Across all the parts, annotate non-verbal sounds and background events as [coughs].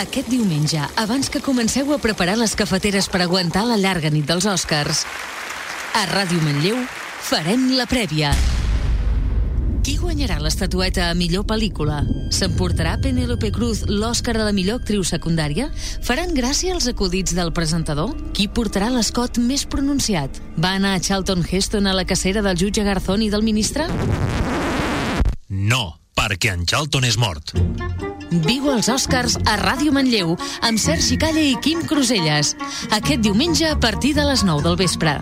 Aquest diumenge, abans que comenceu a preparar les cafeteres per aguantar la llarga nit dels Oscars, a Ràdio Manlleu farem la prèvia. Qui guanyarà l'estatueta a millor pel·lícula? S'emportarà Penélope Cruz l'Oscar a la millor actriu secundària? Faran gràcia als acudits del presentador? Qui portarà l'escot més pronunciat? Va anar a Charlton Heston a la cacera del jutge Garzón i del ministre? No, perquè en Charlton és mort. Viu els Oscars a Ràdio Manlleu amb Sergi Calle i Quim Cruselles. Aquest diumenge a partir de les 9 del vespre.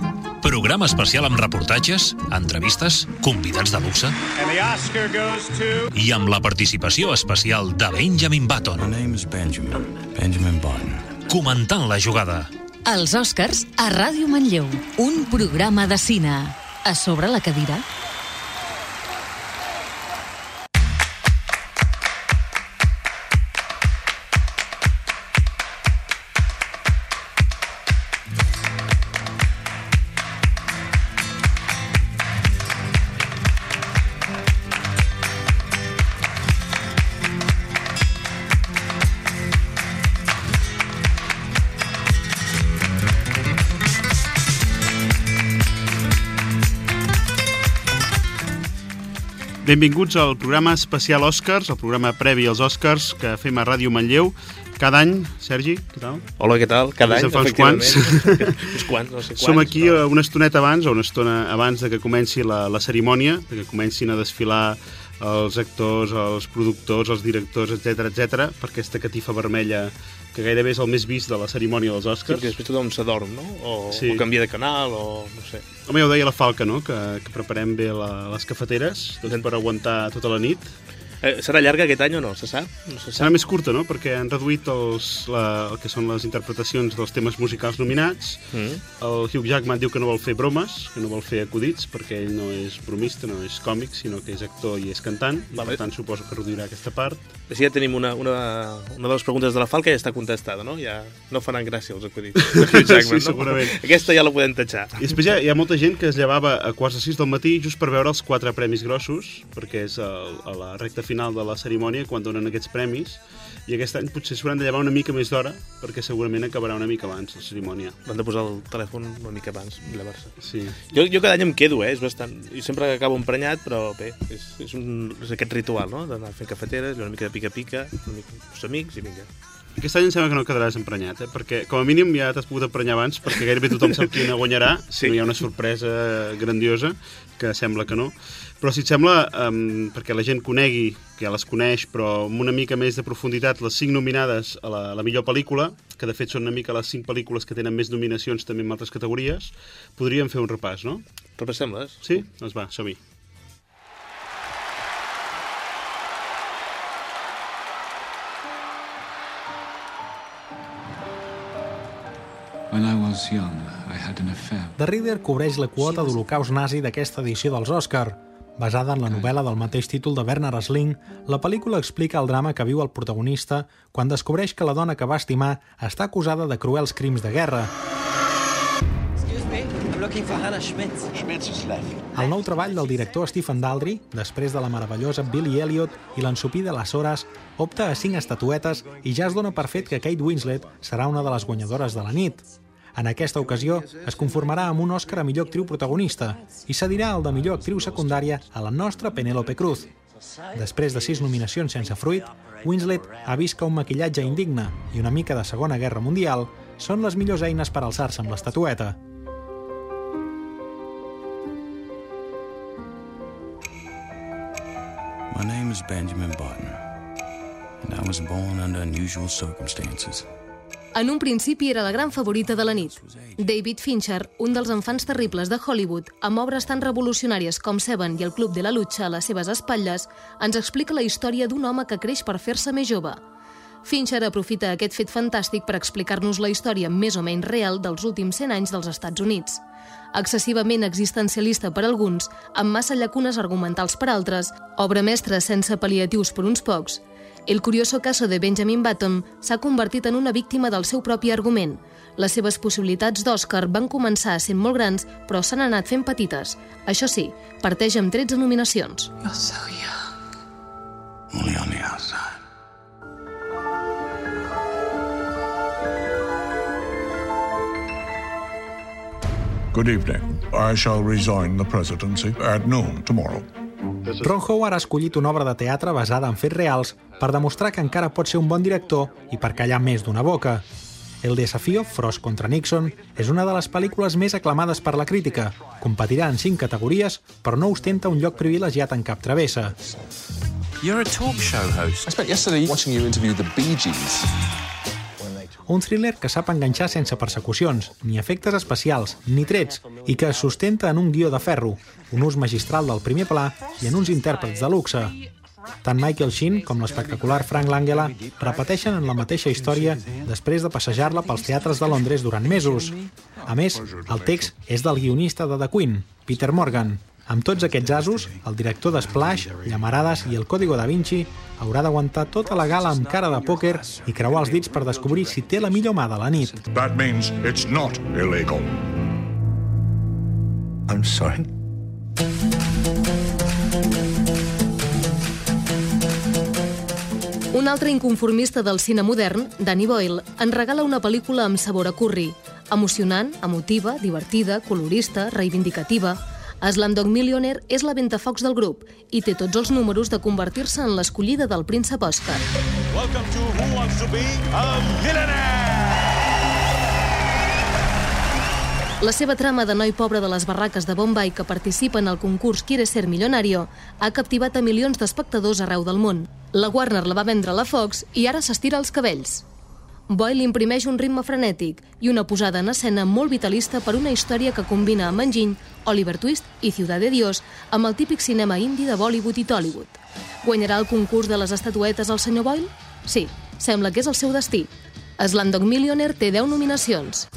Programa especial amb reportatges, entrevistes, convidats de luxe And the Oscar goes to... i amb la participació especial de Benjamin My Button, name is Benjamin. Benjamin Button. comentant la jugada. Els Oscars a Ràdio Manlleu. Un programa de cine. A sobre la cadira. Benvinguts al programa especial Oscars, el programa previ als Oscars que fem a Ràdio Manlleu. Cada any, Sergi, què tal? Hola, què tal? Cada any, fa uns efectivament. [laughs] uns quants, no sé quants. Som aquí però- una estoneta abans, o una estona abans de que comenci la, la cerimònia, de que comencin a desfilar els actors, els productors, els directors, etc etc, per aquesta catifa vermella que gairebé és el més vist de la cerimònia dels Sí, Oscars. perquè després tothom s'adorm, no? O, Sí. o canvia de canal, o no sé. Home, ja ho deia la Falca, no?, que, que preparem bé la, les cafeteres doncs, per aguantar tota la nit. Eh, serà llarga aquest any o no? Se sap? No se Serà sap. més curta, no?, perquè han reduït els, la, el que són les interpretacions dels temes musicals nominats. Mm. El Hugh Jackman diu que no vol fer bromes, que no vol fer acudits, perquè ell no és bromista, no és còmic, sinó que és actor i és cantant, i Vale. per tant suposo que reduirà aquesta part. Així ja tenim una, una, una de les preguntes de la Falca ja està contestada, no? Ja no faran gràcia els acudits. Hugh [laughs] Jackman, Sí, segurament. No? Aquesta ja la podem tatxar. I després hi ha, hi ha molta gent que es llevava a quarts de sis del matí just per veure els quatre premis grossos, perquè és el, a la recta final de la cerimònia quan donen aquests premis, i aquest any potser s'hauran de llevar una mica més d'hora, perquè segurament acabarà una mica abans la cerimònia. Van de posar el telèfon una mica abans de llevar-se. Sí. Jo, jo cada any em quedo, eh? És bastant... I sempre acabo emprenyat, però bé, és, és, un, és aquest ritual, no? D'anar fent cafeteres, una mica de pica-pica, una mica amb els amics i vinga. Aquest any em sembla que no quedaràs emprenyat, eh? perquè com a mínim ja t'has pogut emprenyar abans, perquè gairebé tothom sap quina guanyarà, sí. no hi ha una sorpresa grandiosa, que sembla que no. Però si et sembla, um, perquè la gent conegui, que ja les coneix, però amb una mica més de profunditat, les cinc nominades a la, a la millor pel·lícula, que de fet són una mica les cinc pel·lícules que tenen més nominacions també en altres categories, podríem fer un repàs, no? Repassem-les? Sí? Doncs va, som-hi. When I was young, I had an affair. The Reader cobreix la quota d'holocaust nazi d'aquesta edició dels Oscar. Basada en la novel·la del mateix títol de Bernard Asling, la pel·lícula explica el drama que viu el protagonista quan descobreix que la dona que va estimar està acusada de cruels crims de guerra. El nou treball del director Stephen Daldry, després de la meravellosa Billy Elliot i l'ensupir de les hores, opta a cinc estatuetes i ja es dona per fet que Kate Winslet serà una de les guanyadores de la nit. En aquesta ocasió es conformarà amb un Òscar a millor actriu protagonista i cedirà el de millor actriu secundària a la nostra Penélope Cruz. Després de sis nominacions sense fruit, Winslet ha vist que un maquillatge indigne i una mica de Segona Guerra Mundial són les millors eines per alçar-se amb l'estatueta. My name is Benjamin Button. And I was born under unusual circumstances. En un principi era la gran favorita de la nit. David Fincher, un dels enfants terribles de Hollywood, amb obres tan revolucionàries com Seven i el Club de la Lucha a les seves espatlles, ens explica la història d'un home que creix per fer-se més jove. Fincher aprofita aquest fet fantàstic per explicar-nos la història més o menys real dels últims 100 anys dels Estats Units. Excessivament existencialista per alguns, amb massa llacunes argumentals per altres, obra mestra sense pal·liatius per uns pocs, el curioso caso de Benjamin Button s'ha convertit en una víctima del seu propi argument. Les seves possibilitats d'Oscar van començar sent molt grans, però s'han anat fent petites. Això sí, parteix amb 13 nominacions. Good evening. I shall resign the presidency at noon tomorrow. Ron Howard ha escollit una obra de teatre basada en fets reals per demostrar que encara pot ser un bon director i per callar més d'una boca. El desafío Frost contra Nixon és una de les pel·lícules més aclamades per la crítica. Competirà en cinc categories, però no ostenta un lloc privilegiat en cap travessa. You're a talk show host. I spent yesterday watching you interview the Bee Gees. Un thriller que sap enganxar sense persecucions, ni efectes especials, ni trets, i que es sustenta en un guió de ferro, un ús magistral del primer pla i en uns intèrprets de luxe. Tant Michael Sheen com l'espectacular Frank Langella repeteixen en la mateixa història després de passejar-la pels teatres de Londres durant mesos. A més, el text és del guionista de The Queen, Peter Morgan. Amb tots aquests asos, el director d'Splash, Llamarades i el Código da Vinci haurà d'aguantar tota la gala amb cara de pòquer i creuar els dits per descobrir si té la millor mà de la nit. That means it's not illegal. I'm sorry? Un altre inconformista del cine modern, Danny Boyle, en regala una pel·lícula amb sabor a curri. Emocionant, emotiva, divertida, colorista, reivindicativa... Slumdog Millionaire és la ventafocs del grup i té tots els números de convertir-se en l'escollida del príncep Òscar. Welcome to Who Wants to Be a Millionaire? La seva trama de noi pobre de les barraques de Bombay que participa en el concurs Quiere ser millonario ha captivat a milions d'espectadors arreu del món. La Warner la va vendre a la Fox i ara s'estira els cabells. Boyle imprimeix un ritme frenètic i una posada en escena molt vitalista per una història que combina amb enginy, Oliver Twist i Ciudad de Dios amb el típic cinema indi de Bollywood i Tollywood. Guanyarà el concurs de les estatuetes el senyor Boyle? Sí, sembla que és el seu destí. Slumdog Millionaire té 10 nominacions.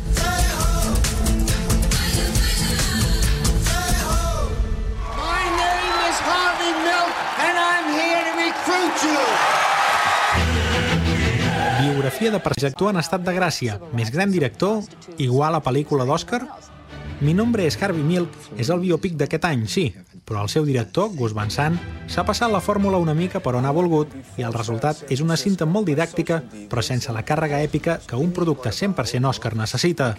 My name is Harvey Milk, and I'm here to recruit you. Biografia de projector en estat de gràcia, més gran director, igual a pel·lícula d'Oscar? Mi nombre és Harvey Milk és el biopic d'aquest any, sí, però el seu director, Gus Van Sant, s'ha passat la fórmula una mica per on ha volgut i el resultat és una cinta molt didàctica però sense la càrrega èpica que un producte 100% Oscar necessita.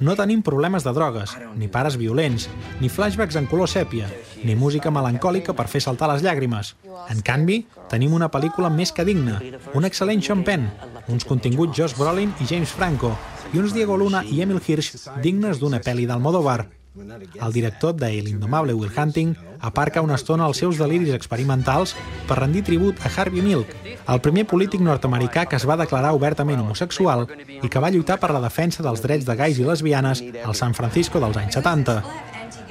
No tenim problemes de drogues, ni pares violents, ni flashbacks en color sèpia, ni música melancòlica per fer saltar les llàgrimes. En canvi, tenim una pel·lícula més que digna, un excel·lent Sean Penn, uns continguts Josh Brolin i James Franco, i uns Diego Luna i Emil Hirsch dignes d'una pel·li d'Almodóvar. El director de L'indomable Will Hunting aparca una estona els seus deliris experimentals per rendir tribut a Harvey Milk, el primer polític nord-americà que es va declarar obertament homosexual i que va lluitar per la defensa dels drets de gais i lesbianes al San Francisco dels anys 70.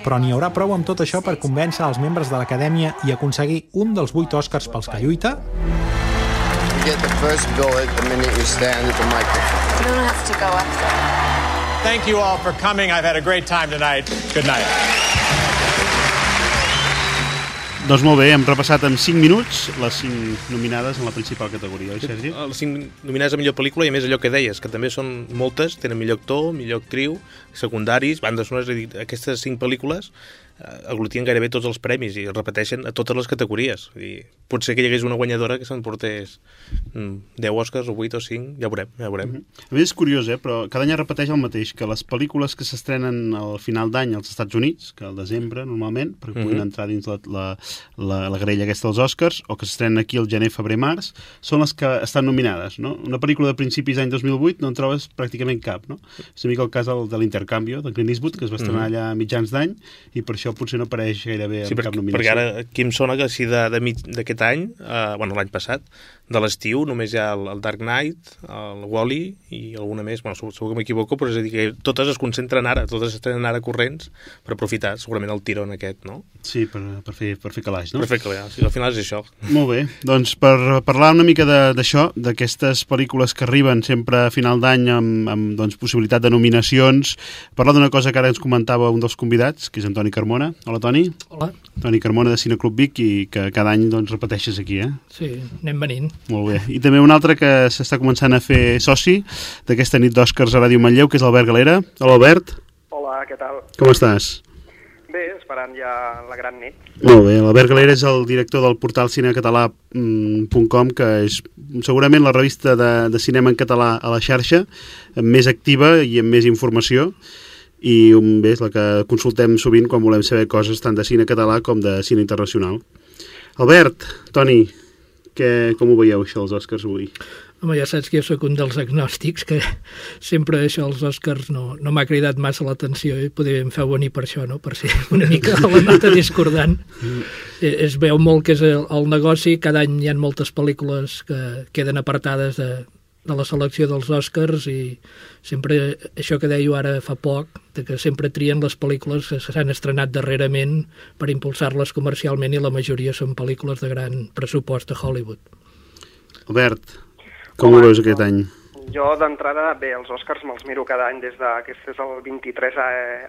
Però n'hi haurà prou amb tot això per convèncer els membres de l'acadèmia i aconseguir un dels vuit Oscars pels que lluita? You get the first bullet the minute you stand at the microphone. You don't have to go after. Thank you all for coming. I've had a great time tonight. Good night. Doncs molt bé, hem repassat en 5 minuts les 5 nominades en la principal categoria, oi, Sergi? Els 5 nominades a millor pel·lícula i a més allò que deies, que també són moltes, tenen millor actor, millor actriu, secundaris, bandes sonores, és dir, aquestes 5 pel·lícules eh, aglutien gairebé tots els premis i es repeteixen a totes les categories. I pot ser que hi hagués una guanyadora que s'emportés mm, 10 Oscars o 8 o 5, ja veurem, ja veurem. Mm -hmm. A més és curiós, eh? però cada any es repeteix el mateix, que les pel·lícules que s'estrenen al final d'any als Estats Units, que al desembre normalment, perquè puguin mm -hmm. entrar dins la, la, la, la grella aquesta dels Oscars, o que s'estrenen aquí al gener, febrer, març, són les que estan nominades. No? Una pel·lícula de principis d'any 2008 no en trobes pràcticament cap. No? És una mica el cas del, de l'intercanvi de Clint Eastwood, que es va estrenar mm -hmm. allà a mitjans d'any, i per això potser no apareix gairebé sí, en perquè, cap nominació. Perquè ara aquí em sona que si d'aquest any, eh, bueno, l'any passat, de l'estiu només hi ha el, el Dark Knight, el Wall-E i alguna més, bueno, segur, segur que m'equivoco, però és a dir que totes es concentren ara, totes estrenen ara corrents per aprofitar segurament el tirón aquest, no? Sí, per, per, fer, per fer calaix, no? Per fer calaix, sí, al final és això. Molt bé, doncs per parlar una mica d'això, d'aquestes pel·lícules que arriben sempre a final d'any amb, amb doncs, possibilitat de nominacions, parlar d'una cosa que ara ens comentava un dels convidats, que és Antoni Carmona. Hola, Toni. Hola. Toni Carmona de Cineclub Vic i que cada any doncs, repeteixes aquí, eh? Sí, anem venint. Molt bé. I també un altre que s'està començant a fer soci d'aquesta nit d'Oscars a Ràdio Manlleu, que és l'Albert Galera. Hola, Albert. Hola, què tal? Com estàs? Bé, esperant ja la gran nit. Molt bé, l'Albert Galera és el director del portal cinecatalà.com, que és segurament la revista de, de cinema en català a la xarxa, més activa i amb més informació. i um, bé, és la que consultem sovint quan volem saber coses tant de cine català com de cine internacional. Albert, Toni, que, com ho veieu això dels Oscars avui? Home, ja saps que jo sóc un dels agnòstics, que sempre això els Oscars no, no m'ha cridat massa l'atenció i poder em feu venir per això, no? per ser una mica la nota discordant. Eh, es veu molt que és el, el negoci, cada any hi ha moltes pel·lícules que queden apartades de, de la selecció dels Oscars i sempre això que deia ara fa poc, de que sempre trien les pel·lícules que s'han estrenat darrerament per impulsar-les comercialment i la majoria són pel·lícules de gran pressupost a Hollywood. Albert, com Home, ho veus aquest any? Jo, d'entrada, bé, els Oscars me'ls miro cada any des de... Aquest és el 23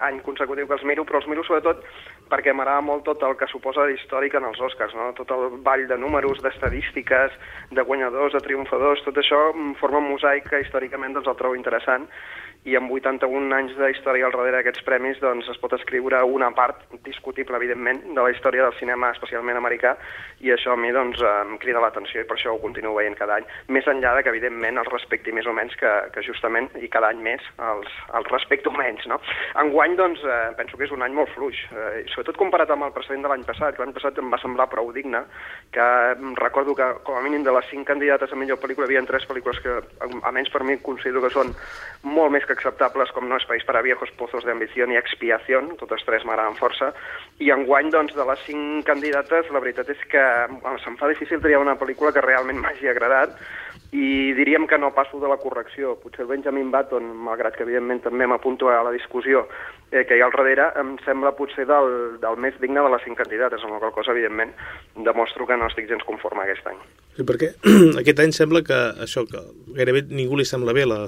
any consecutiu que els miro, però els miro sobretot perquè m'agrada molt tot el que suposa d'històric en els Oscars, no? tot el ball de números, d'estadístiques, de guanyadors, de triomfadors, tot això forma un mosaic que històricament doncs, el trobo interessant i amb 81 anys de història al darrere d'aquests premis doncs, es pot escriure una part discutible, evidentment, de la història del cinema, especialment americà, i això a mi doncs, em crida l'atenció i per això ho continuo veient cada any, més enllà de que, evidentment, els respecti més o menys que, que justament, i cada any més, els, els respecto menys. No? Enguany, doncs, eh, penso que és un any molt fluix, eh, sobretot comparat amb el precedent de l'any passat, que l'any passat em va semblar prou digne, que recordo que, com a mínim, de les cinc candidates a millor pel·lícula, hi havia tres pel·lícules que, almenys per mi, considero que són molt més que acceptables com No és país per a viejos, Pozos d'ambició i Expiació, totes tres m'agraden força, i enguany, doncs, de les cinc candidates, la veritat és que se'm fa difícil triar una pel·lícula que realment m'hagi agradat, i diríem que no passo de la correcció. Potser el Benjamin Button, malgrat que evidentment també m'apunto a la discussió eh, que hi ha al darrere, em sembla potser del, del més digne de les cinc candidates, amb la qual cosa, evidentment, demostro que no estic gens conforme aquest any. Sí, perquè [clears throat] aquest any sembla que això, que gairebé ningú li sembla bé la,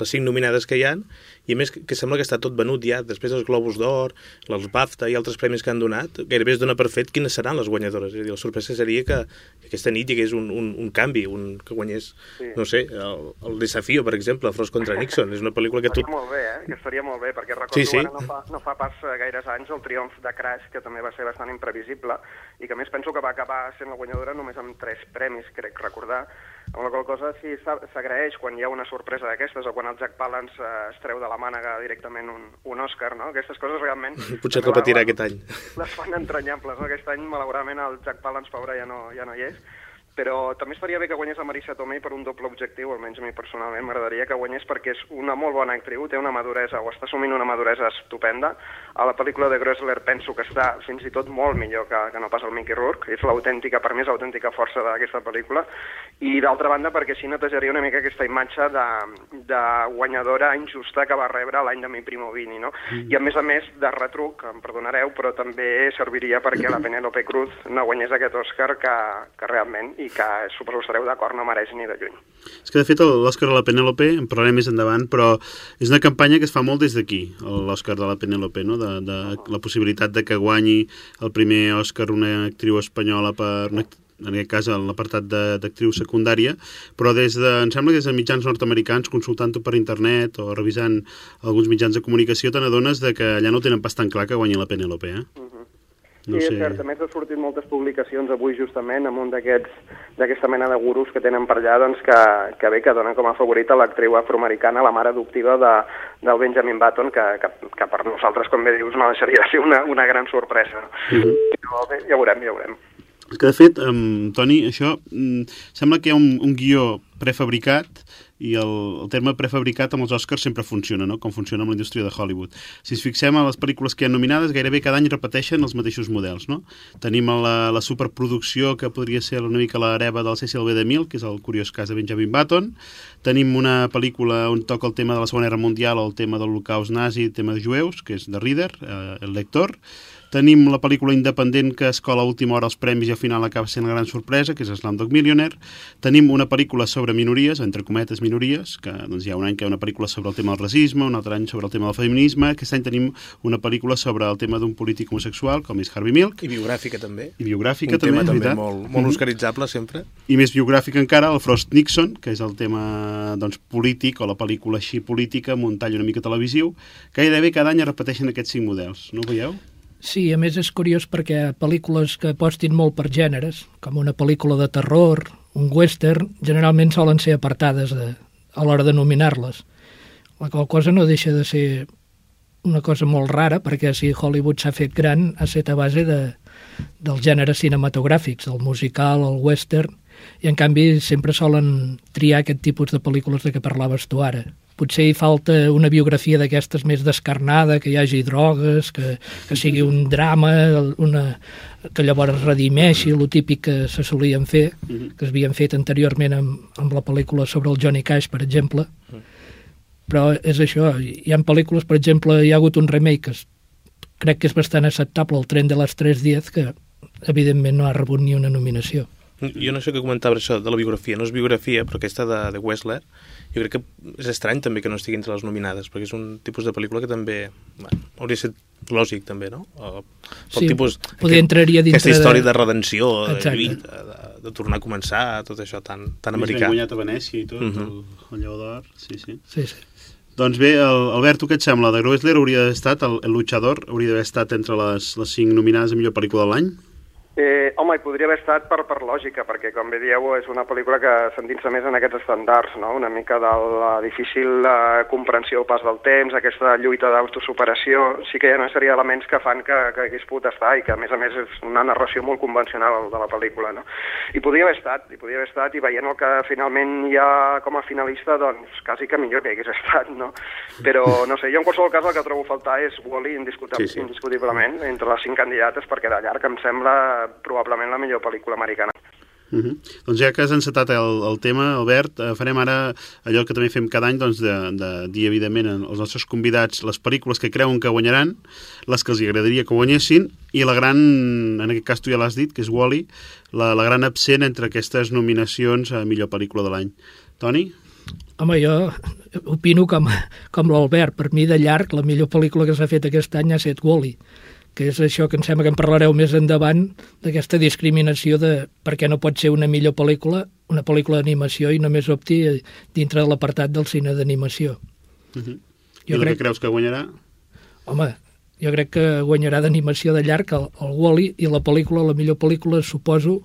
les cinc nominades que hi han, i a més que, sembla que està tot venut ja, després dels Globus d'Or, els BAFTA i altres premis que han donat, gairebé es dona per fet quines seran les guanyadores. És a dir, la sorpresa seria que, que aquesta nit hi hagués un, un, un canvi, un, que guanyés, sí. no sé, el, el Desafío, per exemple, Frost contra Nixon. És una pel·lícula que tot... tu... molt bé, eh? Que estaria molt bé, perquè recordo Sí, sí. ara no fa, no fa pas eh, gaires anys el triomf de Crash, que també va ser bastant imprevisible, i que a més penso que va acabar sent la guanyadora només amb tres premis, crec recordar, amb la qual cosa sí s'a- s'agraeix quan hi ha una sorpresa d'aquestes o quan el Jack Palance eh, es treu de la mànega directament un, un Òscar, no? Aquestes coses realment... [laughs] Potser repetirà la- aquest any. Les fan entranyables, no? Aquest any, malauradament, el Jack Palance, pobre, ja no, ja no hi és, però també estaria bé que guanyés la Marisa Tomei per un doble objectiu, almenys a mi personalment m'agradaria que guanyés perquè és una molt bona actriu, té una maduresa, o està assumint una maduresa estupenda. A la pel·lícula de Grösler penso que està fins i tot molt millor que, que no pas el Mickey Rourke, és l'autèntica, per mi és l'autèntica força d'aquesta pel·lícula, i d'altra banda perquè així netejaria una mica aquesta imatge de, de guanyadora injusta que va rebre l'any de mi primo Vini, no? Mm. I a més a més de retruc, em perdonareu, però també serviria perquè la Penélope Cruz no guanyés aquest Òscar que, que realment, i que suposo que estareu d'acord, no mereix ni de lluny. És que, de fet, l'Òscar a la Penélope, en parlarem més endavant, però és una campanya que es fa molt des d'aquí, l'Òscar de la Penélope, no? de, de la possibilitat de que guanyi el primer Òscar una actriu espanyola per una, en aquest cas en l'apartat de- d'actriu secundària, però des de, em sembla que des de mitjans nord-americans, consultant-ho per internet o revisant alguns mitjans de comunicació, te n'adones de que allà no tenen pas tan clar que guanyi la Penélope, eh? No sí, és cert, a més sortit moltes publicacions avui justament amb un d'aquests d'aquesta mena de gurus que tenen per allà doncs, que, que bé, que donen com a favorita l'actriu afroamericana, la mare adoptiva de, del Benjamin Button, que, que, que per nosaltres, com bé dius, no deixaria de ser una, una gran sorpresa. No? Però bé, ja veurem, ja veurem. És que, de fet, um, Toni, això mm, sembla que hi ha un, un guió prefabricat i el, el terme prefabricat amb els Oscars sempre funciona, no? com funciona amb la indústria de Hollywood. Si ens fixem a les pel·lícules que hi ha nominades, gairebé cada any repeteixen els mateixos models. No? Tenim la, la superproducció que podria ser una mica l'hereva del Cecil B. DeMille, que és el curiós cas de Benjamin Button. Tenim una pel·lícula on toca el tema de la Segona Guerra Mundial o el tema de l'Holocaust nazi, el tema de jueus, que és de Reader, eh, el lector. Tenim la pel·lícula independent que es cola a última hora als premis i al final acaba sent la gran sorpresa, que és Slumdog Millionaire. Tenim una pel·lícula sobre minories, entre cometes minories, que doncs, hi ha un any que hi ha una pel·lícula sobre el tema del racisme, un altre any sobre el tema del feminisme, aquest any tenim una pel·lícula sobre el tema d'un polític homosexual, com és Harvey Milk, I biogràfica també. i biogràfica un també, tema també molt, molt Mhm. oscaritzable sempre. I més biogràfica encara, el Frost Nixon, que és el tema doncs, polític, o la pel·lícula així política, tall una mica televisiu, que gairebé cada any es repeteixen aquests cinc models, no ho veieu? Sí, a més és curiós perquè pel·lícules que apostin molt per gèneres, com una pel·lícula de terror, un western, generalment solen ser apartades de, a l'hora de nominar-les. La qual cosa no deixa de ser una cosa molt rara, perquè si Hollywood s'ha fet gran ha estat a base de, dels gèneres cinematogràfics, el musical, el western, i en canvi sempre solen triar aquest tipus de pel·lícules de què parlaves tu ara. Potser hi falta una biografia d'aquestes més descarnada, que hi hagi drogues, que, que sigui un drama, una, que llavors redimeixi el típic que se solien fer, que es havien fet anteriorment amb, amb la pel·lícula sobre el Johnny Cash, per exemple. Però és això, hi ha pel·lícules, per exemple, hi ha hagut un remake que crec que és bastant acceptable, el tren de les 3.10, que evidentment no ha rebut ni una nominació. Jo no sé què comentava això de la biografia. No és biografia, però aquesta de, de Wessler, jo crec que és estrany també que no estigui entre les nominades, perquè és un tipus de pel·lícula que també bueno, hauria de ser lògic també, no? O, sí, tipus, poder entraria dintre Aquesta història de, de redenció, de lluita, de, de tornar a començar, tot això tan, tan americà. Més guanyat a Venècia i tot, uh -huh. el, el Lleó d'Or, sí, sí. Sí, sí. Doncs bé, el, Albert, tu què et sembla? De Groesler hauria d'haver estat, el, el Luchador, hauria d'haver estat entre les, les cinc nominades a millor pel·lícula de l'any? Eh, home, hi podria haver estat per, per lògica, perquè, com bé dieu, és una pel·lícula que s'endinsa més en aquests estàndards, no? una mica de la difícil eh, comprensió pas del temps, aquesta lluita d'autosuperació, sí que hi ha una sèrie d'elements que fan que, que hagués pogut estar i que, a més a més, és una narració molt convencional de la pel·lícula. No? I podria haver estat, i podria haver estat, i veient el que finalment hi ha com a finalista, doncs quasi que millor que hagués estat, no? Però, no sé, jo en qualsevol cas el que trobo faltar és Wall-E indiscutiblement, sí, sí. indiscutiblement, entre les cinc candidates, perquè de llarg em sembla probablement la millor pel·lícula americana. Uh -huh. Doncs ja que has encetat el, el tema, Albert, eh, farem ara allò que també fem cada any, doncs, de, de dir, evidentment, als nostres convidats les pel·lícules que creuen que guanyaran, les que els agradaria que guanyessin, i la gran, en aquest cas tu ja l'has dit, que és Wall-E, la, la gran absent entre aquestes nominacions a millor pel·lícula de l'any. Toni? Home, jo opino com, com l'Albert. Per mi, de llarg, la millor pel·lícula que s'ha fet aquest any ha estat Wall-E que és això que em sembla que en parlareu més endavant, d'aquesta discriminació de per què no pot ser una millor pel·lícula, una pel·lícula d'animació i només opti dintre de l'apartat del cine d'animació. Uh -huh. I el crec... que creus que guanyarà? Home, jo crec que guanyarà d'animació de llarg el, el Wall-E i la pel·lícula, la millor pel·lícula, suposo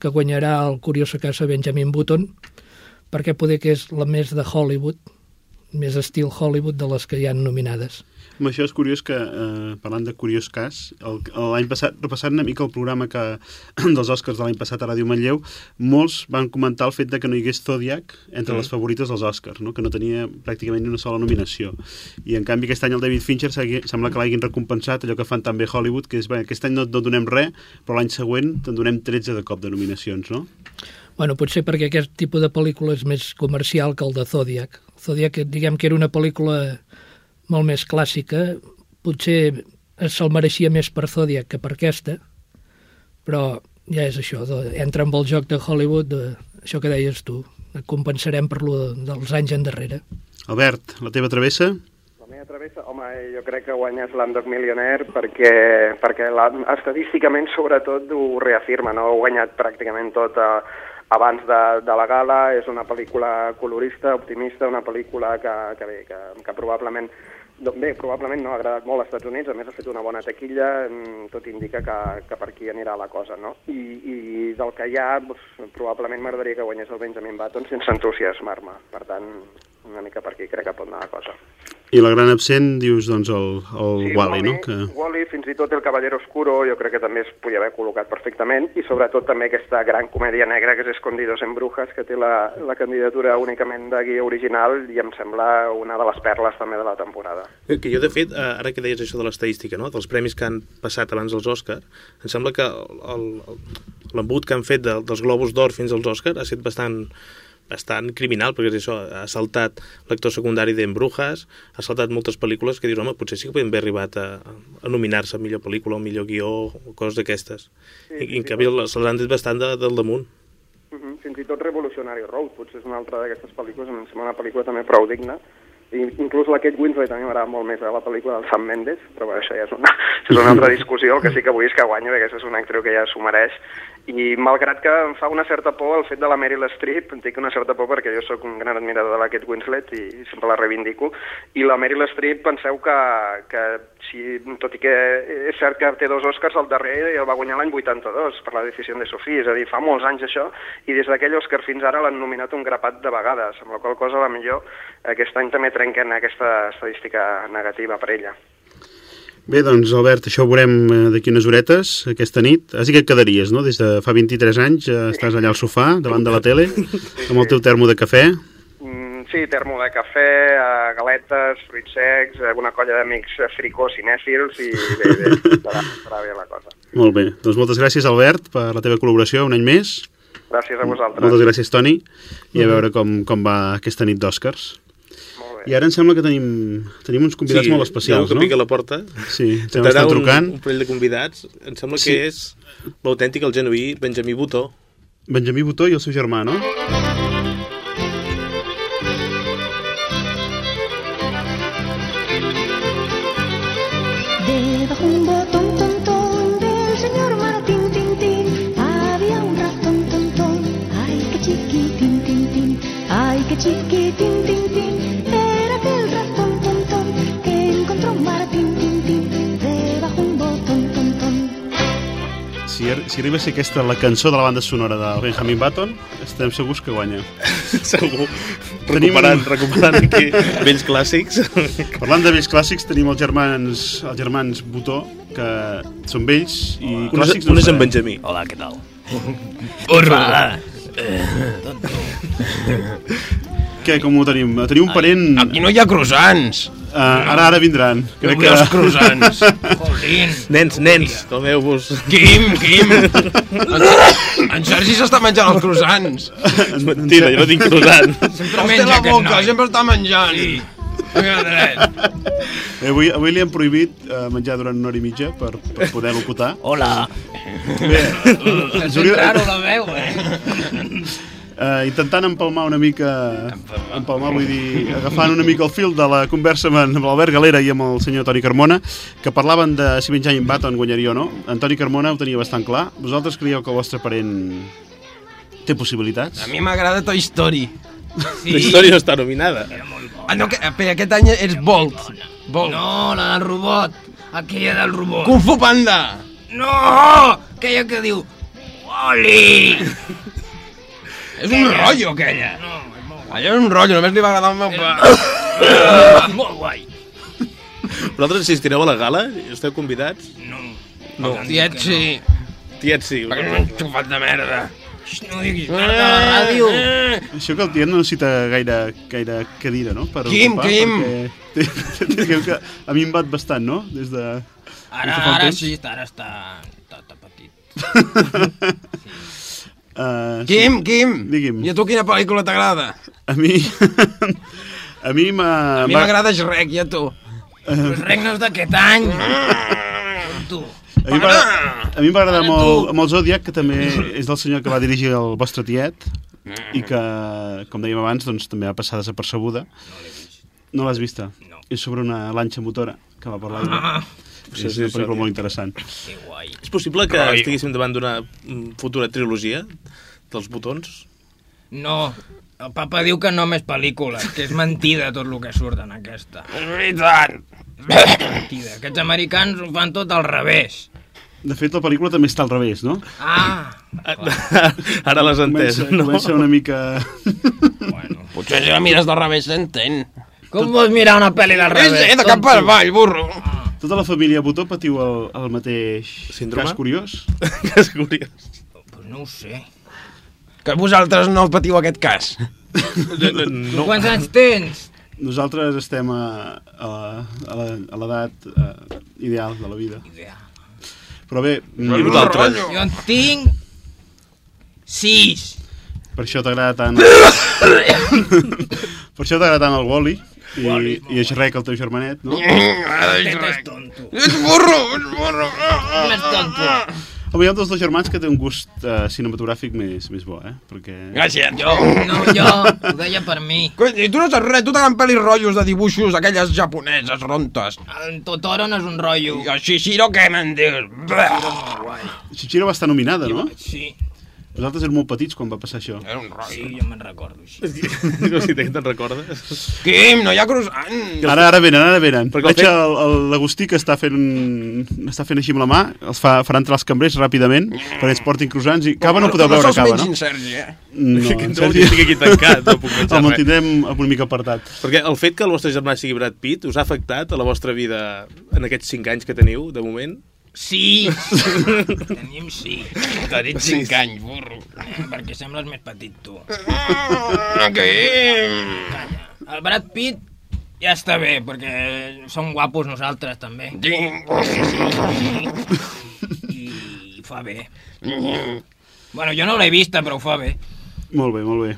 que guanyarà el Curioso Casa Benjamin Button, perquè poder que és la més de Hollywood, més estil Hollywood de les que hi han nominades. Amb això és curiós que, eh, parlant de curiós cas, l'any passat, repassant una mica el programa que, [clears throat] dels Oscars de l'any passat a Ràdio Manlleu, molts van comentar el fet de que no hi hagués Zodiac entre mm. les favorites dels Oscars, no? que no tenia pràcticament ni una sola nominació. I en canvi aquest any el David Fincher sembla que l'hagin recompensat allò que fan també Hollywood, que és, bé, aquest any no, no donem res, però l'any següent te'n donem 13 de cop de nominacions, no? Bueno, potser perquè aquest tipus de pel·lícula és més comercial que el de Zodiac. Zodiac, diguem que era una pel·lícula molt més clàssica, potser se'l mereixia més per Zodiac que per aquesta, però ja és això, de, entra amb el joc de Hollywood, de, això que deies tu, compensarem per lo de, dels anys endarrere. Albert, la teva travessa? La meva travessa, home, jo crec que guanya Slumdog Millionaire perquè, perquè la, estadísticament sobretot ho reafirma, no? ha guanyat pràcticament tot a, abans de, de la gala, és una pel·lícula colorista, optimista, una pel·lícula que, que bé, que, que probablement doncs bé, probablement no ha agradat molt als Estats Units, a més ha fet una bona taquilla, mm, tot indica que, que per aquí anirà la cosa, no? I, i del que hi ha, doncs, probablement m'agradaria que guanyés el Benjamin Button sense entusiasmar-me. Per tant, una mica per aquí crec que pot anar la cosa. I la gran absent, dius, doncs, el, el sí, Wally, no? Que... Wally, fins i tot el Caballero Oscuro, jo crec que també es podia haver col·locat perfectament, i sobretot també aquesta gran comèdia negra que és Escondidos en Brujas, que té la, la candidatura únicament de guia original, i em sembla una de les perles també de la temporada. Eh, que jo, de fet, eh, ara que deies això de l'estadística, no? dels premis que han passat abans dels Òscar, em sembla que l'embut que han fet de, dels Globus d'Or fins als Òscar ha estat bastant bastant criminal, perquè és això, ha saltat l'actor secundari d'Embrujas, ha saltat moltes pel·lícules que dius, home, potser sí que podem haver arribat a, a nominar-se a millor pel·lícula o millor guió o coses d'aquestes. Sí, I, I en canvi se l'han dit bastant de, del damunt. Uh -huh. Fins i tot Revolutionary Road, potser és una altra d'aquestes pel·lícules, em sembla una pel·lícula també prou digna, i inclús la Kate Winslet a mi m'agrada molt més a la pel·lícula del Sam Mendes, però bueno, això ja és una, [laughs] és una altra discussió, el que sí que vull és que guanyi, perquè és una actriu que ja s'ho mereix, i malgrat que em fa una certa por el fet de la Meryl Streep, em tinc una certa por perquè jo sóc un gran admirador de la Kate Winslet i sempre la reivindico, i la Meryl Streep penseu que, que si, tot i que és cert que té dos Oscars, al darrer el va guanyar l'any 82 per la decisió de Sofia, és a dir, fa molts anys això, i des d'aquell Oscar fins ara l'han nominat un grapat de vegades, amb la qual cosa, la millor, aquest any també trenquen aquesta estadística negativa per ella. Bé, doncs, Albert, això ho veurem eh, d'aquí unes horetes, aquesta nit. Dit que et quedaries, no? Des de fa 23 anys eh, estàs allà al sofà, davant de la tele, amb el teu termo de cafè. Mm, sí, termo de cafè, eh, galetes, fruits secs, una colla d'amics fricós cinèfils i bé, bé, serà bé la cosa. Molt bé. Doncs moltes gràcies, Albert, per la teva col·laboració un any més. Gràcies a vosaltres. Moltes gràcies, Toni. I a veure com, com va aquesta nit d'Oscars. I ara em sembla que tenim, tenim uns convidats Sí, molt especials, no? un que pica la porta. Sí, estan un, trucant. un parell de convidats. Em sembla Sí. que és l'autèntic, el genuí Benjamí Butó. Benjamí Butó i el seu germà, no? Si, ar- si arriba a ser aquesta la cançó de la banda sonora del Benjamin Button, estem segurs que guanya. [laughs] Segur. Recuperant, recuperant aquí vells clàssics. [laughs] Parlant de vells clàssics, tenim els germans, els germans Butó, que són vells i és- clàssics... un és en. Benjamí. Hola, què tal? Urba! [laughs] Què, com ho tenim? Tenim un parent... Aquí no hi ha croissants. Uh, ara, ara vindran. Jo vull els croissants. [laughs] Jolín. Nens, nens, tomeu-vos. Quim, Quim. [laughs] En, en Sergi s'està menjant els croissants. [laughs] És mentida, jo no tinc croissants. Sempre menja la boca, sempre està menjant. Sí. Eh, avui, avui li han prohibit uh, menjar durant una hora i mitja per, per poder locutar. Hola. Bé, hauria- raro la veu, eh? Uh, intentant empalmar una mica empalmar, vull dir, agafant una mica el fil de la conversa amb, l'Albert Galera i amb el senyor Toni Carmona que parlaven de si Benjamin Button guanyaria o no en Toni Carmona ho tenia bastant clar vosaltres creieu que el vostre parent té possibilitats? A mi m'agrada Toy Story. La història no està nominada. Ah, no, que, per aquest any és Bolt. Bolt. No, la del robot. Aquella del robot. Kung Fu Panda. No! Aquella que diu... Oli! És un rotllo, aquella. Allò és un rotllo, només li va agradar al meu pare. [laughs] Molt guai. Vosaltres assistireu a la gala? Esteu convidats? No. No. Tiet, sí. Tiet, sí. Perquè no un xufat de merda. No diguis merda a la ràdio. Això que el tiet no necessita gaire, gaire cadira, no? Per Quim, ocupar, Quim. perquè- [laughs] a mi em bat bastant, no? Des de... Ara, ara sí, ara està, està, està petit. Uh, Quim, Quim. Digui'm. I a tu quina pel·lícula t'agrada? A mi... [laughs] a mi m'ha... A mi m'agrada Shrek, i a tu? Els regnes d'aquest any. tu. A mi m'agrada- a mi m'agrada molt, molt Zodiac, que també és del senyor que va dirigir el vostre tiet i que, com dèiem abans, doncs, també va passar desapercebuda. No l'has vista? No. És sobre una lanxa motora que va per l'aigua. Ah. Sí, és una pel·lícula molt interessant. És possible que Rotllo. estiguéssim davant d'una futura trilogia dels botons? No, el papa diu que no més pel·lícules, que és mentida tot el que surt en aquesta. És veritat. És mentida. Aquests americans ho fan tot al revés. De fet, la pel·lícula també està al revés, no? Ah, [laughs] Ara l'has entès, comença, no? Comença una mica... Potser si la mires del revés s'entén. com vols mirar una pel·li del revés? eh, de cap per avall, burro. Tota la família Botó patiu el, el mateix Síndrome? cas curiós? [laughs] Cas curiós. Pues no ho sé. Que vosaltres no patiu aquest cas. Tu No. quants anys tens? Nosaltres estem a, a, l'edat uh, ideal de la vida. Però bé, I mm, vosaltres? Jo en tinc... Sis. per això t'agrada tant... [coughs] [coughs] per això t'agrada tant el Wally i, i és rec el teu germanet, no? [laughs] És tonto. Ets burro, ets burro. Més tonto. Home, hi ha dels dos germans que té un gust uh, cinematogràfic més, més bo, eh? Perquè... Gràcies. Jo, no, jo, ho deia per mi. I tu no saps res, tu t'agraden pel·lis rotllos de dibuixos, aquelles japoneses rontes. El Totoro no és un rotllo. I el Shishiro què me'n dius? Chichiro va estar nominada, no? Sí. Vosaltres éreu molt petits quan va passar això. Era un rotllo. Sí, jo me'n recordo així. [laughs] No sé si te'n recordes. Quim, no hi ha croissant! Ara, ara venen, ara venen. Perquè el Veig fet- l'Agustí que està fent, està fent així amb la mà, els fa, farà entrar els cambrers ràpidament perquè ens portin croissants i cava no podeu no veure se'ls cava, mengin, no? Sergi, eh? No, Que en no, Sergi- estic aquí tancat, no puc menjar [laughs] El res. mantindrem una mica apartat. Perquè el fet que el vostre germà sigui Brad Pitt us ha afectat a la vostra vida en aquests 5 anys que teniu, de moment? Sí! [laughs] Tenim sí. Tenim 5 anys, burro. Eh, perquè sembles més petit, tu. Ah, Quim! Calla. El Brad Pitt ja està bé, perquè som guapos nosaltres, també. I fa bé. Bueno, jo no l'he vista, però ho fa bé. Molt bé, molt bé.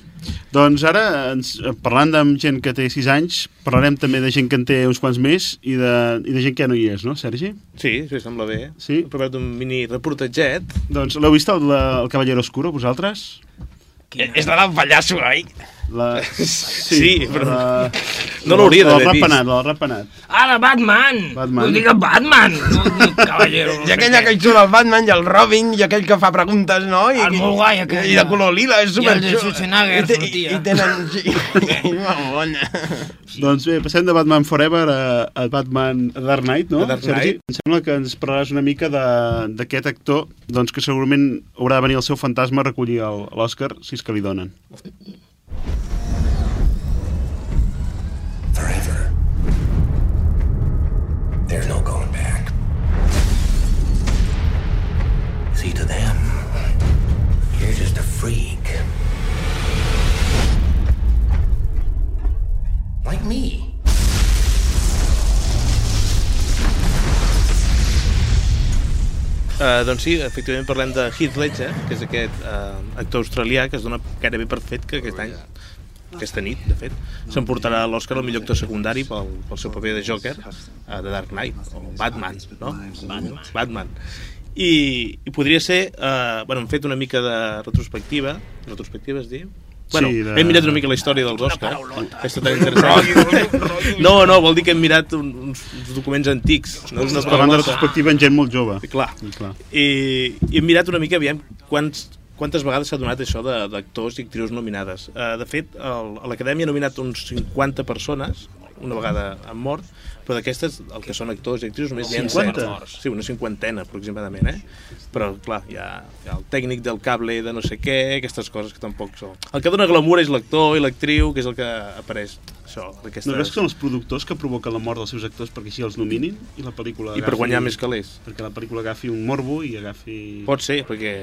Doncs ara, ens, parlant amb gent que té 6 anys, parlarem també de gent que en té uns quants més i de, i de gent que ja no hi és, no, Sergi? Sí, sí, sembla bé. Sí? He preparat un mini reportatget. Doncs l'heu vist, el, el Cavallero Oscuro, vosaltres? És de la pallasso, oi? La... Sí, però La... no l'hauria d'haver vist. rapenat, el rapenat. Ah, la Batman! Batman. Vull dir que Batman! No, Caballero, I aquella que hi surt el Batman i el Robin i aquell que fa preguntes, no? I, El molt guai, aquell. I de color lila, és I super... el de Schwarzenegger I, te- i, i tenen... Sí, és molt bona. Doncs bé, passem de Batman Forever a, a Batman a Dark Knight, no? A Dark Sergi? Knight. Em sembla que ens parlaràs una mica de- d'aquest actor doncs, que segurament haurà de venir el seu fantasma a recollir el- l'Oscar, si és que li donen. There's no going back. See, to them, you're just a freak. Like me. Uh, doncs sí, efectivament parlem de Heath Ledger, que és aquest uh, actor australià que es dona gairebé per fet que aquest any aquesta nit, de fet, s'emportarà l'Oscar al millor actor secundari pel, pel seu paper de Joker a The Dark Knight, o Batman, no? Batman. Batman. I, i podria ser... Uh, bueno, hem fet una mica de retrospectiva, retrospectiva es diu? Bueno, Sí, de- hem mirat una mica la història dels Oscars. És tot interessant. no, no, vol dir que hem mirat un, uns, uns documents antics. No és una parlant de retrospectiva en gent molt jove. I clar. I clar. I, i hem mirat una mica, aviam, quants, quantes vegades s'ha donat això de- d'actors i actrius nominades. Uh, de fet, l'Acadèmia ha nominat uns 50 persones, una vegada han mort, però d'aquestes, el que són actors i actrius, només n'hi ha 50? set. Sí, una cinquantena, aproximadament, eh? Però, clar, hi ha, hi ha el tècnic del cable de no sé què, aquestes coses que tampoc són... El que dona glamour és l'actor i l'actriu, que és el que apareix, això, d'aquestes... No creus que són els productors que provoquen la mort dels seus actors perquè així els nominin i la pel·lícula I per guanyar més calés. Perquè la pel·lícula agafi un morbo i agafi... Pot ser, perquè...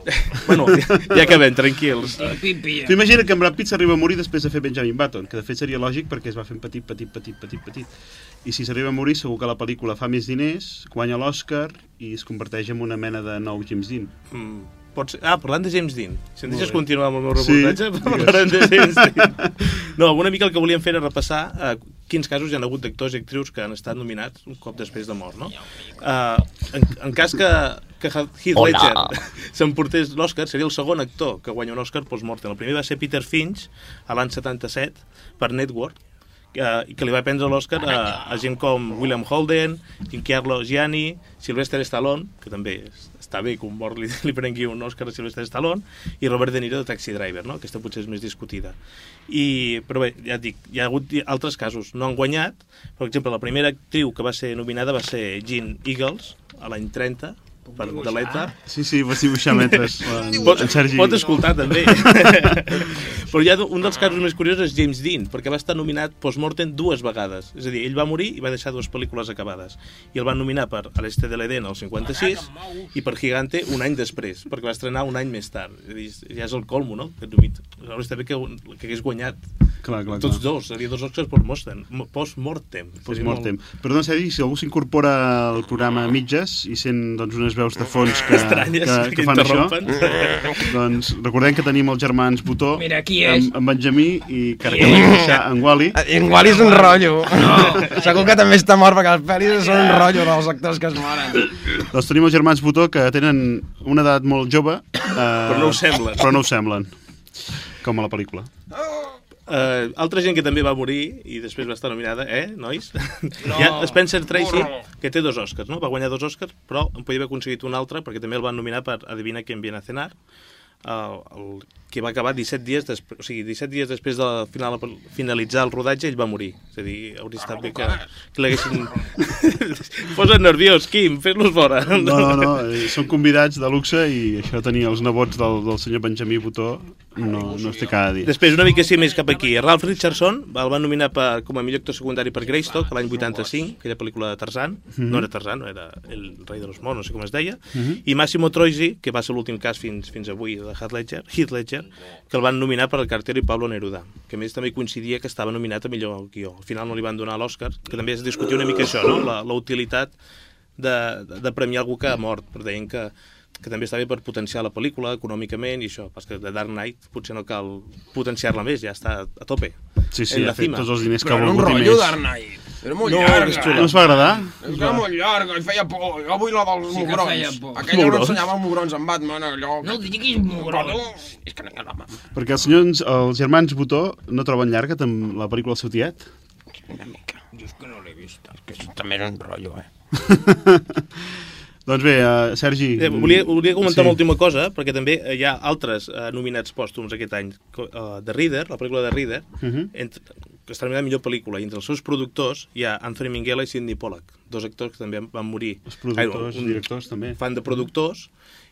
[laughs] bueno, ja, ja acabem, tranquils. Tu imagina que en Brad Pitt s'arriba a morir després de fer Benjamin Button, que de fet seria lògic perquè es va fent petit, petit, petit, petit, petit. I si s'arriba a morir, segur que la pel·lícula fa més diners, guanya l'Oscar i es converteix en una mena de nou James Dean. Mm, pot ser... Ah, parlant de James Dean. Si em deixes continuar amb el meu Sí, reportatge, [laughs] digues. parlarem de James Dean. [laughs] No, una mica el que volíem fer era repassar uh, quins casos hi ha hagut d'actors i actrius que han estat nominats un cop després de mort, no? Uh, en, en cas que, que Heath. Ledger [laughs] s'emportés l'Oscar, seria el segon actor que guanya un Oscar post-mortem. El primer va ser Peter Finch, a l'any 77, per Network, que, que li va prendre l'Oscar a, a gent com William Holden, Giancarlo Gianni, Sylvester Stallone, que també està bé que un mort li, [laughs] li prengui un Oscar a Sylvester Stallone, i Robert De Niro de Taxi Driver, no? aquesta potser és més discutida. I, però bé, ja et dic, hi ha hagut altres casos, no han guanyat, per exemple, la primera actriu que va ser nominada va ser Jean Eagles, a l'any 30, per Deleta. Sí, sí, vas dibuixar mentre [laughs] en, Pot, en Sergi... pot escoltar [laughs] també. Però hi ha un dels casos més curiosos és James Dean perquè va estar nominat post-mortem dues vegades. És a dir, ell va morir i va deixar dues pel·lícules acabades. I el van nominar per A l'Este de l'Eden el 56 i per Gigante un any després perquè va estrenar un any més tard. És a dir, ja és el colmo, no? que, estat bé que, que hagués guanyat Clar, clar, tots clar. dos, seria dos Oscars post-mortem. Post-mortem. Post-mortem. Perdona, Sergi, si algú s'incorpora al programa mitges i sent doncs, unes veus de fons que, Estranyes, que, que que fan això, [laughs] doncs recordem que tenim els germans Botó, Mira, qui és? en, en Benjamí i deixar en Wally. En Wally és un rotllo. No. [laughs] Segur que també està mort perquè els pel·lis són un rotllo dels actors que es moren. Doncs tenim els germans Botó que tenen una edat molt jove, eh, Però no ho semblen. Però no ho semblen, com a la pel·lícula. Uh, altra gent que també va morir i després va estar nominada, eh, nois? No. Hi ha Spencer Tracy, Burro. que té dos Oscars, no? Va guanyar dos Oscars, però en podia haver aconseguit un altre perquè també el van nominar per Adivina quién viene a cenar, uh, el, que va acabar 17 dies després, o sigui, 17 dies després de final, finalitzar el rodatge, ell va morir. És a dir, hauria estat bé que, que l'haguessin... [laughs] Posa't nerviós, Quim, fes-los fora. No, no, no, eh, són convidats de luxe i això de tenir els nebots del, del senyor Benjamí Botó no, no es té cada dia. Després, una mica així més cap aquí, Ralph Richardson el van nominar per, com a millor actor secundari per Greystock l'any 85, aquella pel·lícula de Tarzan. Mhm. No era Tarzan, no era El rei de los monos, no sé com es deia. Mhm. I Massimo Troisi, que va ser l'últim cas fins, fins avui de Heath Ledger, Heath Ledger, que el van nominar per El cartero i Pablo Neruda, que a més també coincidia que estava nominat a millor guió. Al final no li van donar l'Oscar, que també es discutia una mica això, no? la, la utilitat de, de, de premiar algú que ha mort, però deien que, que també està bé per potenciar la pel·lícula econòmicament i això, perquè de Dark Knight potser no cal potenciar-la més, ja està a tope. Sí, sí, en la ha fet cima. tots els diners que Però ha un volgut i rotllo més. Dark Knight. Era molt No, llarga. xula. No us va agradar? Era molt llarga i feia por. Jo vull la dels Sí que mugrons. Aquella no Mugrons? ensenyava mugrons en Batman, allò... No diguis mugrons. És que no hi ha home. Perquè els senyors, els germans Botó no troben llarga tam- la pel·lícula del seu tiet? Una mica. Jo és que no l'he vist. És que això també era un rotllo, eh? [laughs] Doncs bé, uh, Sergi... Eh, volia, volia comentar Sí. una última cosa, perquè també hi ha altres eh, nominats pòstums aquest any. Uh, The Reader, la pel·lícula de Reader, Mhm. entre, que està nominada millor pel·lícula, i entre els seus productors hi ha Anthony Minghella i Sidney Pollack, dos actors que també van morir. Els productors, Ai, directors, també. Fan de productors,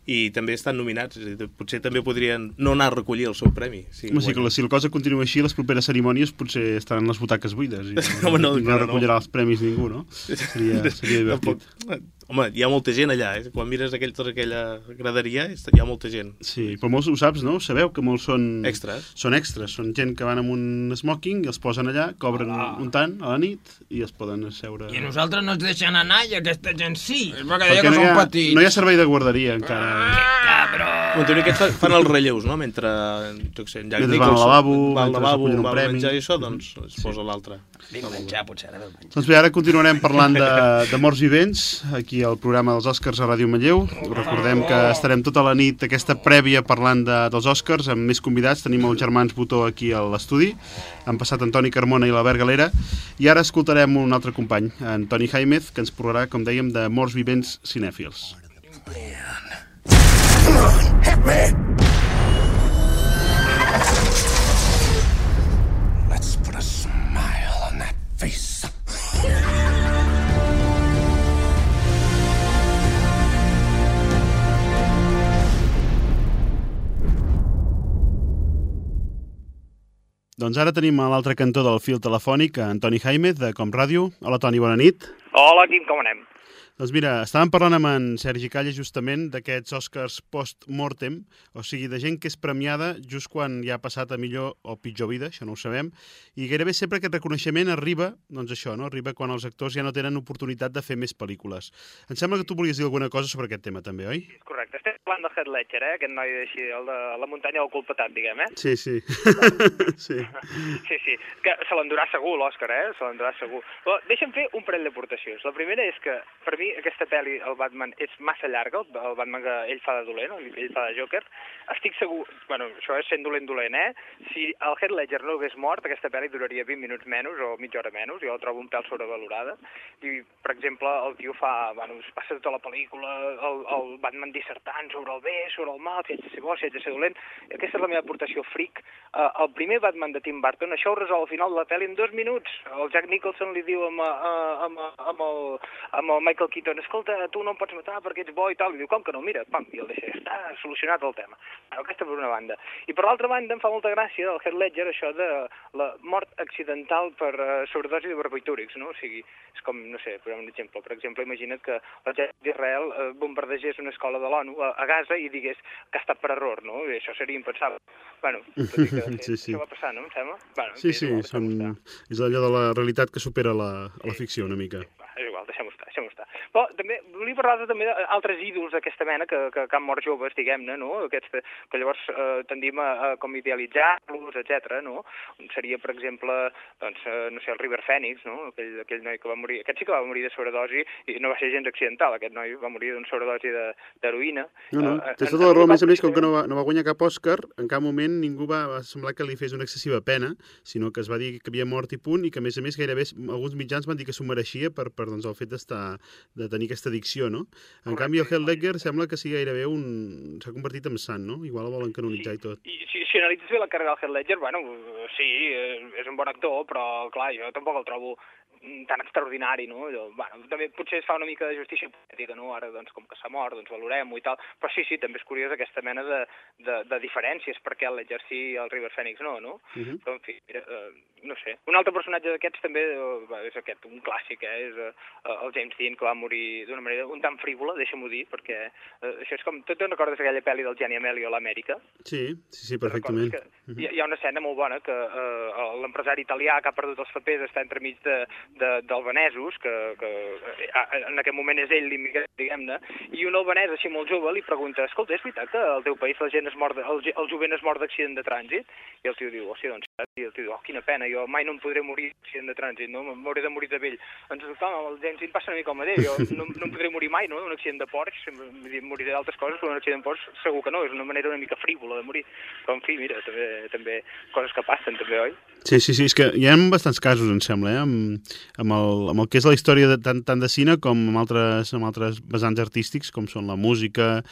i també estan nominats, és a dir, potser també podrien no anar a recollir el seu premi. Sí, Home, sí, que la, si la cosa continua així, les properes cerimònies potser estaran les butaques buides i [laughs] no, no, no, no. recollirà els premis ningú, no? Seria, seria [laughs] divertit. Tampoc, home, hi ha molta gent allà, eh? quan mires aquell, tota aquella graderia, hi ha molta gent. Sí, però molts ho saps, no? Ho sabeu que molts són... Extras. Són extras, són gent que van amb un smoking els posen allà, cobren Ah. un tant a la nit i es poden asseure... I a nosaltres no ens deixen anar i aquesta gent sí. És que deia Perquè que no hi, són ha, petits. no hi ha servei de guarderia encara. Cabró. Bueno, aquests fan, fan els relleus, no? Mentre, jo què sé, en Jack Mentre van al lavabo, va al lavabo, va a premi. menjar i això, doncs es posa l'altre. Vinc menjar, potser, ara ve el menjar. Doncs bé, ara continuarem parlant de, [laughs] de morts vivents, aquí al programa dels Oscars a Ràdio Manlleu. Recordem que estarem tota la nit aquesta prèvia parlant de, dels Oscars amb més convidats. Tenim els germans Botó aquí a l'estudi. Han passat Antoni Carmona i l'Albert Galera. I ara escoltarem un altre company, Antoni Jaimez, que ens parlarà, com dèiem, de morts vivents cinèfils. Let's Doncs ara tenim a l'altre cantó del fil telefònic Antoni Jaimez, de Com Ràdio. Hola, Toni, bona nit. Hola, Quim, com anem? Doncs mira, estàvem parlant amb en Sergi Calle justament d'aquests Oscars post-mortem, o sigui, de gent que és premiada just quan ja ha passat a millor o pitjor vida, això no ho sabem, i gairebé sempre aquest reconeixement arriba, doncs això, no? arriba quan els actors ja no tenen oportunitat de fer més pel·lícules. Em sembla que tu volies dir alguna cosa sobre aquest tema també, oi? Correcte, estem parlant de Heath Ledger, eh? aquest noi així, el de la muntanya del culpetat, diguem, eh? Sí, sí. [laughs] sí. Sí, sí, que se l'endurà segur l'Òscar, eh? Se l'endurà segur. Però deixa'm fer un parell d'aportacions. La primera és que, per mi, aquesta pel·li, el Batman, és massa llarga, el, Batman que ell fa de dolent, ell fa de Joker. Estic segur, bueno, això és sent dolent-dolent, eh? Si el Heath Ledger no hagués mort, aquesta pel·li duraria 20 minuts menys o mitja hora menys, jo la trobo un pèl sobrevalorada. I, per exemple, el tio fa, bueno, es passa tota la pel·lícula, el, el Batman dissertant sobre el bé, sobre el mal, si haig de ser bo, si haig de ser dolent. Aquesta és la meva aportació fric. Uh, el primer Batman de Tim Burton, això ho resol al final de la pel·li en dos minuts. El Jack Nicholson li diu amb, uh, amb, amb, el, amb el Michael Keaton, escolta, tu no em pots matar perquè ets bo i tal. I diu, com que no? Mira, pam, i el deixa, està solucionat el tema. Bueno, aquesta per una banda. I per l'altra banda em fa molta gràcia del Heath Ledger això de la mort accidental per uh, sobredosi de barbitúrics, no? O sigui, és com, no sé, per un exemple. Per exemple, imagina't que l'exèrcit d'Israel uh, bombardegés una escola de l'ONU a, a Gaza i digués que ha estat per error, no? I això seria impensable. Bueno, [laughs] tot i que Sí, sí. això va passar, no? Em sembla? Bueno, en Sí, sí, són... és allò de la realitat que supera la, la ficció una mica. Va, és igual, deixem-ho estar. Deixem-ho estar. Però també volia parlar de, també d'altres ídols d'aquesta mena que, que, que han mort joves, diguem-ne, no? Aquests que, que llavors eh, tendim a, a com idealitzar-los, etc. no? Seria, per exemple, doncs, eh, no sé, el River Phoenix, no? Aquell, aquell noi que va morir... Aquest sí que va morir de sobredosi i no va ser gens accidental, aquest noi va morir d'una sobredosi de- d'heroïna. No, no, Eh, tens en- tota la raó, més a més, com que no va, no va guanyar cap Òscar, en cap moment ningú va, va semblar que li fes una excessiva pena, sinó que es va dir que havia mort i punt, i que a més a més gairebé alguns mitjans van dir que s'ho mereixia per, per doncs, el fet d'estar de tenir aquesta addicció, no? En canvi, el Heath Ledger sembla que sigui gairebé un... s'ha convertit en sant, no? Igual el volen canonitzar i tot. I si, si analitzes bé la carrera del Heath Ledger, bueno, sí, eh, és un bon actor, però clar, jo tampoc el trobo tan extraordinari, no? Allò, bueno, també potser es fa una mica de justícia política, no? Ara, doncs, com que s'ha mort, doncs valorem-ho i tal, però sí, sí, també és curiós aquesta mena de, de, de diferències, perquè i el River Phoenix no, no? Mhm. Però, en fi, mira, eh, no sé. Un altre personatge d'aquests també eh, és aquest, un clàssic, eh? És eh, el James Dean, que va morir d'una manera un tant frívola, deixa-m'ho dir, perquè eh, això és com... Tu te'n recordes aquella pel·li del Gianni Amelio a l'Amèrica? Sí, sí, sí, perfectament. Hi, hi ha una escena molt bona que eh, l'empresari italià que ha perdut els papers està entremig de, d'albanesos, que, que en aquest moment és ell l'immigrant, diguem-ne, i un albanès així molt jove li pregunta, escolta, és veritat que al teu país la gent es mor, de, el, el jovent es mor d'accident de trànsit? I el tio diu, hòstia, doncs, i el tio diu, oh, quina pena, jo mai no em podré morir d'accident de trànsit, no? M'hauré de morir de vell. Doncs, clar, el James Dean passa una mica el mateix, jo no, no em podré morir mai, no?, d'un accident de vull dir, moriré d'altres coses, però un accident de Porsche segur que no, és una manera una mica frívola de morir. Però, en fi, mira, també, també coses que passen, també, oi? Sí, sí, sí, és que hi ha bastants casos, em sembla, eh? amb, amb, el, amb el que és la història de, tant, tant de cine com amb altres, amb altres vessants artístics, com són la música,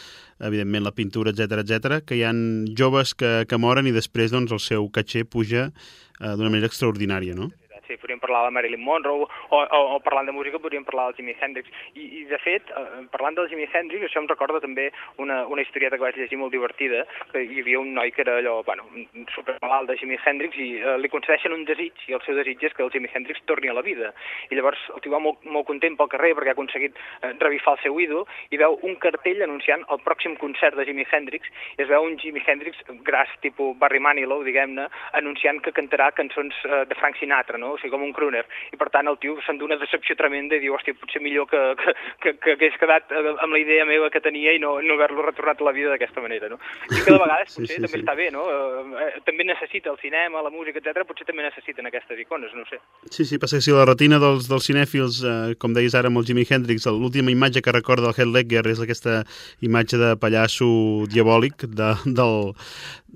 evidentment la pintura, etc etc, que hi han joves que, que moren i després doncs, el seu caché puja eh, d'una manera extraordinària, no? Sí, podríem parlar de Marilyn Monroe, o, o, o parlant de música podríem parlar del Jimi Hendrix. I, i de fet, eh, parlant del Jimi Hendrix, això em recorda també una, una historieta que vaig llegir molt divertida, que hi havia un noi que era allò, bueno, supermalalt de Jimi Hendrix i eh, li concedeixen un desig, i el seu desig és que el Jimi Hendrix torni a la vida. I llavors el tio va molt, molt content pel carrer perquè ha aconseguit eh, revifar el seu ídol i veu un cartell anunciant el pròxim concert de Jimi Hendrix i es veu un Jimi Hendrix gras, tipus Barry Manilow, diguem-ne, anunciant que cantarà cançons eh, de Frank Sinatra, no? O sigui, com un crooner. I per tant el tio se'n d'una decepció tremenda i diu, hòstia, potser millor que, que, que, que hagués quedat eh, amb la idea meva que tenia i no, no haver-lo retornat a la vida d'aquesta manera, no? I que de vegades Sí, potser sí, també sí. està bé, no? Eh, eh, també necessita el cinema, la música, etc. potser també necessiten aquestes icones, no sé. Sí, sí, passa que si la retina dels, dels cinèfils, eh, com deies ara amb el Jimi Hendrix, l'última imatge que recorda el Heath Ledger és aquesta imatge de pallasso diabòlic de, del,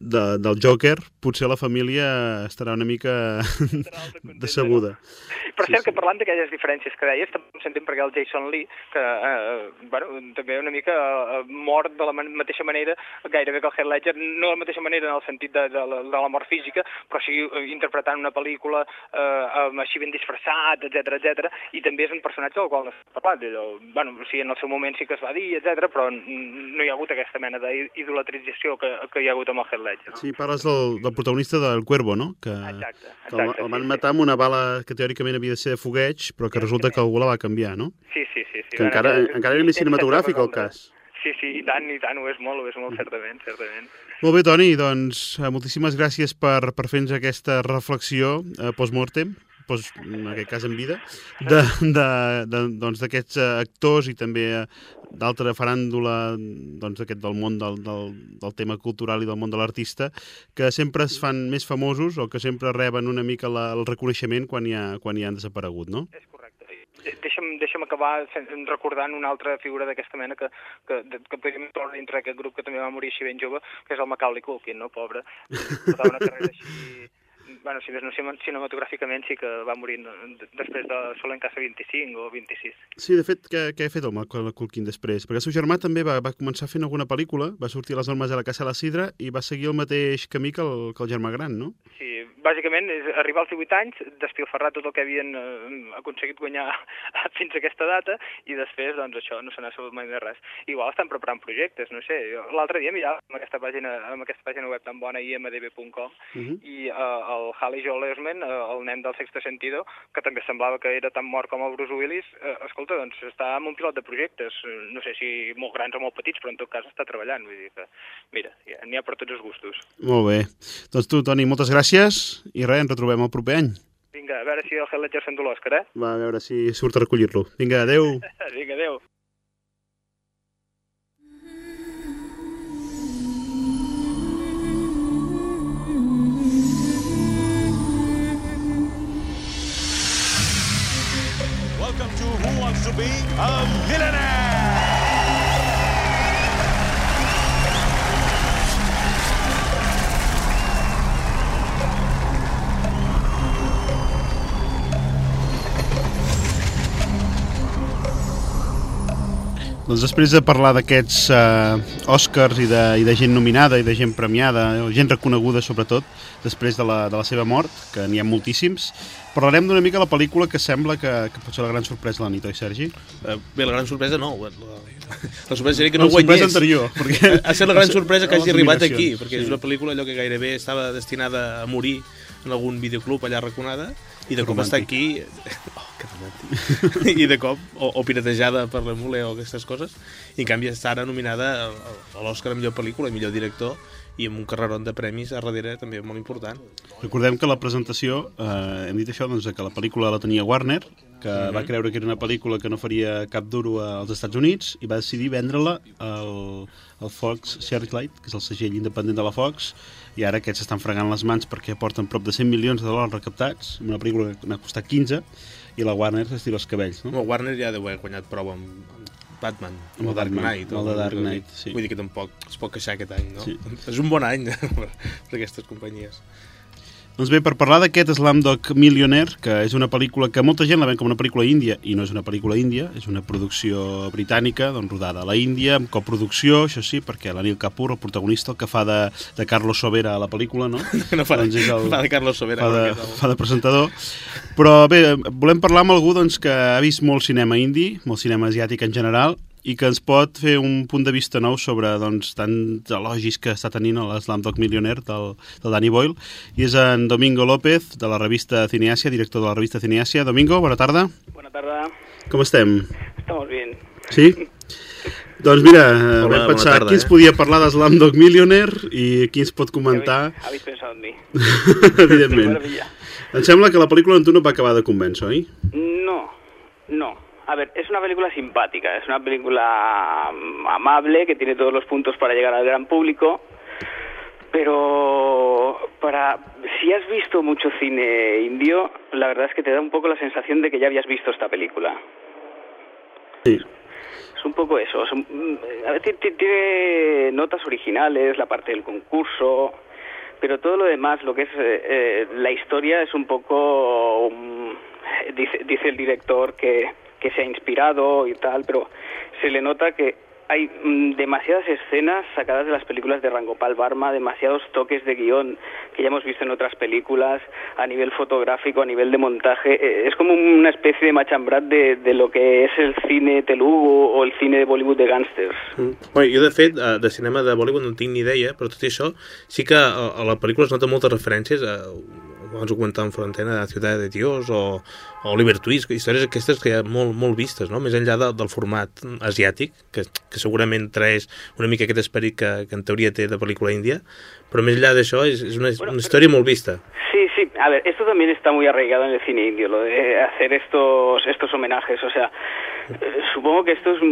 de, del Joker, potser la família estarà una mica decebuda. Per cert, que parlant d'aquelles diferències que deies, també s'entén perquè el Jason Lee, que eh, bueno, també una mica eh, mort de la mateixa manera, gairebé que el Heath Ledger, no de la mateixa manera en el sentit de, de, de la mort física, però sí eh, interpretant una pel·lícula eh, així ben disfressat, etc etc. i també és un personatge del qual no s'ha parlat. Allò, bueno, sí, en el seu moment sí que es va dir, etc, però no hi ha hagut aquesta mena d'idolatrització que, que hi ha hagut amb el Heath Ledger. No? Sí, parles del, del protagonista del Cuervo, no? Que, Exacte, que el, exacte, el van sí, matar amb una bala que teòricament havia de ser de fogueig, però que resulta que algú la va canviar, no? Sí, sí, sí. sí Que encara, Bueno, encara era més cinematogràfic el cas. Sí, sí, i tant, i tant, ho és molt, ho és molt, certament, certament. Molt bé, Toni, doncs eh, moltíssimes gràcies per, per fer-nos aquesta reflexió eh, post-mortem, post, en aquest cas en vida, de, de, de, doncs, d'aquests eh, actors i també eh, d'altra faràndula doncs, aquest del món del, del, del tema cultural i del món de l'artista, que sempre es fan més famosos o que sempre reben una mica la, el reconeixement quan hi, ha, quan hi han desaparegut, no? De- Deixa'm, deixa'm acabar recordant una altra figura d'aquesta mena que, que, que podríem incloure dintre d'aquest grup que també va morir així ben jove, que és el Macaulay Culkin, no? Pobre. [laughs] Portava una carrera així... Bueno, si més no cine- cinematogràficament sí que va morir després de Sol en casa 25 o 26. Sí, de fet, què, què ha fet el Macaulay Culkin després? Perquè el seu germà també va, va començar fent alguna pel·lícula, va sortir a les normes de la Casa de la Sidra i va seguir el mateix camí que el, que el germà gran, no? Sí, bàsicament és arribar als 18 anys, despilferrar tot el que havien eh, aconseguit guanyar [laughs] fins a aquesta data i després, doncs això, no se n'ha sabut mai més res. Igual estan preparant projectes, no sé. L'altre dia mirava amb aquesta pàgina, amb aquesta pàgina web tan bona, imdb.com, Mhm. i eh, el Haley Joel Osment, eh, el nen del Sexto Sentido, que també semblava que era tan mort com el Bruce Willis, eh, escolta, doncs està en un pilot de projectes, eh, no sé si molt grans o molt petits, però en tot cas està treballant, vull dir que, mira, n'hi ha per tots els gustos. Molt bé. Doncs tu, Toni, moltes gràcies i res, ens retrobem el proper any. Vinga, a veure si el Heath Ledger sento l'Òscar, eh? Va, a veure si surt a recollir-lo. Vinga, adeu. [laughs] Vinga, adeu. Be a Millionaire? Doncs després de parlar d'aquests eh, Oscars i de, i de gent nominada i de gent premiada, gent reconeguda sobretot, després de la, de la seva mort, que n'hi ha moltíssims, parlarem d'una mica la pel·lícula que sembla que, que pot ser la gran sorpresa de la nit, oi Sergi? Uh, bé, la gran sorpresa no. La, la sorpresa seria que no La sorpresa guanyés. anterior, perquè- [laughs] Ha estat la gran [laughs] sorpresa que hagi arribat aquí, perquè sí. és una pel·lícula allò que gairebé estava destinada a morir en algun videoclub allà raconada, i de cop està romàntic. aquí... [laughs] Oh, que romàntic. I de cop, o, o piratejada per l'Emule o aquestes coses, i en canvi està ara nominada a, a l'Oscar a millor pel·lícula i millor director, i amb un carreron de premis a darrere també molt important. Recordem que la presentació, eh, hem dit això, doncs, que la pel·lícula la tenia Warner, que Mhm. va creure que era una pel·lícula que no faria cap duro als Estats Units i va decidir vendre-la al, al Fox Searchlight, que és el segell independent de la Fox, i ara aquests estan fregant les mans perquè porten prop de 100 milions de dòlars recaptats, una pel·lícula que n'ha costat 15, i la Warner s'estira els cabells, no? No, Warner ja deu haver guanyat prou amb Batman, Amb el Dark Knight. amb el de Dark Knight, sí. Vull dir que tampoc es pot queixar aquest any, no? Sí. És un bon any [laughs] per aquestes companyies. Doncs bé, per parlar d'aquest Slamdog Millionaire, que és una pel·lícula que molta gent la ven com una pel·lícula índia, i no és una pel·lícula índia, és una producció britànica, doncs, rodada a la Índia, amb coproducció, això sí, perquè l'Anil Kapoor, el protagonista, el que fa de, de Carlos Sobera a la pel·lícula, no? [laughs] No fa de- és fa de Carlos Sobera, Fa de, fa de presentador. Però bé, volem parlar amb algú doncs, que ha vist molt cinema indi, molt cinema asiàtic en general, i que ens pot fer un punt de vista nou sobre doncs, tants elogis que està tenint l'Slamdog Millionaire del, del Danny Boyle i és en Domingo López de la revista Cineàsia, director de la revista Cineàsia Domingo, bona tarda, Buena tarde. com estem? Estamos bien. Sí? Doncs mira, eh, Hola, vam bona pensar tarda, qui ens eh? podia parlar de Slamdog Millionaire i qui ens pot comentar Habéis pensado en mí. [laughs] evidentment em sembla que la pel·lícula en tu no va acabar de convèncer, oi? No, no. A ver, es una película simpática, es una película mm, amable que tiene todos los puntos para llegar al gran público, pero para si has visto mucho cine indio, la verdad es que te da un poco la sensación de que ya habías visto esta película. Sí. Es un poco eso. es un- mm, a ver, ti- ti- tiene notas originales, la parte del concurso, pero todo lo demás, lo que es eh, eh, la historia, es un poco. um, dice, dice el director que, que se ha inspirado y tal, pero se le nota que hay mm, demasiadas escenas sacadas de las películas de Rangopal Barma, demasiados toques de guión que ya hemos visto en otras películas, a nivel fotográfico, a nivel de montaje. Eh, Es como una especie de machambrat de, de lo que es el cine telugu o el cine de Bollywood de gángsters. Mm. Bé, jo, de fet, eh, de cinema de Bollywood no tinc ni idea, però tot i això, sí que a, a la pel·lícula es nota moltes referències a, abans ho comentàvem Frontena, a Ciutat de Dios o, o Oliver Twist, històries aquestes que hi ha molt, molt vistes, no? més enllà de, del format asiàtic, que, que segurament traeix una mica aquest esperit que, que en teoria té de pel·lícula índia, però més enllà d'això és, és una, una història molt vista. Sí, sí, a ver, esto también está muy arraigado en el cine indio, lo de hacer estos estos homenajes, o sea, supongo que esto es,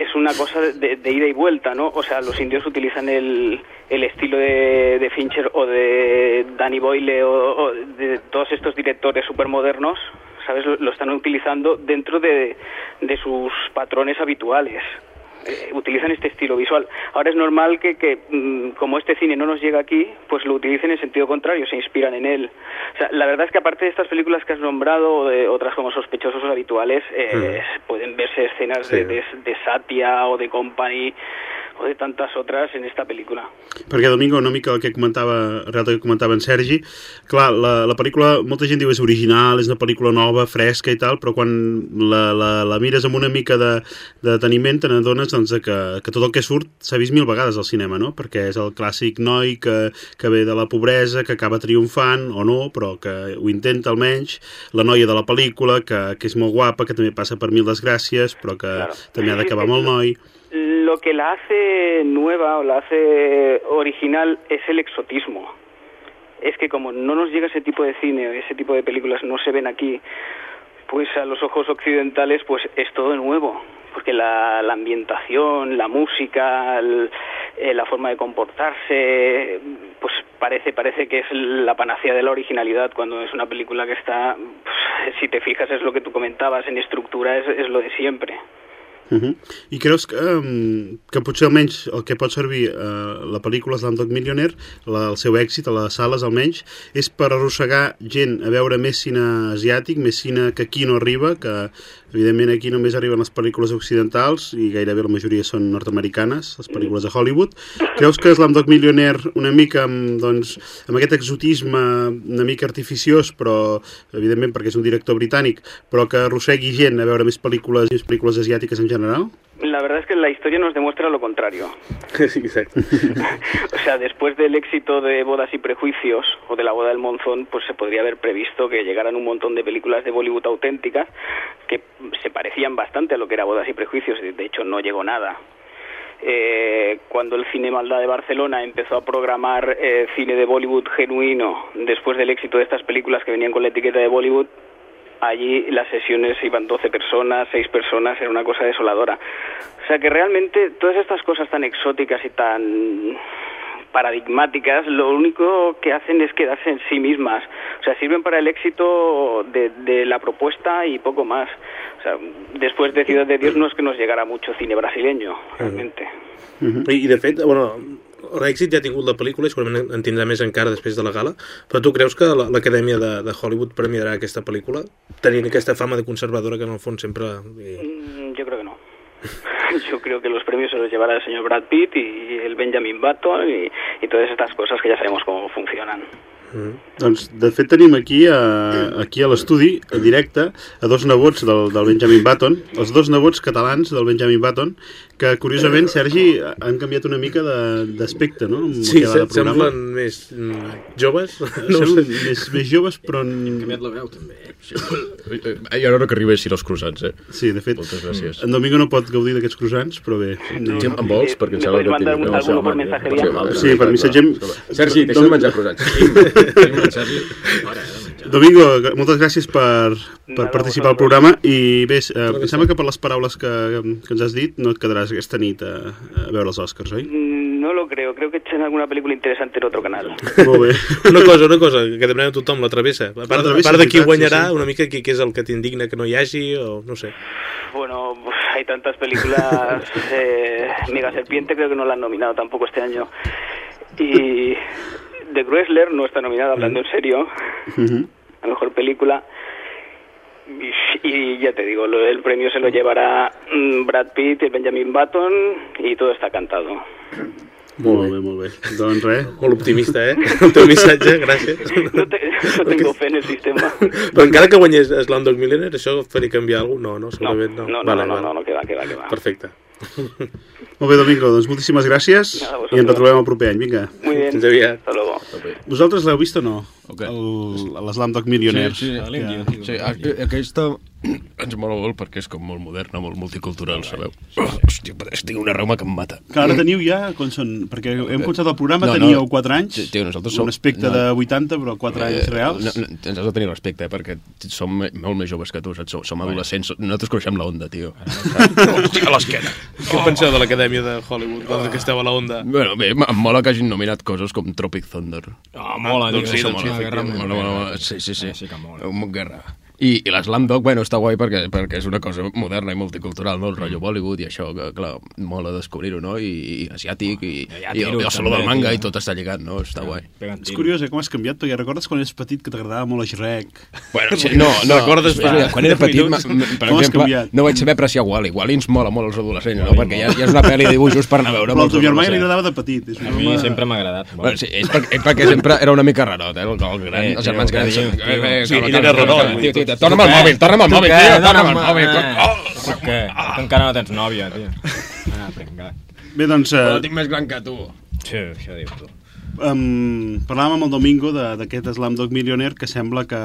es una cosa de, de ida y vuelta, ¿no? O sea, los indios utilizan el, el estilo de, de Fincher o de Danny Boyle o, de todos estos directores supermodernos, ¿sabes? Lo, están utilizando dentro de, de sus patrones habituales eh, utilizan este estilo visual. Ahora es normal que, que mm, como este cine no nos llega aquí, pues lo utilicen en sentido contrario, se inspiran en él. O sea, la verdad es que aparte de estas películas que has nombrado, o de otras como Sospechosos habituales, eh, pueden verse escenas de, Sí. de, de Satya o de Company o de tantas otras en esta película. Perquè, Domingo, una mica el que comentava, del que comentava en Sergi, clar, la, la pel·lícula, molta gent diu és original, és una pel·lícula nova, fresca i tal, però quan la, la, la mires amb una mica de, de deteniment te n'adones doncs, que, que tot el que surt s'ha vist mil vegades al cinema, no? Perquè és el clàssic noi que, que ve de la pobresa, que acaba triomfant, o no, però que ho intenta almenys, la noia de la pel·lícula, que, que és molt guapa, que també passa per mil desgràcies, però que Claro. també ha d'acabar amb el noi. Lo que la hace nueva o la hace original es el exotismo. Es que como no nos llega ese tipo de cine, ese tipo de películas no se ven aquí, pues a los ojos occidentales pues es todo nuevo, porque la, la ambientación, la música, el- eh, la forma de comportarse, pues parece parece que es la panacea de la originalidad cuando es una película que está, pues, si te fijas es lo que tú comentabas, en estructura es, es lo de siempre. Uh -huh. I creus que, um, que potser almenys el que pot servir uh, la pel·lícula Slumdog Millionaire, la, el seu èxit a les sales almenys, és per arrossegar gent a veure més cine asiàtic, més cine que aquí no arriba, que evidentment aquí només arriben les pel·lícules occidentals i gairebé la majoria són nord-americanes, les pel·lícules de Hollywood. Creus que Slumdog Millionaire una mica amb, doncs, amb aquest exotisme una mica artificiós, però evidentment perquè és un director britànic, però que arrossegui gent a veure més pel·lícules, més pel·lícules asiàtiques en general? La verdad es que la historia nos demuestra lo contrario. [laughs] Sí, exacto. [laughs] O sea, después del éxito de Bodas y Prejuicios o de La Boda del Monzón, pues se podría haber previsto que llegaran un montón de películas de Bollywood auténticas que se parecían bastante a lo que era Bodas y Prejuicios, de hecho no llegó nada. Eh, cuando el Cine Maldad de Barcelona empezó a programar eh, cine de Bollywood genuino después del éxito de estas películas que venían con la etiqueta de Bollywood, allí las sesiones iban 12 personas, 6 personas, era una cosa desoladora. O sea que realmente todas estas cosas tan exóticas y tan paradigmáticas, lo único que hacen es quedarse en sí mismas. O sea, sirven para el éxito de, de la propuesta y poco más. O sea, después de Ciudad de Dios no es que nos llegara mucho cine brasileño, realmente. I, de fet, bueno, l'èxit ja ha tingut la pel·lícula i segurament en tindrà més encara després de la gala, però tu creus que la- l'Acadèmia de, de Hollywood premiarà aquesta pel·lícula tenint aquesta fama de conservadora que en el fons sempre... Mm, Yo creo que no. [laughs] Yo creo que los premios se los llevará el señor Brad Pitt y el Benjamin Button y, y todas estas cosas que ya sabemos cómo funcionan. Doncs, de fet, tenim aquí a, aquí a l'estudi, en directe, a dos nebots del, del Benjamin Button, els dos nebots catalans del Benjamin Button, que, curiosament, Sergi, han canviat una mica de- d'aspecte, no? Amb el Sí, que va de se- semblen més mm, joves. No [laughs] Semblen més, més joves, però... Han canviat la veu, també. Eh, Jo no que arribessin els croissants, eh? Sí, de fet, Moltes gràcies. en Domingo no pot gaudir d'aquests croissants, però bé. No, Sí, en vols? Perquè em sembla que un- no, alguno por sí, sí, Sí, per missatgem... Sergi, deixa de menjar croissants. Sergi. Domingo, moltes gràcies per, per participar al programa i bé, eh, em sembla que per les paraules que, que ens has dit no et quedaràs aquesta nit a, a veure els Oscars, oi? Mm, No lo creo, creo que echen alguna película interesante en otro canal. [laughs] Molt bé. Una cosa, una cosa, que demanem a tothom, la travessa. A part, La a travessa, part de qui guanyarà, sí, sí. una mica qui, qui és el que t'indigna que no hi hagi, o no sé. Bueno, pues, hay tantas películas. [laughs] Eh, Mega Serpiente creo que no la han nominado tampoco este año. Y The Chrysler no está nominada, hablando en serio, [laughs] a mejor película. Y, y ya te digo, lo- el premio se lo llevará mm, Brad Pitt, el Benjamin Button y todo está cantado. Molt bé, molt bé. Doncs res. Molt optimista, eh? El teu missatge, gràcies. No, te- no tengo fe en el sistema. [laughs] Però encara que guanyés Slumdog Millionaire, això faria canviar alguna cosa? No, no, segurament no. No, no, vale, no, vale. no, no, que va, que va, que va. Perfecte. Molt bé, Domingo, doncs moltíssimes gràcies a i ens retrobem el proper any, vinga. Muy bien. Fins aviat. Hasta luego. Vosaltres l'heu vist o no? El, l'Slamdog Millionaire. Sí, sí, sí, a- aquesta [clears throat] ens mola molt perquè és com molt moderna, molt multicultural, sabeu? [clears throat] Hòstia, però és- tinc una reuma que em mata. Que ara teniu ja, quan són... Perquè hem començat el programa, No, no. teníeu 4 anys, Sí, tio, nosaltres som- un aspecte no. de 80, però 4 anys reals. No, no, ens has de tenir respecte, eh, perquè som me- molt més joves que tu, saps? Som, som adolescents, nosaltres coneixem la onda, tio. [laughs] Hòstia, a l'esquena. Què penseu de l'Acadèmia de Hollywood, doncs que esteu a la onda? Bueno, bé, em mola que hagin nominat coses com Tropic Thunder. Ah, mola, doncs tio, sí, això doncs mola, sí, Guerra efectivament. Mundial. Mola, mola, sí, sí, sí. Sí que mola. Un guerra. I, i l'Slam Dog, bueno, està guai perquè, perquè és una cosa moderna i multicultural, no? El rotllo Bollywood i això, que, clar, mola descobrir-ho, no? I, i asiàtic, i, i, i, el saló del manga i tot està lligat, no? Està guai. És curiós, eh, com has canviat, perquè recordes quan eres petit que t'agradava molt a Shrek? Bueno, [laughs] sí, no, no, Recordes és veritat, quan era 10 petit, minuts? ma- per exemple, canviat? no vaig saber apreciar Wall-E. Wall-E ens mola molt als adolescents, no? Perquè ja, ja és una pel·li de dibuixos per anar a veure. Però els teu germà li agradava de petit. És A mi sempre m'ha agradat. Bueno, sí, és, perquè, és perquè sempre era una mica rarot, eh? El, el gran, Eh, els germans grans. Eh, eh, Sí, era rarot, torna'm el mòbil, torna'm el mòbil, tio, torna'm el mòbil. Tu què? Tu encara no tens nòvia, tio. Ah, pringat. Bé, doncs, Però eh, tinc més gran que tu. Sí, això dius tu. um, parlàvem amb el Domingo de- d'aquest Slam Dog Millionaire que sembla que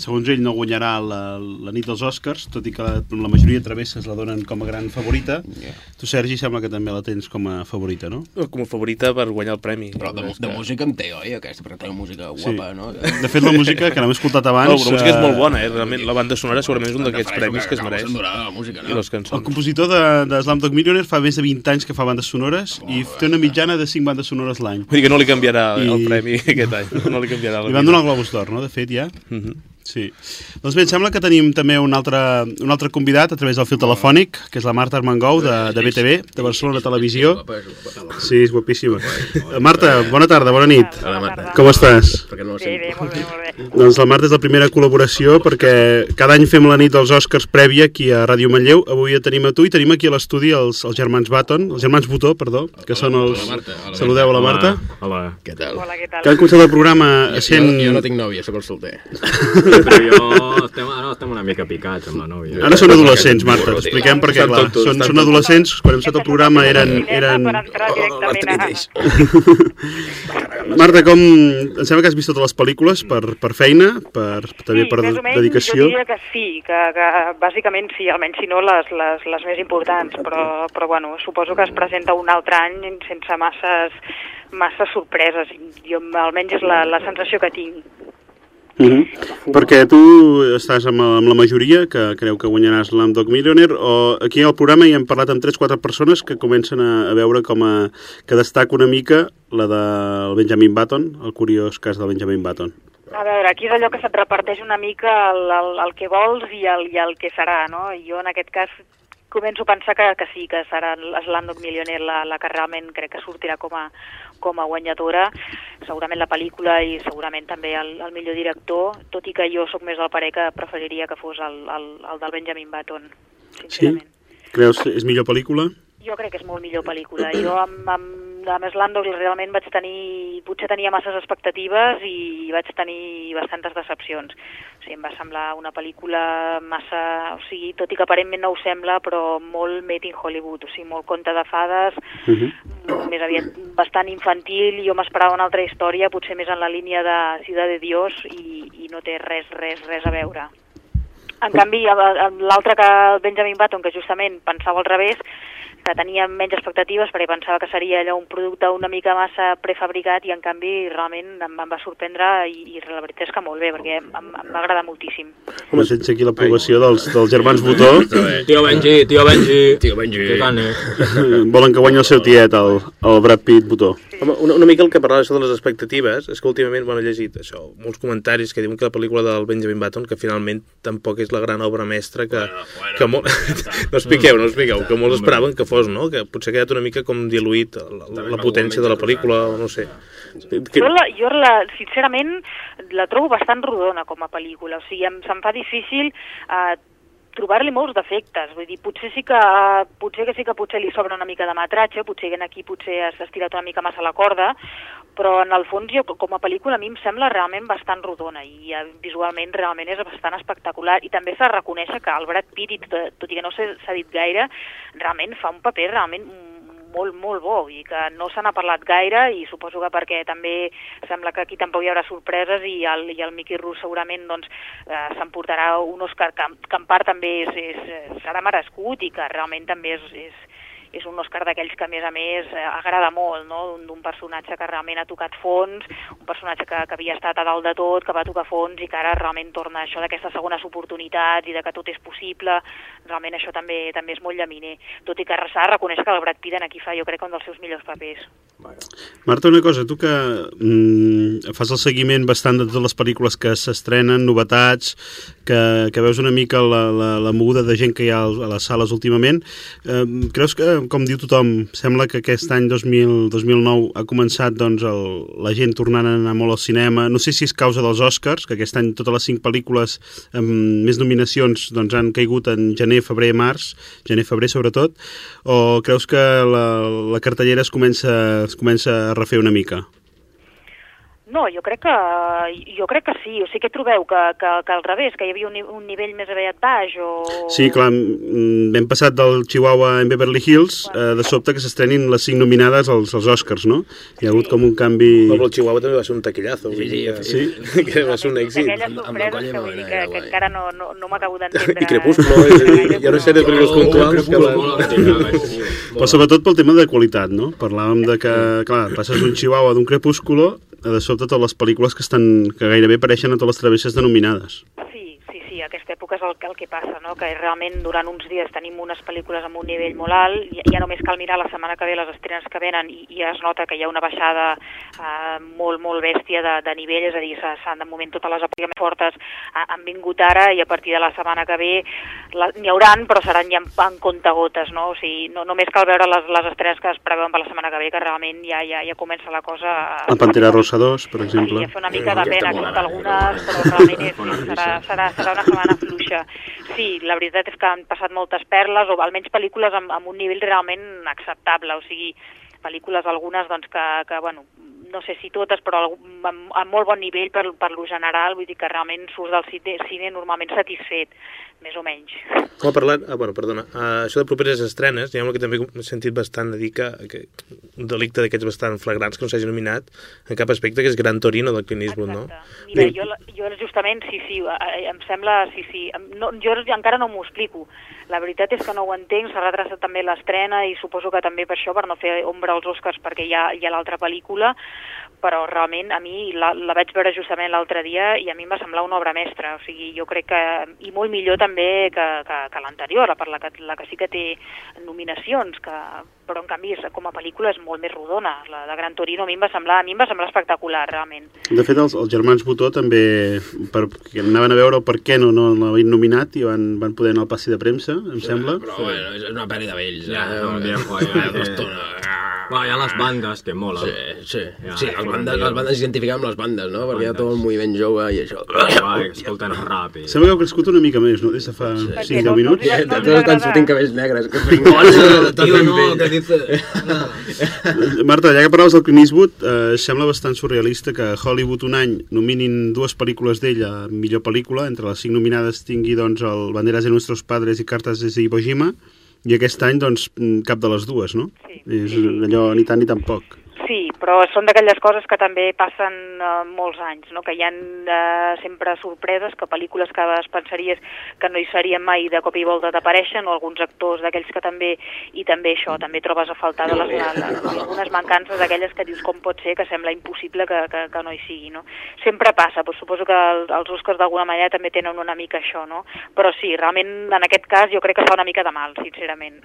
segons ell, no guanyarà la, la nit dels Oscars, tot i que la, la majoria de travesses la donen com a gran favorita. Yeah. Tu, Sergi, sembla que també la tens com a favorita, no? Com a favorita per guanyar el premi. Però de, de música en té, oi, aquesta? Perquè té una música guapa, no? De fet, la música, que m'he escoltat abans... No, la música és eh, molt bona, eh? Realment, la banda sonora segurament és un d'aquests premis que es mereix. La música, I no? les cançons. El compositor de, de Slamdog Millionaire fa més de 20 anys que fa bandes sonores i té una mitjana de 5 bandes sonores l'any. Vull dir que no li canviarà I- el premi [laughs] aquest any. No li canviarà la Li van donar el Globus d'Or, no?, de fet, ja. Mhm. Sí. Doncs bé, em sembla que tenim també un altre, un altre convidat a través del fil telefònic, que és la Marta Armengou, de, de BTV, de Barcelona Televisió. Sí, és guapíssima. Marta, bona tarda, bona nit. Hola, Marta. Com estàs? Perquè no Bé, bé, molt bé, molt bé. Doncs la Marta és la primera col·laboració perquè cada any fem la nit dels Oscars prèvia aquí a Ràdio Manlleu. Avui ja tenim a tu i tenim aquí a l'estudi els, els germans Baton, els germans Botó, perdó, que són els... Saludeu a la Marta. Hola. Què tal? Hola, què tal? Que han començat el programa sent... jo, jo no tinc nòvia, sóc el solter. [laughs] Però jo estem, ara estem una mica picats amb la nòvia. Ara són adolescents, Marta, t'expliquem perquè, clar, tontos, són, són adolescents, quan hem fet el programa eren... eren... Directament a... Marta, com... Em sembla que has vist totes les pel·lícules per, per feina, per, també per més o menys, dedicació. Jo diria que sí, que, que bàsicament sí, almenys si no les, les, les més importants, però, però bueno, suposo que es presenta un altre any sense masses, masses sorpreses. Jo, almenys és la, la sensació que tinc. Mm -hmm. Perquè tu estàs amb, amb la majoria que creu que guanyaràs l'Amdog Millionaire o aquí al programa hi hem parlat amb 3-4 persones que comencen a, a veure com a, que destaca una mica la del Benjamin Button, el curiós cas del Benjamin Button. A veure, aquí és allò que se't reparteix una mica el, el, el que vols i el, i el que serà, no? I jo en aquest cas començo a pensar que, que sí, que serà l'Slandog Millionaire la, la que realment crec que sortirà com a, com a guanyadora, segurament la pel·lícula i segurament també el, el millor director, tot i que jo sóc més del parer que preferiria que fos el, el, el del Benjamin Button, Sí? sincerament. Creus que és millor pel·lícula? Jo crec que és molt millor pel·lícula. Jo amb, amb, amb Slandog realment vaig tenir... Potser tenia masses expectatives i vaig tenir bastantes decepcions. Sigui, em va semblar una pel·lícula massa... O sigui, tot i que aparentment no ho sembla, però molt made in Hollywood. O sigui, molt conte de fades, més aviat bastant infantil. Jo m'esperava una altra història, potser més en la línia de Ciudad de Dios i, i no té res, res, res a veure. En canvi, l'altre que el Benjamin Button, que justament pensava al revés, que tenia menys expectatives perquè pensava que seria allò un producte una mica massa prefabricat i en canvi realment em, em va sorprendre i, i la veritat és que molt bé perquè em, em va agradar moltíssim. Home, sense aquí l'aprovació dels, dels germans Botó. [laughs] Tio Benji, tio Benji. Tio Benji. Cane. [laughs] Volen que guanyi el seu tiet, el, el Brad Pitt Botó. Home, una, una mica el que parlava això de les expectatives és que últimament bueno, he llegit això, molts comentaris que diuen que la pel·lícula del Benjamin Button que finalment tampoc és la gran obra mestra que, que molt... [laughs] no expliqueu, no expliqueu, que molts esperaven que fos, no? Que potser ha quedat una mica com diluït la, la, la potència de la pel·lícula, o no sé. Que... Jo, la, jo la, sincerament la trobo bastant rodona com a pel·lícula, o sigui, em, se'm fa difícil eh, trobar-li molts defectes, vull dir, potser sí que, potser que sí que potser li sobra una mica de metratge, potser que aquí potser has estirat una mica massa la corda, però en el fons jo com a pel·lícula a mi em sembla realment bastant rodona i eh, visualment realment és bastant espectacular i també s'ha de reconèixer que el Brad Pitt, tot, i que no s'ha dit gaire, realment fa un paper realment molt, molt bo i que no se n'ha parlat gaire i suposo que perquè també sembla que aquí tampoc hi haurà sorpreses i el, i el Mickey Rourke segurament doncs, eh, s'emportarà un Oscar que, que en part també és, és, serà merescut i que realment també és, és, és un Oscar d'aquells que a més a més eh, agrada molt, no? d'un personatge que realment ha tocat fons, un personatge que, que havia estat a dalt de tot, que va tocar fons i que ara realment torna això d'aquestes segones oportunitats i de que tot és possible, realment això també també és molt llaminer, tot i que s'ha de reconèixer que el Brad Pitt aquí fa jo crec un dels seus millors papers. Marta, una cosa, tu que mm, fas el seguiment bastant de totes les pel·lícules que s'estrenen, novetats, que, que veus una mica la, la, la moguda de gent que hi ha a les sales últimament, eh, creus que, com diu tothom, sembla que aquest any 2000, 2009 ha començat doncs, el, la gent tornant a anar molt al cinema, no sé si és causa dels Oscars, que aquest any totes les cinc pel·lícules amb més nominacions doncs, han caigut en gener, febrer, març, gener, febrer sobretot, o creus que la, la cartellera es comença, es comença a refer una mica? No, jo crec que, jo crec que sí. O sigui, què trobeu? Que, que, que al revés, que hi havia un, un nivell més aviat baix? O... Sí, clar, mm, hem passat del Chihuahua en Beverly Hills eh, de sobte que s'estrenin les cinc nominades als, als Oscars, no? Hi ha hagut com un canvi... Però el Chihuahua també va ser un taquillazo. Sí, sí, sí. [laughs] que va ser un èxit. Aquelles sorpreses que vull dir que, que encara no, no, no m'acabo d'entendre. I Crepúsculo, i, hi ha una sèrie de pel·lícules puntuals que van... Però sobretot pel tema de qualitat, no? Parlàvem de que, clar, passes d'un Chihuahua d'un Crepúsculo de sobte totes les pel·lícules que estan que gairebé apareixen a totes les travesses denominades. És el, que- el que passa, no? que realment durant uns dies tenim unes pel·lícules amb un nivell molt alt, ja, ja només cal mirar la setmana que ve les estrenes que venen i, i es nota que hi ha una baixada eh, molt, molt bèstia de, de nivell, és a dir, s'ha- s'han de moment totes les èpoques més fortes ha, han vingut ara i a partir de la setmana que ve n'hi hauran, però seran ja en, en comptagotes, no? O sigui, no, només cal veure les, les estrenes que es preveuen per la setmana que ve, que realment ja, ja, ja comença la cosa a, La Pantera Rosa 2, per exemple. Sí, a fer una mica de pena contra algunes, però realment és, serà, serà, serà una setmana fluixa. Sí, la veritat és que han passat moltes perles, o almenys pel·lícules amb, amb un nivell realment acceptable, o sigui, pel·lícules algunes doncs, que, que bueno, no sé si totes, però amb molt bon nivell per, per lo general, vull dir que realment surts del cine, cine normalment satisfet, més o menys. Com ha parlat... Ah, bueno, perdona. Uh, això de properes estrenes, diguem que també he sentit bastant a dir que, que un delicte d'aquests bastant flagrants que no s'hagi nominat en cap aspecte, que és Gran Torino del Clint Eastwood, no? Mira, jo, jo justament, sí, sí, em sembla, sí, sí, no, jo encara no m'ho explico. La veritat és que no ho entenc, s'ha retrasat també l'estrena i suposo que també per això, per no fer ombra als Oscars, perquè hi ha, hi ha l'altra pel·lícula, però realment a mi la, la vaig veure justament l'altre dia i a mi em va semblar una obra mestra, o sigui, jo crec que, i molt millor també que, que, que l'anterior, la que, la que sí que té nominacions, que, però en canvi com a pel·lícula és molt més rodona, la de Gran Torino a mi em va semblar, a mi em va semblar espectacular, realment. De fet, els, els germans Botó també per, que anaven a veure per què no, no l'havien nominat i van, van poder anar al passi de premsa, em sembla. Però bueno, és una pel·li de vells. Ja, eh? un Ja, ja, costona. Bueno, hi ha les bandes que molen. Sí, sí. Ja, sí, les bandes, les bandes s'identifiquen amb les bandes, no? Perquè hi ha tot el moviment jove i això. Va, escolten rap. I... Sembla que heu crescut una mica més, no?, des de fa 5-10 minuts. Ja, tots estan sortint cabells negres. [laughs] Que fringols. Tío, no, que [laughs] dice... No. [laughs] Marta, ja que parlaves del Clint Eastwood, eh, sembla bastant surrealista que Hollywood un any nominin dues pel·lícules d'ell a millor pel·lícula, entre les cinc nominades tingui doncs, el Banderas de Nuestros Padres i Cartas desde Iwo Jima, i aquest any doncs, mm, cap de les dues, no? Sí. És allò ni tant ni tan poc. Sí, però són d'aquelles coses que també passen eh, molts anys, no? que hi ha eh, sempre sorpreses, que pel·lícules que es pensaries que no hi serien mai de cop i volta t'apareixen, o alguns actors d'aquells que també, i també això, també trobes a faltar de les, les, algunes mancances d'aquelles que dius com pot ser, que sembla impossible que, que, que no hi sigui. No? Sempre passa, però suposo que el, els Oscars d'alguna manera també tenen una mica això, no? però sí, realment en aquest cas jo crec que fa una mica de mal, sincerament.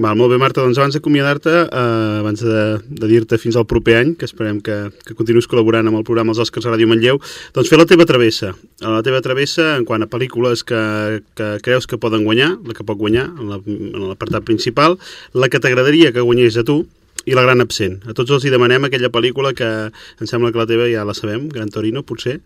Val, molt bé, Marta, doncs abans d'acomiadar-te, eh, abans de, de dir-te fins al proper any, que esperem que, que continuïs col·laborant amb el programa Els Oscars a Ràdio Manlleu, doncs fer la teva travessa. A la teva travessa en quant a pel·lícules que, que creus que poden guanyar, la que pot guanyar en la- l'apartat principal, la que t'agradaria que guanyés a tu, i la gran absent. A tots els hi demanem aquella pel·lícula que em sembla que la teva ja la sabem, Gran Torino, potser,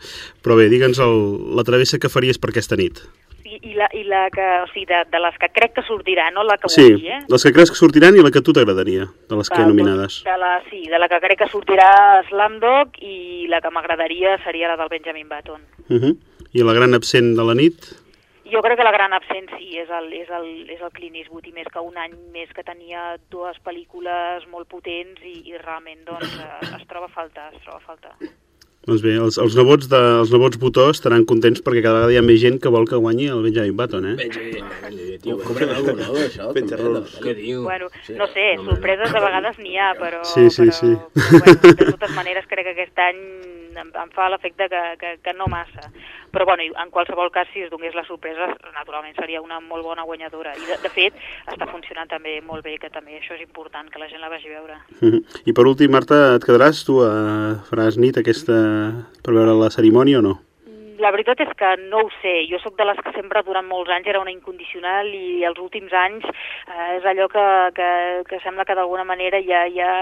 però bé, digue'ns la travessa que faries per aquesta nit. I, i, la, i la que, o sigui, de, de les que crec que sortirà, no la que Sí, vull dir, eh? les que creus que sortiran i la que a tu t'agradaria, de les que hi ha Val, nominades. doncs, De la, sí, de la que crec que sortirà Slamdog i la que m'agradaria seria la del Benjamin Button. Uh -huh. I la gran absent de la nit? Jo crec que la gran absent sí, és el, és el, és el Clint Eastwood, i més que un any més que tenia dues pel·lícules molt potents i, i realment doncs, eh, es troba a faltar, es troba a faltar. Doncs bé, els, els, nebots de, els nebots Botó estaran contents perquè cada vegada hi ha més gent que vol que guanyi el Benjamin Button, eh? Benji, tio, cobrem alguna cosa, no, d'això? Penja també, rols. Què diu? Bueno, no sé, sorpreses de vegades n'hi ha, però, Sí, sí, però, sí. però bueno, de totes maneres crec que aquest any em, em fa l'efecte que, que, que no massa. Però bueno, en qualsevol cas, si es donés la sorpresa, naturalment seria una molt bona guanyadora. I de, de fet, està funcionant també molt bé, que també això és important, que la gent la vagi a veure. [laughs] I per últim, Marta, et quedaràs tu? A... Faràs nit aquesta per veure la cerimònia o no? La veritat és que no ho sé. Jo sóc de les que sempre durant molts anys era una incondicional i els últims anys eh, és allò que, que, que sembla que d'alguna manera ja, ja...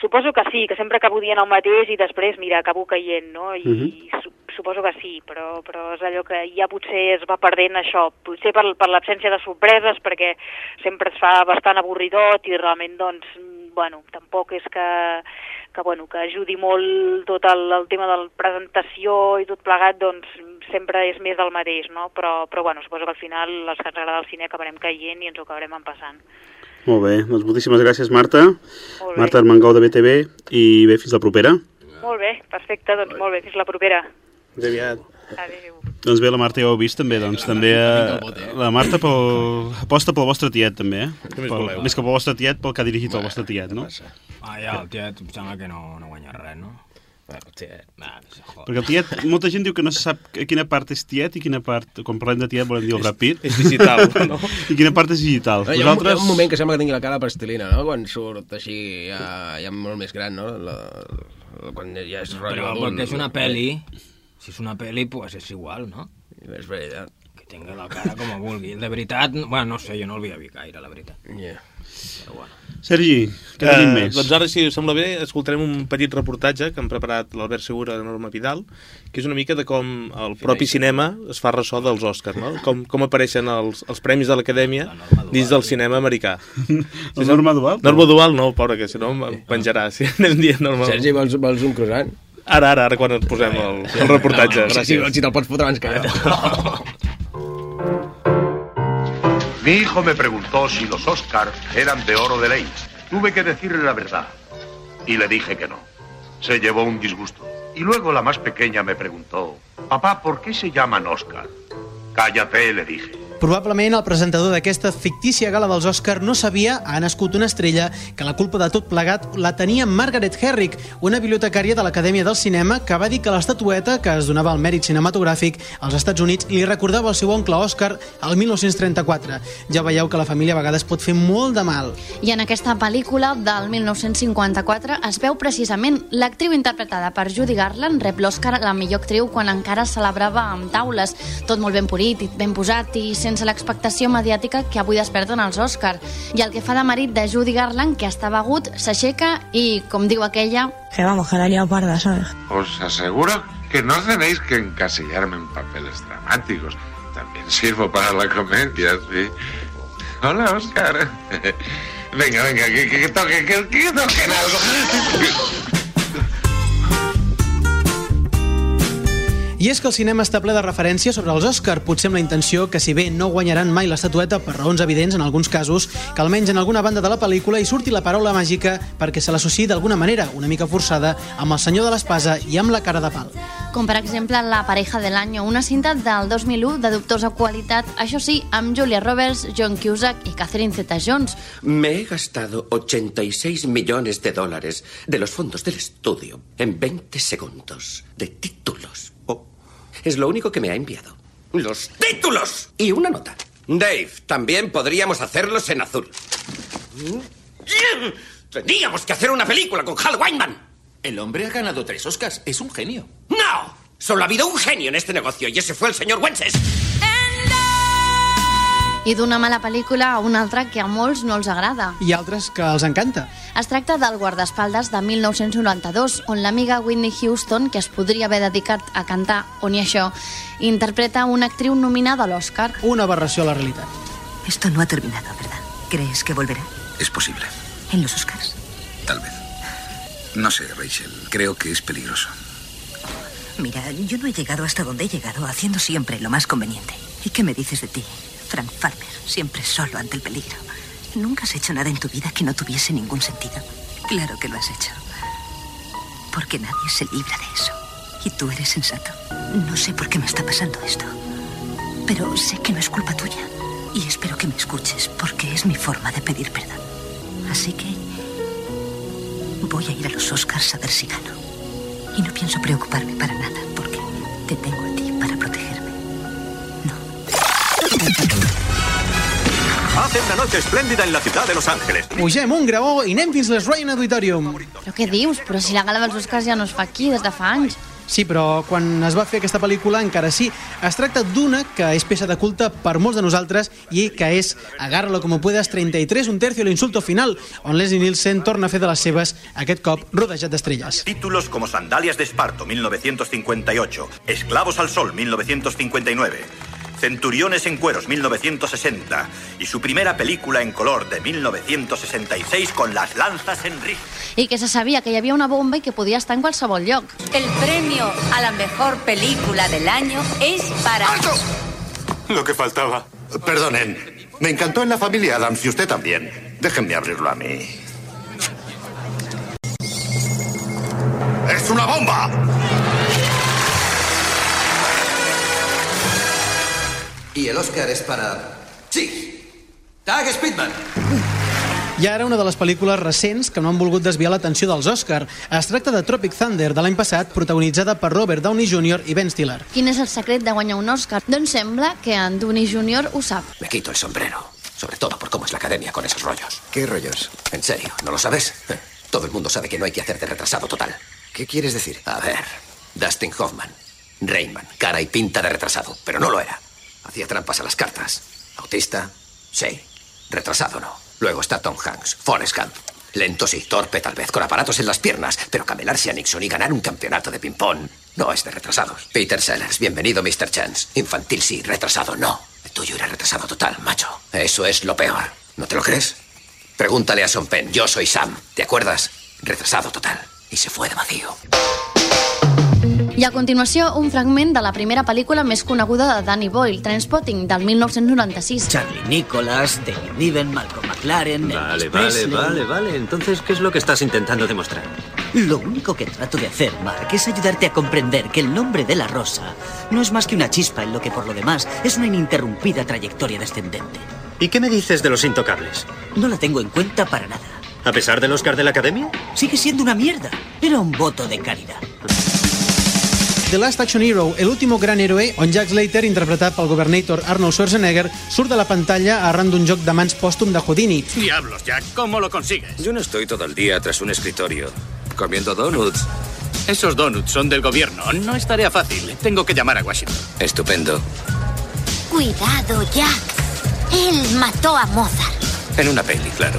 Suposo que sí, que sempre acabo dient el mateix i després, mira, acabo caient, no? I Mhm. su suposo que sí, però, però és allò que ja potser es va perdent això, potser per, per l'absència de sorpreses, perquè sempre es fa bastant avorridot i realment, doncs, mm, bueno, tampoc és que que, bueno, que ajudi molt tot el, el tema de la presentació i tot plegat, doncs sempre és més del mateix, no? Però, però bueno, suposo que al final els que ens agrada el cine acabarem caient i ens ho acabarem empassant. Molt bé, doncs moltíssimes gràcies, Marta. Marta Armengou de BTV, i bé, fins la propera. Molt bé, perfecte, doncs molt bé, fins la propera. Aviat. Adéu. Doncs bé, la Marta ja ho heu vist, també, doncs també eh, la Marta pel, aposta pel vostre tiet, també, eh? Pel, voleu? més que pel vostre tiet, pel que ha dirigit el vostre tiet, no? Ah, ja, el tiet em sembla que no, no guanya res, no? El tiet. Ah, joder. Perquè el tiet, molta gent diu que no se sap quina part és tiet i quina part, quan parlem de tiet volem dir el ràpid. és digital, [laughs] no? I quina part és digital. Hi ha, un, hi ha un moment que sembla que tingui la cara plastilina, no? Quan surt així ja, ja molt més gran, no? La, la, quan ja és rotllo Però perquè és una pel·li, si és una pel·li, pues és igual, no? És veritat. Que tingui la cara com vulgui. De veritat, bueno, no sé, jo no el havia vist gaire, la veritat. Yeah. Però bueno. Sergi, què tenim més? Doncs ara, si us sembla bé, escoltarem un petit reportatge que han preparat l'Albert Segura i Norma Vidal, que és una mica de com el propi cinema es fa ressò dels Oscars, no? Com, com apareixen els, els premis de l'Acadèmia dins del cinema americà. [laughs] La Norma Duval? Norma Duval no, pobra, que si no em penjarà. Si anem dient Norma Sergi, vols, vols un croissant? Ara, ara, ara, quan et posem el, el reportatge. No, no, si, si te'l pots fotre abans que jo. [laughs] Mi hijo me preguntó si los Oscars eran de oro de ley. Tuve que decirle la verdad. Y le dije que no. Se llevó un disgusto. Y luego la más pequeña me preguntó, papá, ¿por qué se llaman Oscar? Cállate, le dije. Probablement el presentador d'aquesta fictícia gala dels Oscar no sabia, ha nascut una estrella, que la culpa de tot plegat la tenia Margaret Herrick, una bibliotecària de l'Acadèmia del Cinema que va dir que l'estatueta que es donava al mèrit cinematogràfic als Estats Units li recordava el seu oncle Oscar al 1934. Ja veieu que la família a vegades pot fer molt de mal. I en aquesta pel·lícula del 1954 es veu precisament l'actriu interpretada per Judy Garland rep l'Oscar la millor actriu quan encara celebrava amb taules, tot molt ben polit ben posat i sense l'expectació mediàtica que avui desperten els Oscar. I el que fa de marit de Judy Garland, que està begut, s'aixeca i, com diu aquella... Que vamos, que la liado parda, ¿sabes? Os aseguro que no tenéis que encasillarme en papeles dramáticos. También sirvo para la comedia, sí. Hola, Oscar. [laughs] Venga, venga, que, que, que toquen, que, que toquen algo. I és que el cinema està ple de referències sobre els Oscar, potser amb la intenció que si bé no guanyaran mai l'estatueta per raons evidents en alguns casos, que almenys en alguna banda de la pel·lícula hi surti la paraula màgica perquè se l'associï d'alguna manera, una mica forçada, amb el senyor de l'espasa i amb la cara de pal. Com per exemple La pareja del año, una cinta del 2001 de dubtosa qualitat, això sí, amb Julia Roberts, John Cusack i Catherine Zeta-Jones. Me he gastado 86 millones de dólares de los fondos del estudio en 20 segundos de títulos. Es lo único que me ha enviado. ¡Los títulos! Y una nota. Dave, también podríamos hacerlos en azul. Teníamos que hacer una película con Hal Weinman. El hombre ha ganado tres Oscars. Es un genio. ¡No! Solo ha habido un genio en este negocio y ese fue el señor Wences. I d'una mala pel·lícula a una altra que a molts no els agrada. I altres que els encanta. Es tracta del guardaespaldes de 1992, on l'amiga Whitney Houston, que es podria haver dedicat a cantar, o ni això, interpreta una actriu nominada a l'Oscar. Una aberració a la realitat. Esto no ha terminado, ¿verdad? ¿Crees que volverá? Es posible. ¿En los Oscars? Tal vez. No sé, Rachel. Creo que es peligroso. Mira, yo no he llegado hasta donde he llegado haciendo siempre lo más conveniente. ¿Y qué me dices de ti? Frank Farmer, siempre solo ante el peligro. ¿Nunca has hecho nada en tu vida que no tuviese ningún sentido? Claro que lo has hecho. Porque nadie se libra de eso. Y tú eres sensato. No sé por qué me está pasando esto. Pero sé que no es culpa tuya. Y espero que me escuches, porque es mi forma de pedir perdón. Así que voy a ir a los Oscars a ver si gano. Y no pienso preocuparme para nada, porque te tengo a ti para protegerme. Hace una noche espléndida en la ciudad de Los Ángeles. Pugem un graó i anem fins les Ryan Auditorium. Però què dius? Però si la gala dels Oscars ja no es fa aquí des de fa anys. Sí, però quan es va fer aquesta pel·lícula encara sí. Es tracta d'una que és peça de culte per molts de nosaltres i que és Agárralo como puedas 33, un tercio, l'insulto final, on Leslie Nielsen torna a fer de les seves, aquest cop rodejat d'estrelles. Títulos como Sandalias de Esparto, 1958. Esclavos al Sol, 1959. Centuriones en cueros, 1960. Y su primera película en color de 1966 con las lanzas en risco. I que se sabia que hi havia una bomba i que podia estar en qualsevol lloc. El premio a la mejor película del año es para... Lo que faltaba. Perdonen. Me encantó en la familia Adams y usted también. Déjenme abrirlo a mí. ¡Es una bomba! Y el Oscar es para... Sí. Tag Speedman. I ara una de les pel·lícules recents que no han volgut desviar l'atenció dels Oscar. Es tracta de Tropic Thunder, de l'any passat, protagonitzada per Robert Downey Jr. i Ben Stiller. Quin és el secret de guanyar un Oscar? Doncs sembla que en Downey Jr. ho sap. Me quito el sombrero. Sobre todo por cómo es la academia con esos rollos. ¿Qué rollos? ¿En serio? ¿No lo sabes? Todo el mundo sabe que no hay que hacer de retrasado total. ¿Qué quieres decir? A ver, Dustin Hoffman, Rainman, cara y pinta de retrasado, pero no lo era. Hacía trampas a las cartas. Autista, sí. Retrasado no. Luego está Tom Hanks, Forrest Gump. Lento sí, torpe tal vez, con aparatos en las piernas, pero camelarse a Nixon y ganar un campeonato de ping-pong no es de retrasados. Peter Sellers, bienvenido, Mr. Chance. Infantil sí, retrasado no. El tuyo era retrasado total, macho. Eso es lo peor. ¿No te lo crees? Pregúntale a Son Penn, yo soy Sam, ¿te acuerdas? Retrasado total. Y se fue de vacío. I a continuació, un fragment de la primera pel·lícula més coneguda de Danny Boyle, Trainspotting, del 1996. Charlie Nicholas, David Niven, Malcolm McLaren, Vale, vale, vale, vale. Entonces, ¿qué es lo que estás intentando demostrar? Lo único que trato de hacer, Mark, es ayudarte a comprender que el nombre de la rosa no es más que una chispa en lo que por lo demás es una ininterrumpida trayectoria descendente. ¿Y qué me dices de los intocables? No la tengo en cuenta para nada. ¿A pesar del Oscar de la Academia? Sigue siendo una mierda. Era un voto de caridad. The Last Action Hero, el último gran héroe, on Jack Slater, interpretat pel governator Arnold Schwarzenegger, surt de la pantalla arran d'un joc de mans pòstum de Houdini. Diablos, Jack, ¿cómo lo consigues? Yo no estoy todo el día tras un escritorio comiendo donuts. Esos donuts son del gobierno. No es tarea fácil. Tengo que llamar a Washington. Estupendo. Cuidado, Jack. Él mató a Mozart. En una peli, claro.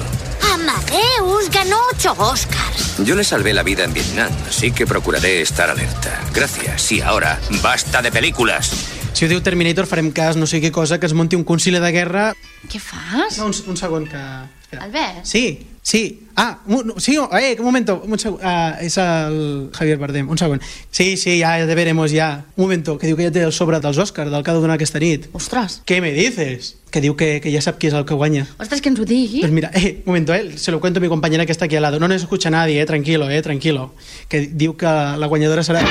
Amadeus ganó ocho Oscars. Yo le salvé la vida en Vietnam, así que procuraré estar alerta. Gracias. Y ahora, basta de películas. Si ho diu Terminator, farem cas no sé què cosa, que es monti un concili de guerra... Què fas? No, un, un segon que... Albert? Sí, sí. Ah, un, sí, eh, un momento. Un segon. Ah, és el Javier Bardem. Un segon. Sí, sí, ya, ya veremos ya. Un momento, que diu que ja té el sobre dels Oscars, del que ha de donar aquesta nit. Ostres. Què me dices? Que diu que, que ja sap qui és el que guanya. Ostres, que ens ho digui. Pues mira, eh, un momento, eh, se lo cuento a mi compañera que está aquí al lado. No nos escucha nadie, eh, tranquilo, eh, tranquilo. Que diu que la guanyadora serà...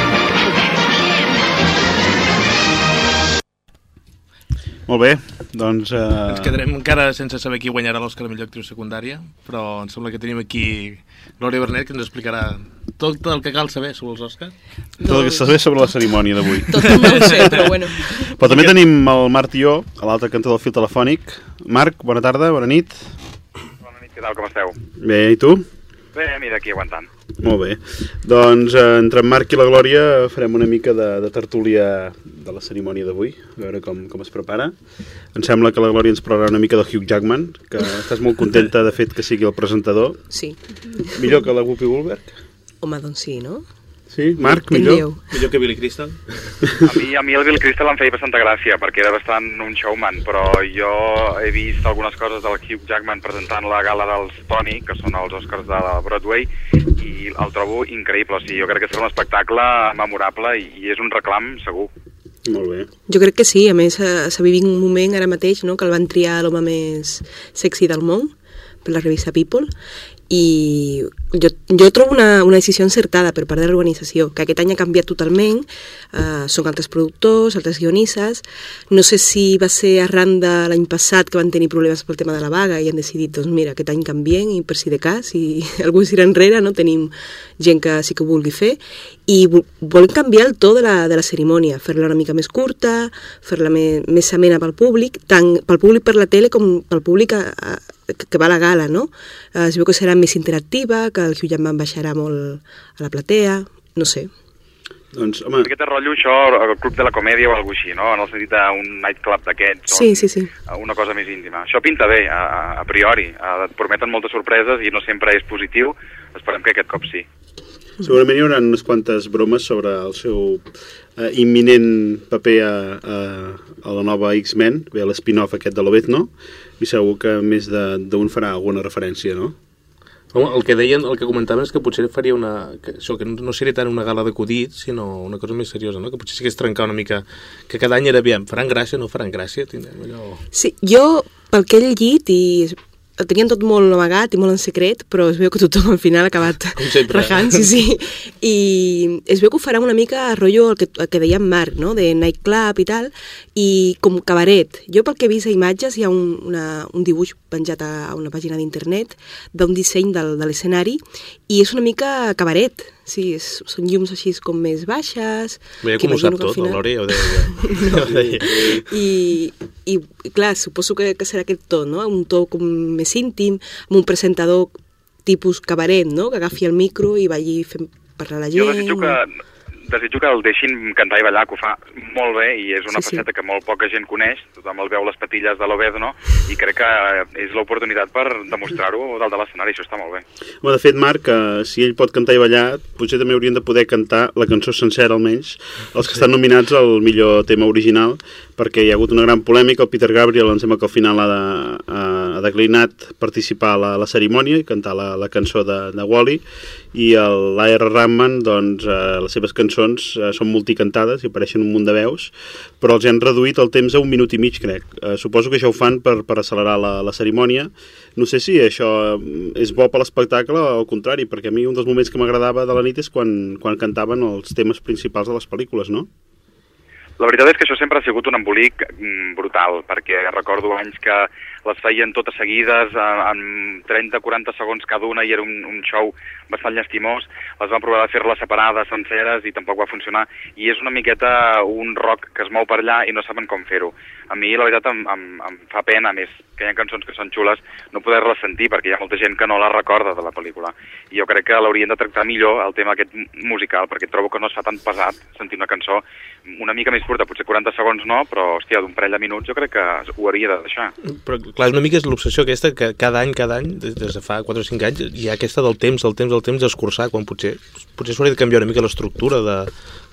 Molt bé, doncs... Eh... Ens quedarem encara sense saber qui guanyarà l'Oscar a millor actriu secundària, però em sembla que tenim aquí Glòria Bernet, que ens explicarà tot el que cal saber sobre els Oscars. Tot el que s'ha de sobre la cerimònia d'avui. Tot no ho sé, però [laughs] bueno. Però també tenim el Marc Tió, a l'altre cantó del fil telefònic. Marc, bona tarda, bona nit. Bona nit, què tal, com esteu? Bé, i tu? Bé, mira, aquí aguantant. Molt bé. Doncs eh, entre en Marc i la Glòria farem una mica de, de tertúlia de la cerimònia d'avui, a veure com, com es prepara. Em sembla que la Glòria ens parlarà una mica de Hugh Jackman, que estàs molt contenta de fet que sigui el presentador. Sí. Millor que la Whoopi Goldberg? Home, doncs sí, no? Sí? Marc, millor? Millor que Billy Crystal? [laughs] A mi, a mi el Bill Crystal em feia bastanta gràcia, perquè era bastant un showman, però jo he vist algunes coses del Hugh Jackman presentant la gala dels Tony, que són els Oscars de Broadway, i el trobo increïble. O sigui, jo crec que serà un espectacle memorable i, i és un reclam segur. Molt bé. Jo crec que sí, a més eh, s'ha vivit un moment ara mateix no, que el van triar l'home més sexy del món per la revista People i jo, jo trobo una, una decisió encertada per part de l'organització, que aquest any ha canviat totalment, eh, són altres productors, altres guionistes, no sé si va ser arran de l'any passat que van tenir problemes pel tema de la vaga i han decidit, doncs mira, aquest any canviem i per si de cas, i [laughs] algú es dirà enrere, no? tenim gent que sí que ho vulgui fer, i vo- volen canviar el to de la, de la cerimònia, fer-la una mica més curta, fer-la me, més amena pel públic, tant pel públic per la tele com pel públic a, a, que que va a la gala, no? Eh, Es veu que serà més interactiva, que el Hugh Jackman baixarà molt a la platea, no sé. Doncs, home... Aquest rotllo, això, el Club de la Comèdia o alguna així, no? En el sentit d'un nightclub d'aquests, Sí, sí, sí. o una cosa més íntima. Això pinta bé, a, a priori. Eh, Et prometen moltes sorpreses i no sempre és positiu. Esperem que aquest cop sí. Segurament hi haurà unes quantes bromes sobre el seu eh, imminent paper a, a, a la nova X-Men, bé, a l'espin-off aquest de l'Obezno, i segur que més de- d'un farà alguna referència, no? Home, el que deien, el que comentaven és que potser faria una... Que, això, que no seria tant una gala d'acudits, sinó una cosa més seriosa, no? Que potser sí que trencar una mica... Que cada any era, aviam, faran gràcia, no faran gràcia? Tindrem allò... Sí, jo, pel que he llegit, i el tenien tot molt amagat i molt en secret, però es veu que tothom al final ha acabat rajant, sí, sí. I es veu que ho farà una mica rotllo el que, el que deia en Marc, no?, de nightclub i tal, i com cabaret. Jo pel que he vist a imatges hi ha un, una, un dibuix penjat a, a una pàgina d'internet d'un disseny del, de l'escenari i és una mica cabaret. Sí, és, són llums així com més baixes... Veia que com ho sap tot, final- Lori, ho deia. [laughs] [laughs] I, i clar, suposo que, que serà aquest to, no? Un to com més íntim, amb un presentador tipus cabaret, no? Que agafi el micro i vagi fent parlar la gent. Jo desitjo que, desitjo que el deixin cantar i ballar, que ho fa molt bé i és una Sí, sí. faceta que molt poca gent coneix, tothom el veu les patilles de l'Obezno i crec que és l'oportunitat per demostrar-ho dalt de l'escenari, això està molt bé. Home, de fet, Marc, eh, si ell pot cantar i ballar, potser també haurien de poder cantar la cançó sencera, almenys, els que estan nominats al millor tema original, perquè hi ha hagut una gran polèmica, el Peter Gabriel em sembla que al final ha, de, ha declinat participar a la, la cerimònia i cantar la, la cançó de, de Wally, i l'A.R. Rahman, doncs, eh, les seves cançons eh, són multicantades i apareixen un munt de veus, però els han reduït el temps a un minut i mig, crec. Eh, suposo que això ho fan per, per accelerar la, la cerimònia. No sé si això mm, és bo per l'espectacle o al contrari, perquè a mi un dels moments que m'agradava de la nit és quan, quan cantaven els temes principals de les pel·lícules, no? La veritat és que això sempre ha sigut un embolic mm, brutal, perquè recordo anys que les feien totes seguides en 30-40 segons cada una i era un, un show bastant llastimós. Les van provar de fer-les separades, senceres, i tampoc va funcionar. I és una miqueta un rock que es mou per allà i no saben com fer-ho. A mi, la veritat, em, em, em fa pena, a més, que hi ha cançons que són xules, no poder-les sentir, perquè hi ha molta gent que no la recorda de la pel·lícula. I jo crec que l'haurien de tractar millor, el tema aquest musical, perquè trobo que no es fa tan pesat sentir una cançó una mica més curta, potser 40 segons no, però, hòstia, d'un parell de minuts jo crec que ho hauria de deixar. Però, clar, una mica és l'obsessió aquesta que cada any, cada any, des, des de fa 4 o 5 anys, hi ha aquesta del temps, el temps, el temps d'escurçar, quan potser, potser s'hauria de canviar una mica l'estructura de,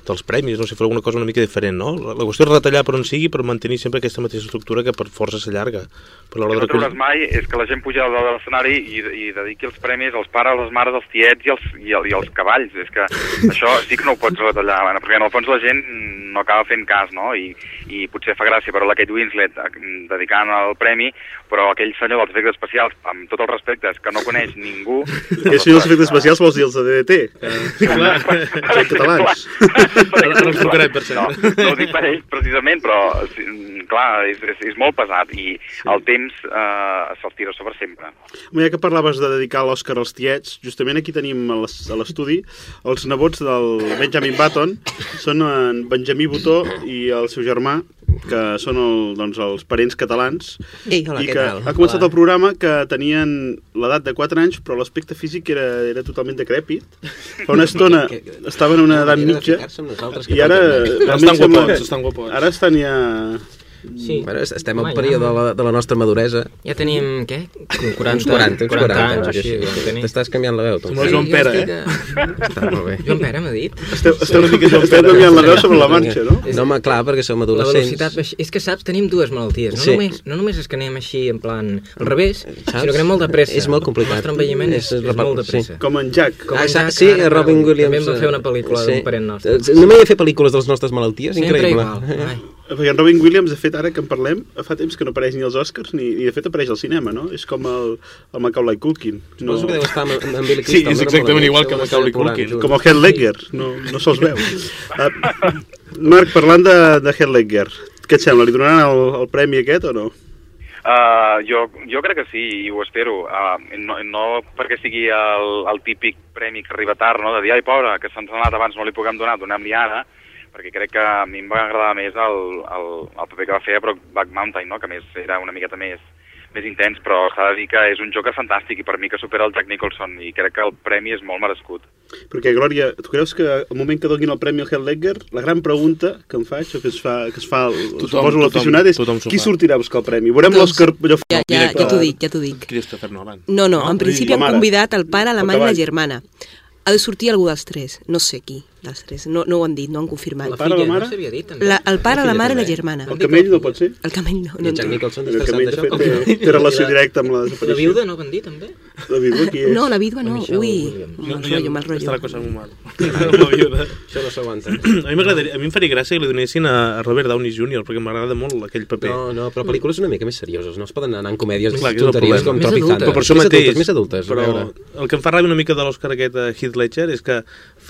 dels premis, no sé, fer alguna cosa una mica diferent, no? La, la qüestió és retallar per on sigui per mantenir sempre aquesta mateixa estructura que per força s'allarga. Per El l'hora que no de trauràs mai és que la gent puja de l'escenari i, i dediqui els premis als pares, les mares, als tiets i als, i, i als cavalls. És que [laughs] això sí que no ho pots retallar, bueno, perquè en el fons la gent no acaba fent cas, no? I, i potser fa gràcia veure la Kate Winslet eh, dedicant el premi, però aquell senyor dels efectes especials, amb tot el respecte, és que no coneix ningú... I això dels efectes especials vols dir els de DDT, que clar, són catalans. Ara els trucarem, per No, no ho dic per ells, precisament, però, clar, és, és, és molt pesat i el temps eh, se'ls tira sobre sempre. Home, Ja que parlaves de dedicar l'Òscar als tiets, justament aquí tenim a l'es- a l'estudi els nebots del Benjamin Button, són en Benjamí Botó i el seu germà, que són el, doncs, els parents catalans, Ei, hola, i què que tal? ha començat Hola. el programa que tenien l'edat de 4 anys, però l'aspecte físic era, era totalment decrèpit. Fa una estona [laughs] estaven a una edat mitja i ara... eh? Estan guapots, estan guapots. Ara estan ja... Sí. Bueno, es- estem al període de ja. la, de la nostra maduresa. Ja tenim, què? 40, uns 40, uns 40, anys, anys, així, així. que tenim. T'estàs canviant la veu, tu. Som el Joan Pere, eh? Està molt bé. Joan Pere m'ha dit. Esteu, esteu una mica esteu canviant la veu sobre la marxa, no? No, home, clar, perquè som La adolescents. velocitat, baix- és que saps, tenim dues malalties. No, Sí. només, no només és que anem així en plan al revés, Saps? sinó que anem molt de pressa. És molt complicat. El nostre envelliment és, és, molt de pressa. Com en Jack. Com Ah, en sa- Jack, sí, ara, Robin Williams. També em va fer una pel·lícula sí. d'un parent nostre. Eh, No m'hi fer pel·lícules de les nostres malalties? Sempre Increïble. igual. Ai. [laughs] Perquè en Robin Williams, de fet, ara que en parlem, fa temps que no apareix ni als Oscars ni, ni de fet apareix al cinema, no? És com el, el Macaulay Culkin. No... Suposo que deu estar amb, amb Billy Sí, Crystal. és no? exactament igual que la- Macaulay la- Culkin. Com el Heath Ledger, no, no se'ls veu. Uh, Marc, parlant de, de Heath Ledger, què et sembla? Li donaran el, el premi aquest o no? Uh, jo, jo crec que sí, i ho espero. Uh, no, no perquè sigui el, el típic premi que arriba tard, no? de dir, ai, pobre, que ha anat abans, no li puguem donar, donem-li ara, perquè crec que a mi em va agradar més el, el, el paper que va fer a Brokeback Mountain, no? que a més era una miqueta més, més intens, però s'ha de dir que és un joc fantàstic i per mi que supera el Jack Nicholson i crec que el premi és molt merescut. Perquè, Glòria, tu creus que al moment que donin el premi al Heath Ledger, la gran pregunta que em faig, o que es fa, que es fa el, Tothom- suposo l'aficionat, és tothom qui sortirà a buscar el premi? Veurem Doncs, l'Òscar... allò Ja, ja, ja t'ho dic, ja t'ho dic. Christopher Nolan. No, no, No, en principi han convidat el pare, la mare i la germana. ha de sortir algú dels tres, no sé qui dels tres, no, no ho han dit, no ho han confirmat. El pare, la mare? No s'havia dit, també. La, el pare, La la mare i la germana. El camell no pot ser? El camell no. I no en Jack Nicholson El camell d'això. de fet té, té relació directa amb la La desaparició. viuda no van dir, també? La viuda qui és? No, la vídua no. Michelle Ui, mal rotllo, mal Està la rotllo. cosa molt mal. [laughs] la viuda. Això no s'aguanta. A mi m'agradaria, a mi em faria gràcia que li donessin a a Robert Downey Jr., perquè m'agrada molt aquell paper. No, no, però pel·lícules una mica més serioses, no es poden anar en comèdies Clar, tonteries com Tropic. Thunder. Però per això més mateix, adultes, més adultes, a però el que em fa ràbia una mica de l'Oscar aquest a Heath Ledger és que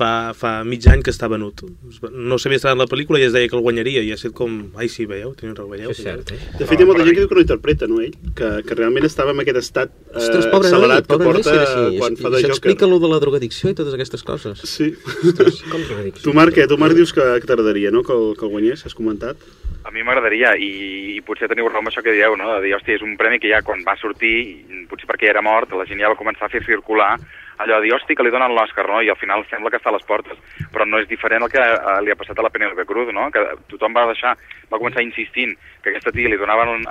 fa, fa mig any que està venut. No s'havia estrenat la pel·lícula i es deia que el guanyaria i ha estat com, ai sí, veieu, teniu raó, veieu. Això és cert, eh? De fet, hi ha molta gent que diu que no interpreta, no, ell? Que, que realment estava en aquest estat eh, Ostres, pobre accelerat noi, que porta així. quan fa de això Joker. explica lo de la drogadicció i totes aquestes coses. Sí. Com [laughs] drogadicció. Tu, Marc, què? Tu, Marc, dius que, que t'agradaria, no?, que el, que el guanyés, has comentat. A mi m'agradaria, i, i potser teniu raó amb això que dieu, no? De dir, hòstia, és un premi que ja quan va sortir, potser perquè ja era mort, la gent ja va començar a fer circular allò de dir, hòstia, que li donen l'Òscar, no? I al final sembla que està a les portes. Però no és diferent el que eh, li ha passat a la Penélope Cruz, no? Que tothom va deixar, va començar insistint que aquesta tia li donaven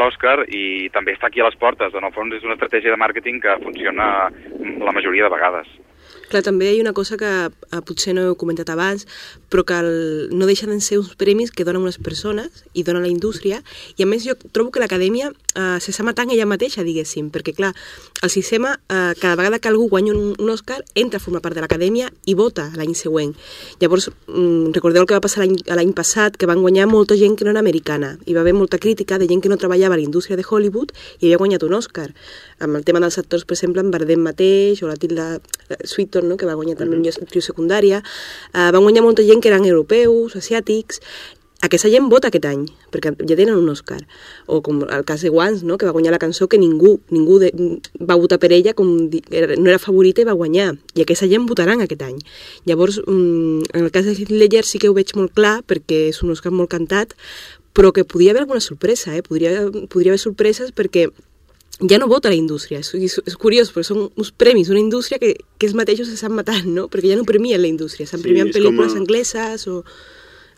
l'Òscar i també està aquí a les portes. En el fons és una estratègia de màrqueting que funciona la majoria de vegades. Clar, també hi ha una cosa que eh, potser no he comentat abans, però que el, no deixen de ser uns premis que donen unes persones i donen la indústria, i a més jo trobo que l'acadèmia eh, se s'ha matant ella mateixa, diguéssim, perquè clar, el sistema, eh, cada vegada que algú guanya un, un Òscar, entra a formar part de l'acadèmia i vota l'any següent. Llavors, mm, recordeu el que va passar l'any passat, que van guanyar molta gent que no era americana, i va haver molta crítica de gent que no treballava a la indústria de Hollywood i havia guanyat un Òscar. Amb el tema dels actors, per exemple, en Bardem mateix, o la Tilda eh, Swinton, no?, que va guanyar també millor actriu secundària, eh, van guanyar molta gent que eren europeus, asiàtics, aquesta gent vota aquest any, perquè ja tenen un Òscar. O com el cas de Wans, no? que va guanyar la cançó que ningú, ningú de, va votar per ella, com era, no era favorita i va guanyar. I aquesta gent votaran aquest any. Llavors, mm, en el cas de Ledger sí que ho veig molt clar, perquè és un Òscar molt cantat, però que podia haver alguna sorpresa, eh? podria, podria haver sorpreses perquè ja no vota la indústria. És, és, és curiós, perquè són uns premis d'una indústria que, que ells mateixos s'estan matant, no? Perquè ja no premien la indústria, estan Sí, premiant com pel·lícules a- angleses o...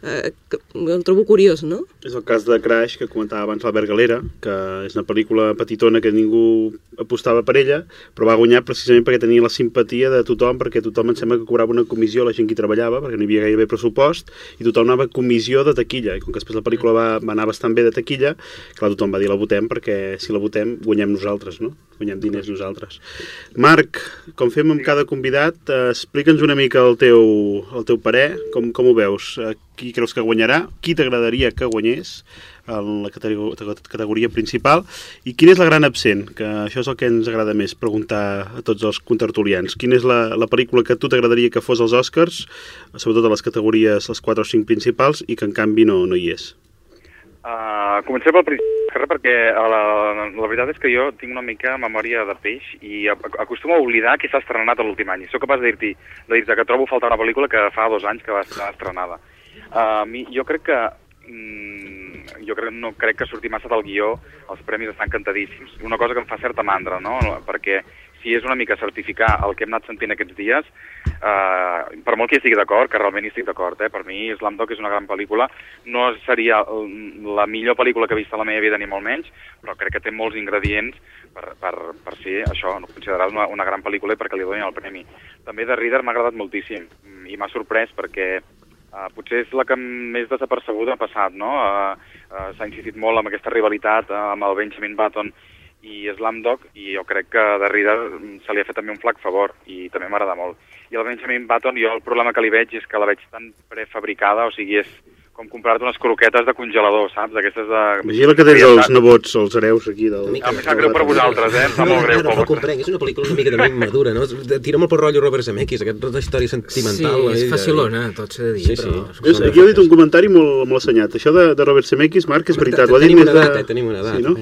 Eh, que, ho trobo curiós, no? És el cas de Crash, que comentava abans l'Albert Galera, que és una pel·lícula petitona que ningú apostava per ella, però va guanyar precisament perquè tenia la simpatia de tothom, perquè tothom em sembla que cobrava una comissió a la gent que treballava, perquè no hi havia gairebé pressupost, i tothom anava a comissió de taquilla, i com que després la pel·lícula va, va anar bastant bé de taquilla, clar, tothom va dir la votem, perquè si la votem guanyem nosaltres, no? Guanyem diners nosaltres. Marc, com fem amb cada convidat, eh, explica'ns una mica el teu, el teu parer, com, com ho veus? Eh, qui creus que guanyarà? Qui t'agradaria que guanyés en la categoria, categoria principal? I quin és la gran absent? Que això és el que ens agrada més preguntar a tots els contertulians. Quina és la, la pel·lícula que a tu t'agradaria que fos als Oscars, sobretot a les categories, les 4 o 5 principals, i que en canvi no, no hi és? Uh, comencem pel principi, perquè uh, la, la veritat és que jo tinc una mica memòria de peix i ac- acostumo a oblidar que s'ha estrenat l'últim any. Soc capaç de dir-te de dir que trobo faltar una pel·lícula que fa dos anys que va estar estrenada. Uh, mi, jo crec que mm, jo crec, no crec que surti massa del guió, els premis estan cantadíssims. Una cosa que em fa certa mandra, no? Perquè si és una mica certificar el que hem anat sentint aquests dies, eh, per molt que hi estigui d'acord, que realment hi estic d'acord, eh, per mi Slam Dog és una gran pel·lícula, no seria mm, la millor pel·lícula que he vist a la meva vida ni molt menys, però crec que té molts ingredients per, per, per ser això, no considerar una, una gran pel·lícula i perquè li donin el premi. També de Reader m'ha agradat moltíssim mm, i m'ha sorprès perquè Uh, potser és la que més desapercebuda ha passat, no? Uh, uh, S'ha insistit molt amb aquesta rivalitat uh, amb el Benjamin Button i Slam Dog, i jo crec que de mm, se li ha fet també un flac favor, i també m'agrada molt. I el Benjamin Button, jo el problema que li veig és que la veig tan prefabricada, o sigui, és com comprar-te unes croquetes de congelador, saps? D'aquestes de... Imagina que tens els nebots, els hereus aquí del... Em sap greu per vosaltres, eh? Em sap molt greu. No, no, no, comprenc, és una pel·lícula una mica també immadura, no? Tira molt pel rotllo Robert Zemeckis, aquesta història sentimental. Sí, és eh, facilona, tot s'ha de dir, Sí, sí. però... És, aquí heu dit un comentari molt, molt assenyat. Això de, de Robert Zemeckis, Marc, és veritat. Ho ha dit Tenim més una de... edat, eh? Tenim una edat. Sí, no?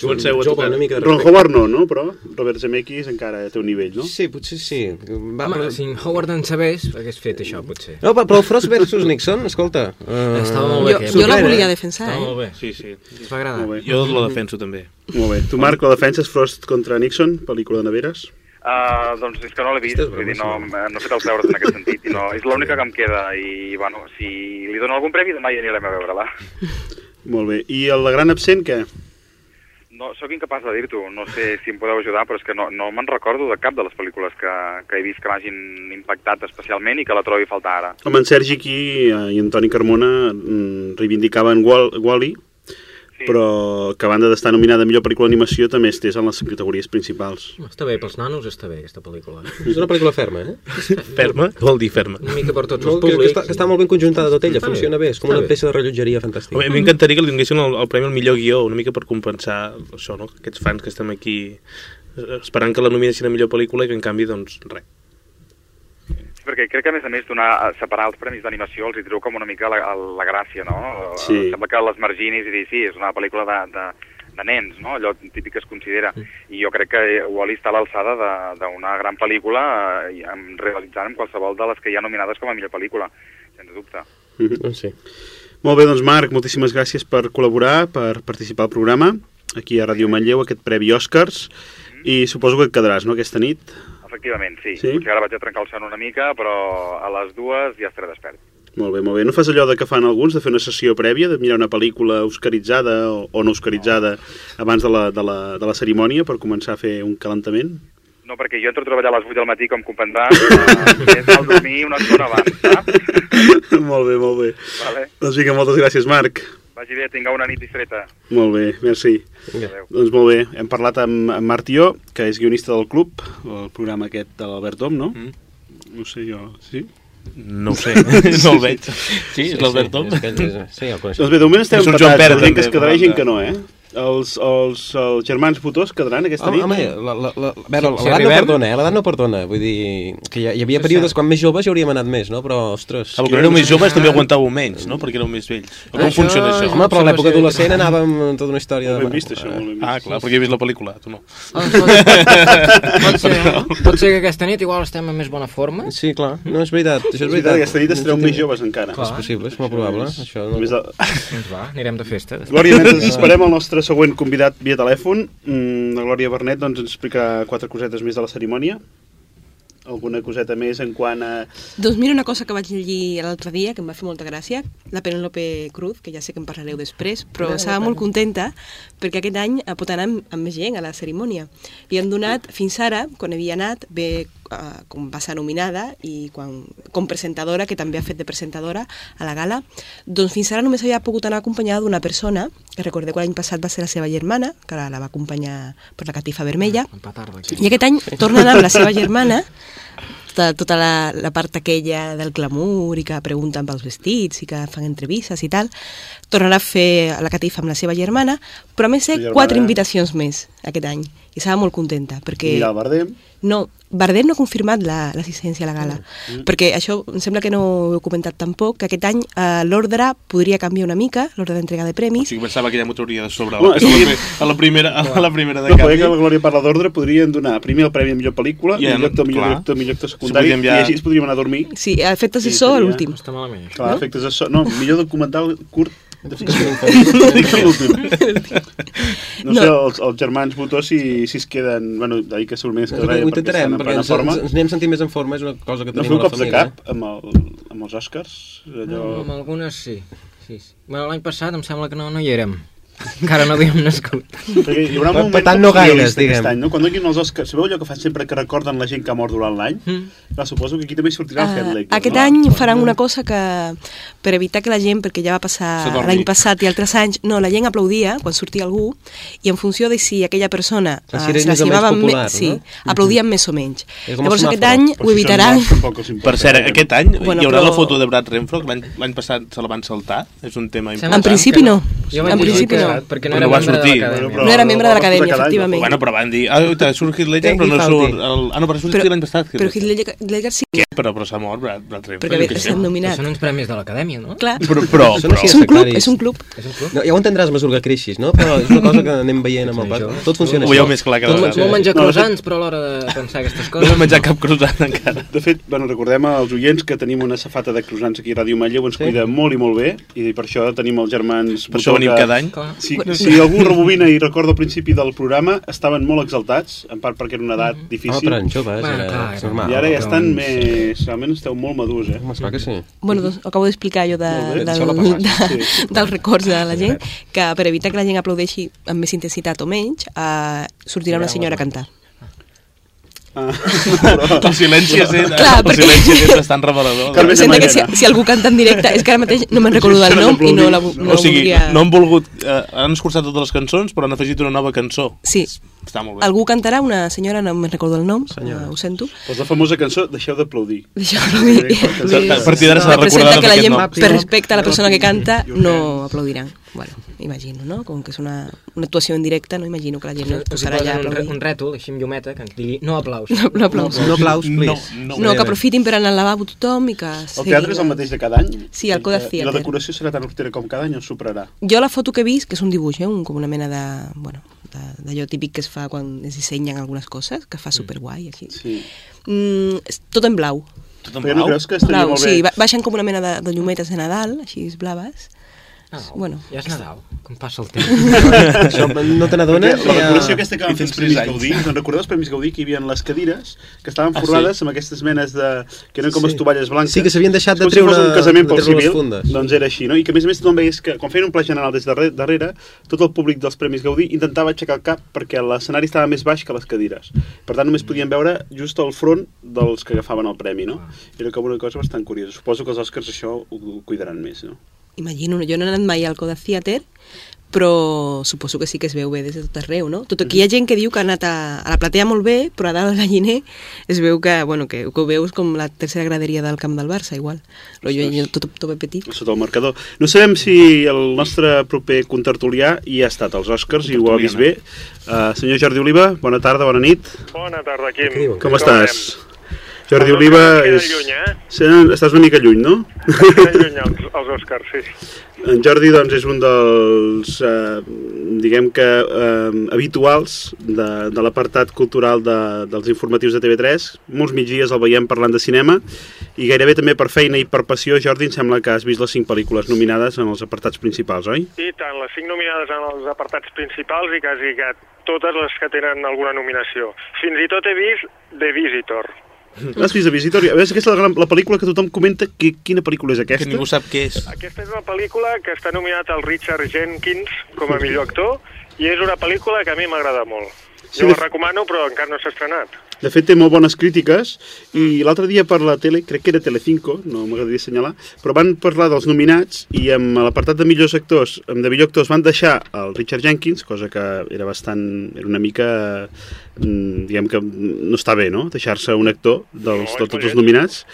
Comenceu [laughs] a Jove, tocar. una mica de Ron. Howard no, no? Però Robert Zemeckis encara té un nivell, no? Sí, potser sí. Va, Home, si en Howard en sabés, hagués fet això, potser. No, però però el Frost versus Nixon, escolta... Uh, Estava molt bé, Jo, aquest. jo la volia eh? defensar, Estava eh? molt bé. Sí, sí. Ens va agradar. Molt bé. Jo la defenso també. Molt bé. Tu, Marc, la defensa és Frost contra Nixon, pel·lícula de neveres? Uh, doncs és que no l'he vist, vull dir, no, no he fet els deures en aquest sentit, i no, [laughs] és l'única que em queda, i bueno, si li dono algun premi, demà hi anirem a veure-la. Molt bé. I el gran absent, què? No, sóc incapaç de dir-t'ho, no sé si em podeu ajudar, però és que no, no me'n recordo de cap de les pel·lícules que, que he vist que m'hagin impactat especialment i que la trobi a faltar ara. Home, en Sergi aquí eh, i en Toni Carmona mm, reivindicaven Wall Però que a banda d'estar nominada a millor pel·lícula d'animació també estés en les categories principals. Està bé, pels nanos està bé, aquesta pel·lícula. És una pel·lícula ferma, eh? Ferma? Vol dir ferma. Una mica per tots No, els crec públics. que està, que està molt ben conjuntada tot ella, Està funciona bé, és com una peça de rellotgeria fantàstica. Home, a mi m'encantaria que li donessin el, el premi al millor guió, una mica per compensar això, no? Aquests fans que estem aquí esperant que la nominassin a millor pel·lícula i que en canvi, doncs, res. Sí, perquè crec que a més a més donar, separar els premis d'animació els hi treu com una mica la, la gràcia, no? Sí. Sembla que les marginis i dir, sí, és una pel·lícula de, de, de nens, no? Allò típic que es considera. I jo crec que Wall-E està a l'alçada d'una gran pel·lícula eh, realitzant amb qualsevol de les que hi ha nominades com a millor pel·lícula, sense dubte. Mm -hmm. sí. Molt bé, doncs Marc, moltíssimes gràcies per col·laborar, per participar al programa, aquí a Ràdio Manlleu, aquest previ Oscars, i suposo que et quedaràs, no?, aquesta nit? Efectivament, sí. Sí? Potser ara vaig a trencar el son una mica, però a les dues ja estaré despert. Molt bé, molt bé. No fas allò de que fan alguns, de fer una sessió prèvia, de mirar una pel·lícula oscaritzada o, o no oscaritzada abans de la, de, la, de la cerimònia per començar a fer un calentament? No, perquè jo entro a treballar a les 8 del matí, com comprendràs, eh, és al dormir una estona abans, saps? [laughs] molt bé, molt bé. Vale. Doncs vinga, moltes gràcies, Marc. Vagi bé, tingueu una nit discreta. Molt bé, merci. Adéu. Doncs molt bé, hem parlat amb, amb Marc Tió, que és guionista del club, el programa aquest de l'Albert Dom, no? Mm. No sé jo, sí? No ho sé, [laughs] no el veig. Sí, és l'Albert Dom? que- és- sí, el coneixem. Doncs bé, de moment estem És un Joan empatats, que es quedarà i gent que no, eh? Els, els, els germans Botós quedaran aquesta Home, nit? home, la, la, la, a veure, Si l'edat no arribem- perdona, eh? L'edat no perdona. Vull dir que hi, hi havia períodes quan més joves hi hauríem anat més, no? Però, ostres... Ah, quan éreu més joves també aguantàveu menys, no? Perquè éreu més vells. O com Això funciona això? Home, però a l'època adolescent anàvem amb tota una història Molt de... ben vist, això, molt ben vist. Ah, clar, perquè he vist la pel·lícula, tu no. Ah, pot, pot, ser, [laughs] pot ser que aquesta nit igual estem en més bona forma. Sí, clar, no, és veritat, això és veritat, aquesta nit estareu més joves encara. És possible, és molt probable. Això no... De... Doncs va, anirem de festa. [laughs] Glòria, mentre esperem el nostre següent convidat via telèfon, mm, la Glòria Bernet doncs, ens explica quatre cosetes més de la cerimònia. Alguna coseta més en quant a... Doncs mira una cosa que vaig llegir l'altre dia, que em va fer molta gràcia, la Penélope Cruz, que ja sé que en parlareu després, però Penélope. estava molt contenta perquè aquest any pot anar amb, amb més gent a la cerimònia. Li han donat, fins ara, quan havia anat, bé uh, com va ser nominada i quan, com presentadora, que també ha fet de presentadora a la gala, doncs fins ara només havia pogut anar acompanyada d'una persona, que recordeu que l'any passat va ser la seva germana, que la, la va acompanyar per la catifa vermella, i aquest any torna a anar amb la seva germana, tota, tota la, la part aquella del glamour i que pregunten pels vestits i que fan entrevistes i tal, tornarà a fer la catifa amb la seva germana, però a més té quatre invitacions més aquest any i estava molt contenta perquè... I el Bardem? No, Bardet no ha confirmat la- l'assistència a la gala, Mm. perquè això em sembla que no ho heu comentat tampoc, que aquest any eh, l'ordre podria canviar una mica, l'ordre d'entrega de O premis, sigui, pensava que ja m'ho trauria de sobre. No, No, és que- a, la primera, a la primera de No, canvi. perquè que la Glòria parla d'ordre podrien donar primer el premi a millor pel·lícula, Ja, millor actor, millor director, millor actor secundari, ja- i així ens podríem anar a dormir. sí, a efectes de Sí, so, l'últim. Està malament, això. Clar, No? efectes de so... No, millor documental curt [laughs] No, No. sé, els, els germans Botó si, si es queden... Bueno, d'ahir que segurament es Ho quedaran perquè intentarem, perquè plena ens, forma. ens, ens anem sentint més en forma, és una cosa que No tenim feu a la cops de família. cap amb, el, amb els Oscars? Allò... No, amb algunes sí. sí, sí. Bueno, l'any passat em sembla que no, no hi érem. Encara no havíem nascut. Perquè hi haurà un moment per tant, no gaires, diguem. aquest any, no? Quan donin els Oscars, sabeu allò que fan sempre que recorden la gent que ha mort durant l'any? Mm. Clar, suposo que aquí també sortirà el Ah, Heath Ledger, aquest no? any faran una cosa que per evitar que la gent, perquè ja va passar l'any passat i altres anys, no, la gent aplaudia quan sortia algú i en funció de si aquella persona eh, si se més l'estimava popular, me- sí, no? aplaudien més o menys. Llavors aquest any Però ho si evitaran. Per cert, aquest any Bueno, hi haurà però- la foto de Brad Renfro, que l'any passat se la van saltar, és un tema Sembla En important. principi no. En principi no. Perquè no era membre de l'acadèmia. No era membre de l'acadèmia, efectivament. Bueno, però van dir, ah, surt Heath Ledger, però no surt... El... Ah, no, però surt l'any passat. Però Heath Ledger, sí, Què? Però, s'ha mort Brad, Renfro. perquè estat nominat. Són uns premis de l'acadèmia, no? Clar, Però, però, però, és un club, és un club. És un club? No, ja ho entendràs a mesura que creixis, no? Però és una cosa que anem veient amb el pas. Tot funciona ho veieu més clar que l'altre. molt menjar No, croissants, però a l'hora de pensar aquestes No coses... he menjat cap croissant encara. De fet, bueno, recordem als oients que tenim una safata de croissants aquí a Ràdio Manlleu, ens cuida molt i molt bé, i per això tenim els germans... Per això venim que- cada any. Si, si algú rebobina i recorda al principi del programa, estaven molt exaltats, en part perquè era una edat Home, difícil. però eren joves, Bueno, era clar, és era- normal. I ara ja estan doncs- més... Realment esteu molt madurs, eh? Home, esclar que sí. Bueno, doncs acabo d'explicar allò de, bé, del, de, sí. [laughs] dels records de la gent, que per evitar que la gent aplaudeixi amb més intensitat o menys, eh, sortirà una senyora a cantar. [laughs] El silenci és, eh, Clar, el perquè- silenci és bastant revelador. Que representa que si, si algú canta en directe, és que ara mateix no me'n recordo del nom i no la, no o sigui, voldria... no han volgut... Eh, han escurçat totes les cançons, però han afegit una nova cançó. Sí. Està molt bé. Algú cantarà, una senyora, no me'n recordo el nom, uh, ho sento. Pues la famosa cançó Deixeu d'aplaudir. Deixeu d'aplaudir. A partir d'ara s'ha de recordar que la gent, nom. per respecte a la persona que canta, no aplaudiran. Bueno, imagino, no? Com que és una, una actuació en directe, no imagino que la gent no es posarà allà a un, un rètol, així amb llumeta, que ens digui no aplaus. No, no aplaus. No aplaus, please. No, no, que aprofitin per anar al lavabo tothom i que... El teatre és el mateix de cada any? Sí, el Coda I- I la decoració serà tan hortera com cada any o superarà? Jo la foto que he vist, que és un dibuix, eh? un, com una mena de... Bueno, de- d'allò típic que es fa quan es dissenyen algunes coses, que fa superguai, així. Sí. Mm, tot en blau. Tot en Però no blau? creus que estaria blau, molt bé? Sí, ba- baixen com una mena de, de llumetes de Nadal, així blaves. No, bueno, ja és Nadal, com passa el temps. [laughs] Això no te n'adones? La Ja- decoració aquesta que van fer els Premis. Gaudí, te'n recordeu els Premis Gaudí que hi havia les cadires que estaven Ah, forrades amb aquestes menes de... que eren com Sí. estovalles blanques. Sí, que s'havien deixat de com si treure- un casament de treure les civil, fundes. doncs era així, no? I que a més a més tothom veiés que quan feien un pla general des darrere, darrere tot el públic dels Premis Gaudí intentava aixecar el cap perquè l'escenari estava més baix que les cadires. Per tant, només podien veure just el front dels que agafaven el premi, no? Era com una cosa bastant curiosa. Suposo que els Oscars això ho cuidaran més, no? Imagino, jo no he anat mai al Coda Theater, però suposo que sí que es veu bé des de tot arreu, no? Tot aquí hi ha gent que diu que ha anat a, a la platea molt bé, però a dalt del galliner es veu que, bueno, que, que ho veus com la tercera graderia del camp del Barça, igual. Lo jo, jo tot, tot petit. sota el marcador. No sabem si el nostre proper contertulià hi ha estat als Oscars i ho ha vist bé. Uh, senyor Jordi Oliva, bona tarda, bona nit. Bona tarda, Quim. Com estàs? Jordi Oliva és... lluny, eh? Sí, estàs una mica lluny, no? Queden lluny els, els Oscars, sí. En Jordi doncs, és un dels, eh, diguem que, eh, habituals de, de l'apartat cultural de, dels informatius de TV3. Molts migdies el veiem parlant de cinema i gairebé també per feina i per passió, Jordi, em sembla que has vist les cinc pel·lícules nominades en els apartats principals, oi? I tant, les cinc nominades en els apartats principals i quasi que totes les que tenen alguna nominació. Fins i tot he vist The Visitor. L'has vist a Visitor? A veure, aquesta és la, la pel·lícula que tothom comenta. Que, quina pel·lícula és aquesta? Que ningú sap què és. Aquesta és una pel·lícula que està nominat el Richard Jenkins com a millor actor i és una pel·lícula que a mi m'agrada molt. Sí, Jo de- la recomano, però encara no s'ha estrenat. De fet, té molt bones crítiques i l'altre dia per la tele, crec que era Telecinco, no m'agradaria assenyalar, però van parlar dels nominats i amb l'apartat de millors actors, amb de millors actors van deixar el Richard Jenkins, cosa que era bastant, era una mica, diguem que no està bé, no?, deixar-se un actor dels, de tots els nominats.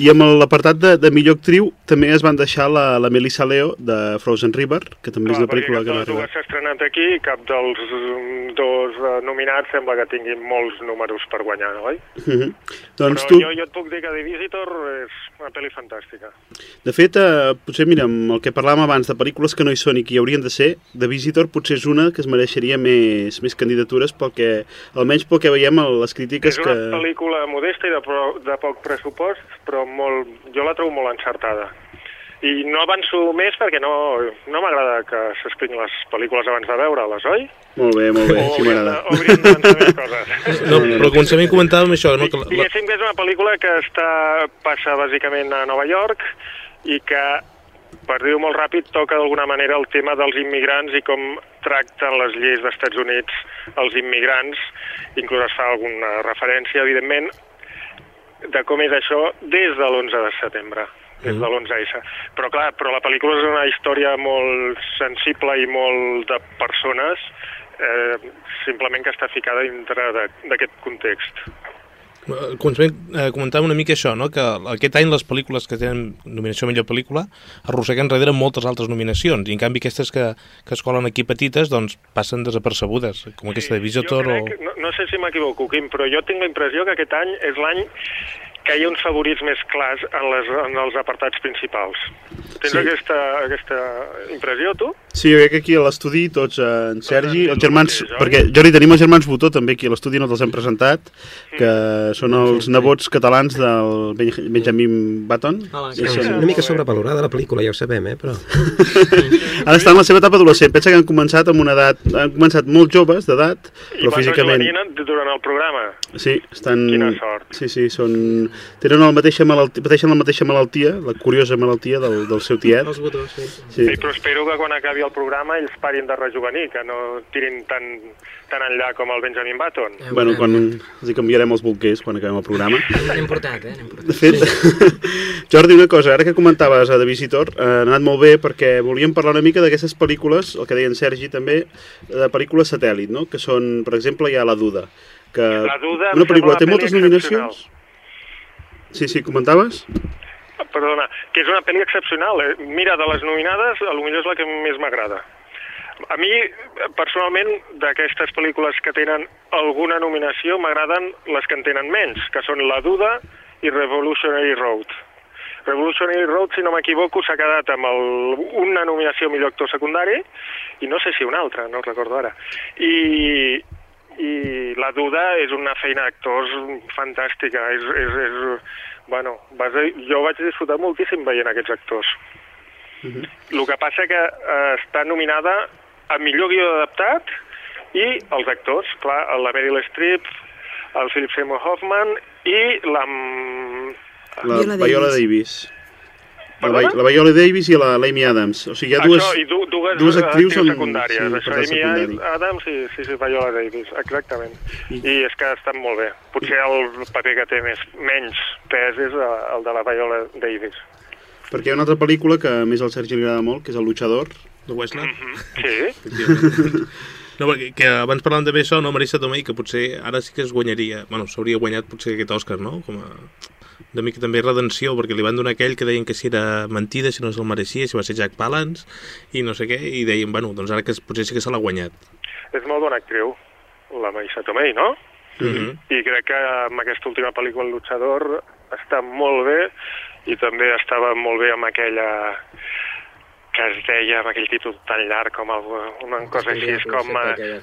I amb l'apartat de, de millor actriu també es van deixar la, la Melissa Leo de Frozen River, que també és una pel·lícula que les dues s'ha estrenat aquí i cap dels mm, dos eh, nominats sembla que tinguin molts números per guanyar, oi? Mhm. Doncs però tu... jo, jo et puc dir que The Visitor és una pel·li fantàstica. De fet, eh, potser, mira, amb el que parlàvem abans de pel·lícules que no hi són i que hi haurien de ser, The Visitor potser és una que es mereixeria més, més candidatures pel que, almenys pel que veiem a les crítiques és que... una pel·lícula modesta i de, pro, de poc pressupost, però molt, jo la trobo molt encertada. I no avanço més perquè no, no m'agrada que s'expliquin les pel·lícules abans de veure-les, oi? Molt bé, molt bé, O hauríem m'agrada. més coses. [laughs] No, però al començament comentàvem això, no? Que Diguéssim que és una pel·lícula que està, passa bàsicament a Nova York i que, per dir-ho molt ràpid, toca d'alguna manera el tema dels immigrants i com tracten les lleis dels Estats Units els immigrants. Inclús es fa alguna referència, evidentment, de com és això des de l'11 de setembre des de l'11S. Però clar, però la pel·lícula és una història molt sensible i molt de persones, eh, simplement que està ficada dintre d'aquest context. Començament eh, comentàvem una mica això, no? que aquest any les pel·lícules que tenen nominació a millor pel·lícula arrosseguen darrere moltes altres nominacions, i en canvi aquestes que, que es colen aquí petites doncs passen desapercebudes, com aquesta de Visitor o... No, no sé si m'equivoco, Quim, però jo tinc la impressió que aquest any és l'any que hi ha uns favorits més clars en, les, en els apartats principals. Tens Sí. aquesta, aquesta impressió, tu? Sí, jo crec que aquí a l'estudi tots, eh, en Sergi, els germans, mateix, perquè Jordi tenim els germans Botó també aquí a l'estudi, no te'ls hem presentat, que són els nebots catalans del Ben- Benjamin Button. I És són- una mica sobrevalorada la pel·lícula, ja ho sabem, eh? Però... [laughs] Ara estan en la seva etapa adolescent. Pensa que han començat amb una edat, han començat molt joves d'edat, I però físicament... rejuvenint durant el programa. Sí, estan... Quina sort. Sí, sí, són... tenen la mateixa malaltia, pateixen la mateixa malaltia, la curiosa malaltia del, del seu tiet. Els botons, sí. Sí. Sí, però espero que quan acabi el programa ells parin de rejuvenir, que no tirin tan, tan enllà com el Benjamin Button. Bueno, quan els hi canviarem els bolquers quan acabem el programa. [laughs] N'hem portat, eh? Portat. De fet, [laughs] Jordi, una cosa, ara que comentaves a The Visitor, eh, ha anat molt bé perquè volíem parlar una mica d'aquestes pel·lícules, el que deia en Sergi també, de pel·lícules satèl·lit, no? que són, per exemple, hi ha La Duda, que La Duda una pel·lícula té moltes nominacions. Sí, sí, comentaves? Perdona, que és una pel·li excepcional. Eh? Mira, de les nominades, a lo millor és la que més m'agrada. A mi, personalment, d'aquestes pel·lícules que tenen alguna nominació, m'agraden les que en tenen menys, que són La Duda i Revolutionary Road. Revolutionary Road, si no m'equivoco, s'ha quedat amb el, una nominació millor actor secundari i no sé si una altra, no recordo ara. I, i La Duda és una feina d'actors fantàstica. És, és, és, bueno, vas, jo vaig disfrutar moltíssim veient aquests actors. El que passa que eh, està nominada a millor guió adaptat i els actors, clar, la Meryl Streep, el Philip Seymour Hoffman i la... La Viola Davis. La, Perdona? Vi- la Viola Davis i la l'Amy Adams. O sigui, hi ha dues, Això, i du, dues, dues actrius amb- secundàries. sí, això, Amy. Adams i sí, sí, Viola Davis, exactament. I és que estan molt bé. Potser el paper que té més, menys pes és el de la Viola Davis. Perquè hi ha una altra pel·lícula que a més al Sergi li agrada molt, que és El luchador. De Westland. Sí. [laughs] No, perquè que abans parlàvem també això, no, Marissa Tomei, que potser ara sí que es guanyaria, bueno, s'hauria guanyat potser aquest Òscar, no? Com a de mica també redenció, perquè li van donar aquell que deien que si era mentida, si no se'l mereixia, si va ser Jack Palance, i no sé què, i deien, bueno, doncs ara que es- potser sí que se l'ha guanyat. És molt bona actriu, la Marissa Tomei, no? Mm -hmm. I crec que amb aquesta última pel·lícula, El luchador, està molt bé i també estava molt bé amb aquella que es deia amb aquell títol tan llarg com el, una cosa així com eh,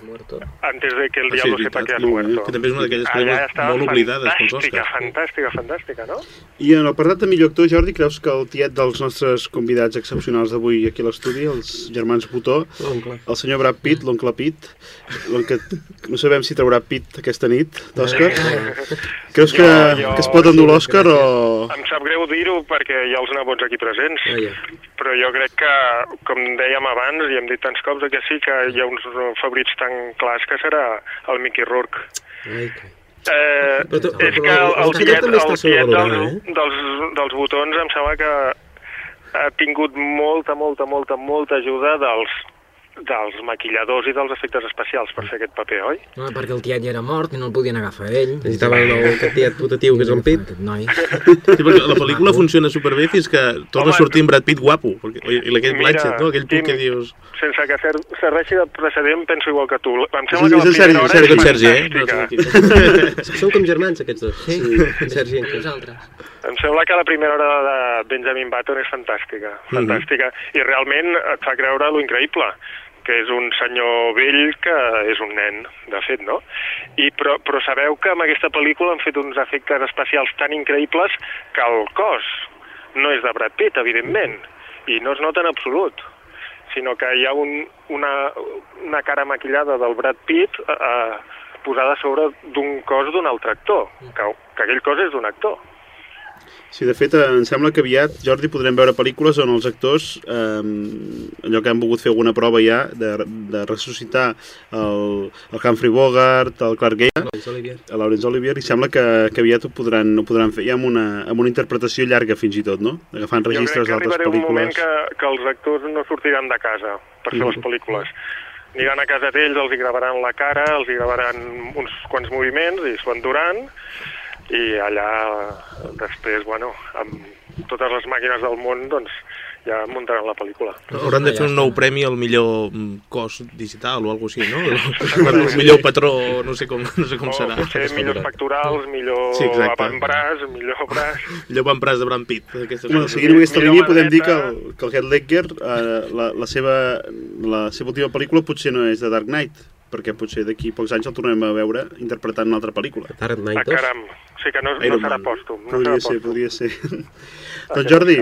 Antes de que el Ah, sí, diablo és sepa que has bé, muerto. que també és una d'aquelles pel·lícules molt oblidades Fantàstica, fantàstica, fantàstica, no? I en el parlat de millor actor, Jordi, creus que el tiet dels nostres convidats excepcionals d'avui aquí a l'estudi, els germans Botó, el senyor Brad Pitt, l'oncle Pitt, l'oncle... no sabem si traurà Pitt aquesta nit d'Òscar, creus que, Jo- jo- que es pot endur l'Òscar o... Em sap greu dir-ho perquè hi ha els nebots aquí presents, Ah, però jo crec que, com dèiem abans, i hem dit tants cops que sí, que hi ha uns favorits tan clars que serà el Mickey Rourke. Ai, Eh, Però és que el, el tiet, el tiet sobrevalorat, dels, dels, dels botons em sembla que ha tingut molta, molta, molta, molta ajuda dels, dels maquilladors i dels efectes especials per fer aquest paper, oi? No, perquè el tiet ja era mort i no el podien agafar ell. Necessitava el nou aquest tiet putatiu que és Pitt. Aquest noi. [laughs] Sí, perquè la pel·lícula funciona superbé fins que torna a sortir en Brad Pitt guapo, perquè, i aquell Mira, Blanchett, no? aquell puc que Tim, dius... Sense que ser, serveixi de precedent, penso igual que tu. Em sembla que és la el Sergi, primera hora Sergi, és Sergi, eh? fantàstica. Són [laughs] com germans, aquests dos. Sí. En Sergi i en. Nosaltres. Em sembla que la primera hora de Benjamin Button és fantàstica, fantàstica, i realment et fa creure lo increïble que és un senyor vell que és un nen, de fet, no? I, però, però sabeu que amb aquesta pel·lícula han fet uns efectes especials tan increïbles que el cos no és de Brad Pitt, evidentment, i no es nota en absolut, sinó que hi ha un, una, una cara maquillada del Brad Pitt eh, posada a sobre d'un cos d'un altre actor, que, que aquell cos és d'un actor. Sí, de fet, eh, em sembla que aviat, Jordi, podrem veure pel·lícules on els actors, eh, allò que han volgut fer alguna prova ja, de, de ressuscitar el, el Humphrey Bogart, el Clark Gable, el Laurence Olivier, i sembla que, que aviat ho podran, ho podran fer ja amb una, amb una interpretació llarga fins i tot, no? Agafant Jo crec registres que d'altres arribarà un moment pel·lícules. que, que els actors no sortiran de casa per fer Mhm. les pel·lícules. Aniran a casa d'ells, els hi gravaran la cara, els hi gravaran uns quants moviments i s'ho enduran i allà després, bueno, amb totes les màquines del món, doncs ja muntaran la pel·lícula. Hauran de fer un nou premi al millor mm, cos digital o alguna cosa així, no? El, [laughs] el millor patró, no sé com, no sé com o serà. potser millors pectorals, millor Sí, avantbraç, millor braç... [laughs] Millor pampràs de Brad Pitt. Aquestes Bueno, coses. seguint amb aquesta línia podem dir que el, que el Heath Ledger, eh, la, la, seva, la seva última pel·lícula potser no és de Dark Knight, perquè potser d'aquí pocs anys el tornarem a veure interpretant una altra pel·lícula. Dark Ah, caram, sí que no, no serà pòstum. No Podria serà ser, pòstum. podria ser. Ah, [laughs] doncs Jordi,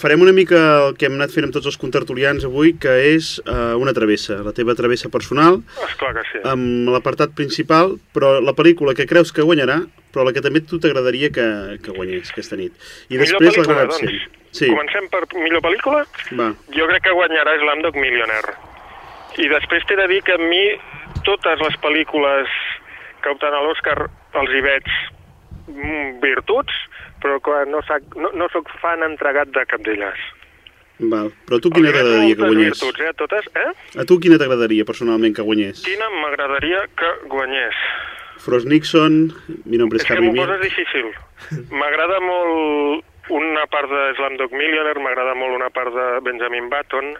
farem una mica el que hem anat fent amb tots els contertulians avui, que és uh, una travessa, la teva travessa personal, Esclar que sí. amb l'apartat principal, però la pel·lícula que creus que guanyarà, però la que també a tu t'agradaria que, que guanyés aquesta nit. I Millor després la gran doncs. Sí, Comencem per millor pel·lícula? va. Jo crec que guanyarà Slamdog Millionaire. I després t'he de dir que a mi totes les pel·lícules que opten a l'Oscar els hi veig mm, virtuts, però que no, sac, no, no sóc fan entregat de cap d'elles. Val. Però a tu quina t'agradaria que guanyés? virtuts, eh, totes, eh? A tu quina t'agradaria personalment que guanyés? Quina m'agradaria que guanyés? Frost Nixon, Mi nombre es És que Harry m'ho Mir... poses difícil. M'agrada molt una part de Slamdog Millionaire, m'agrada molt una part de Benjamin Button,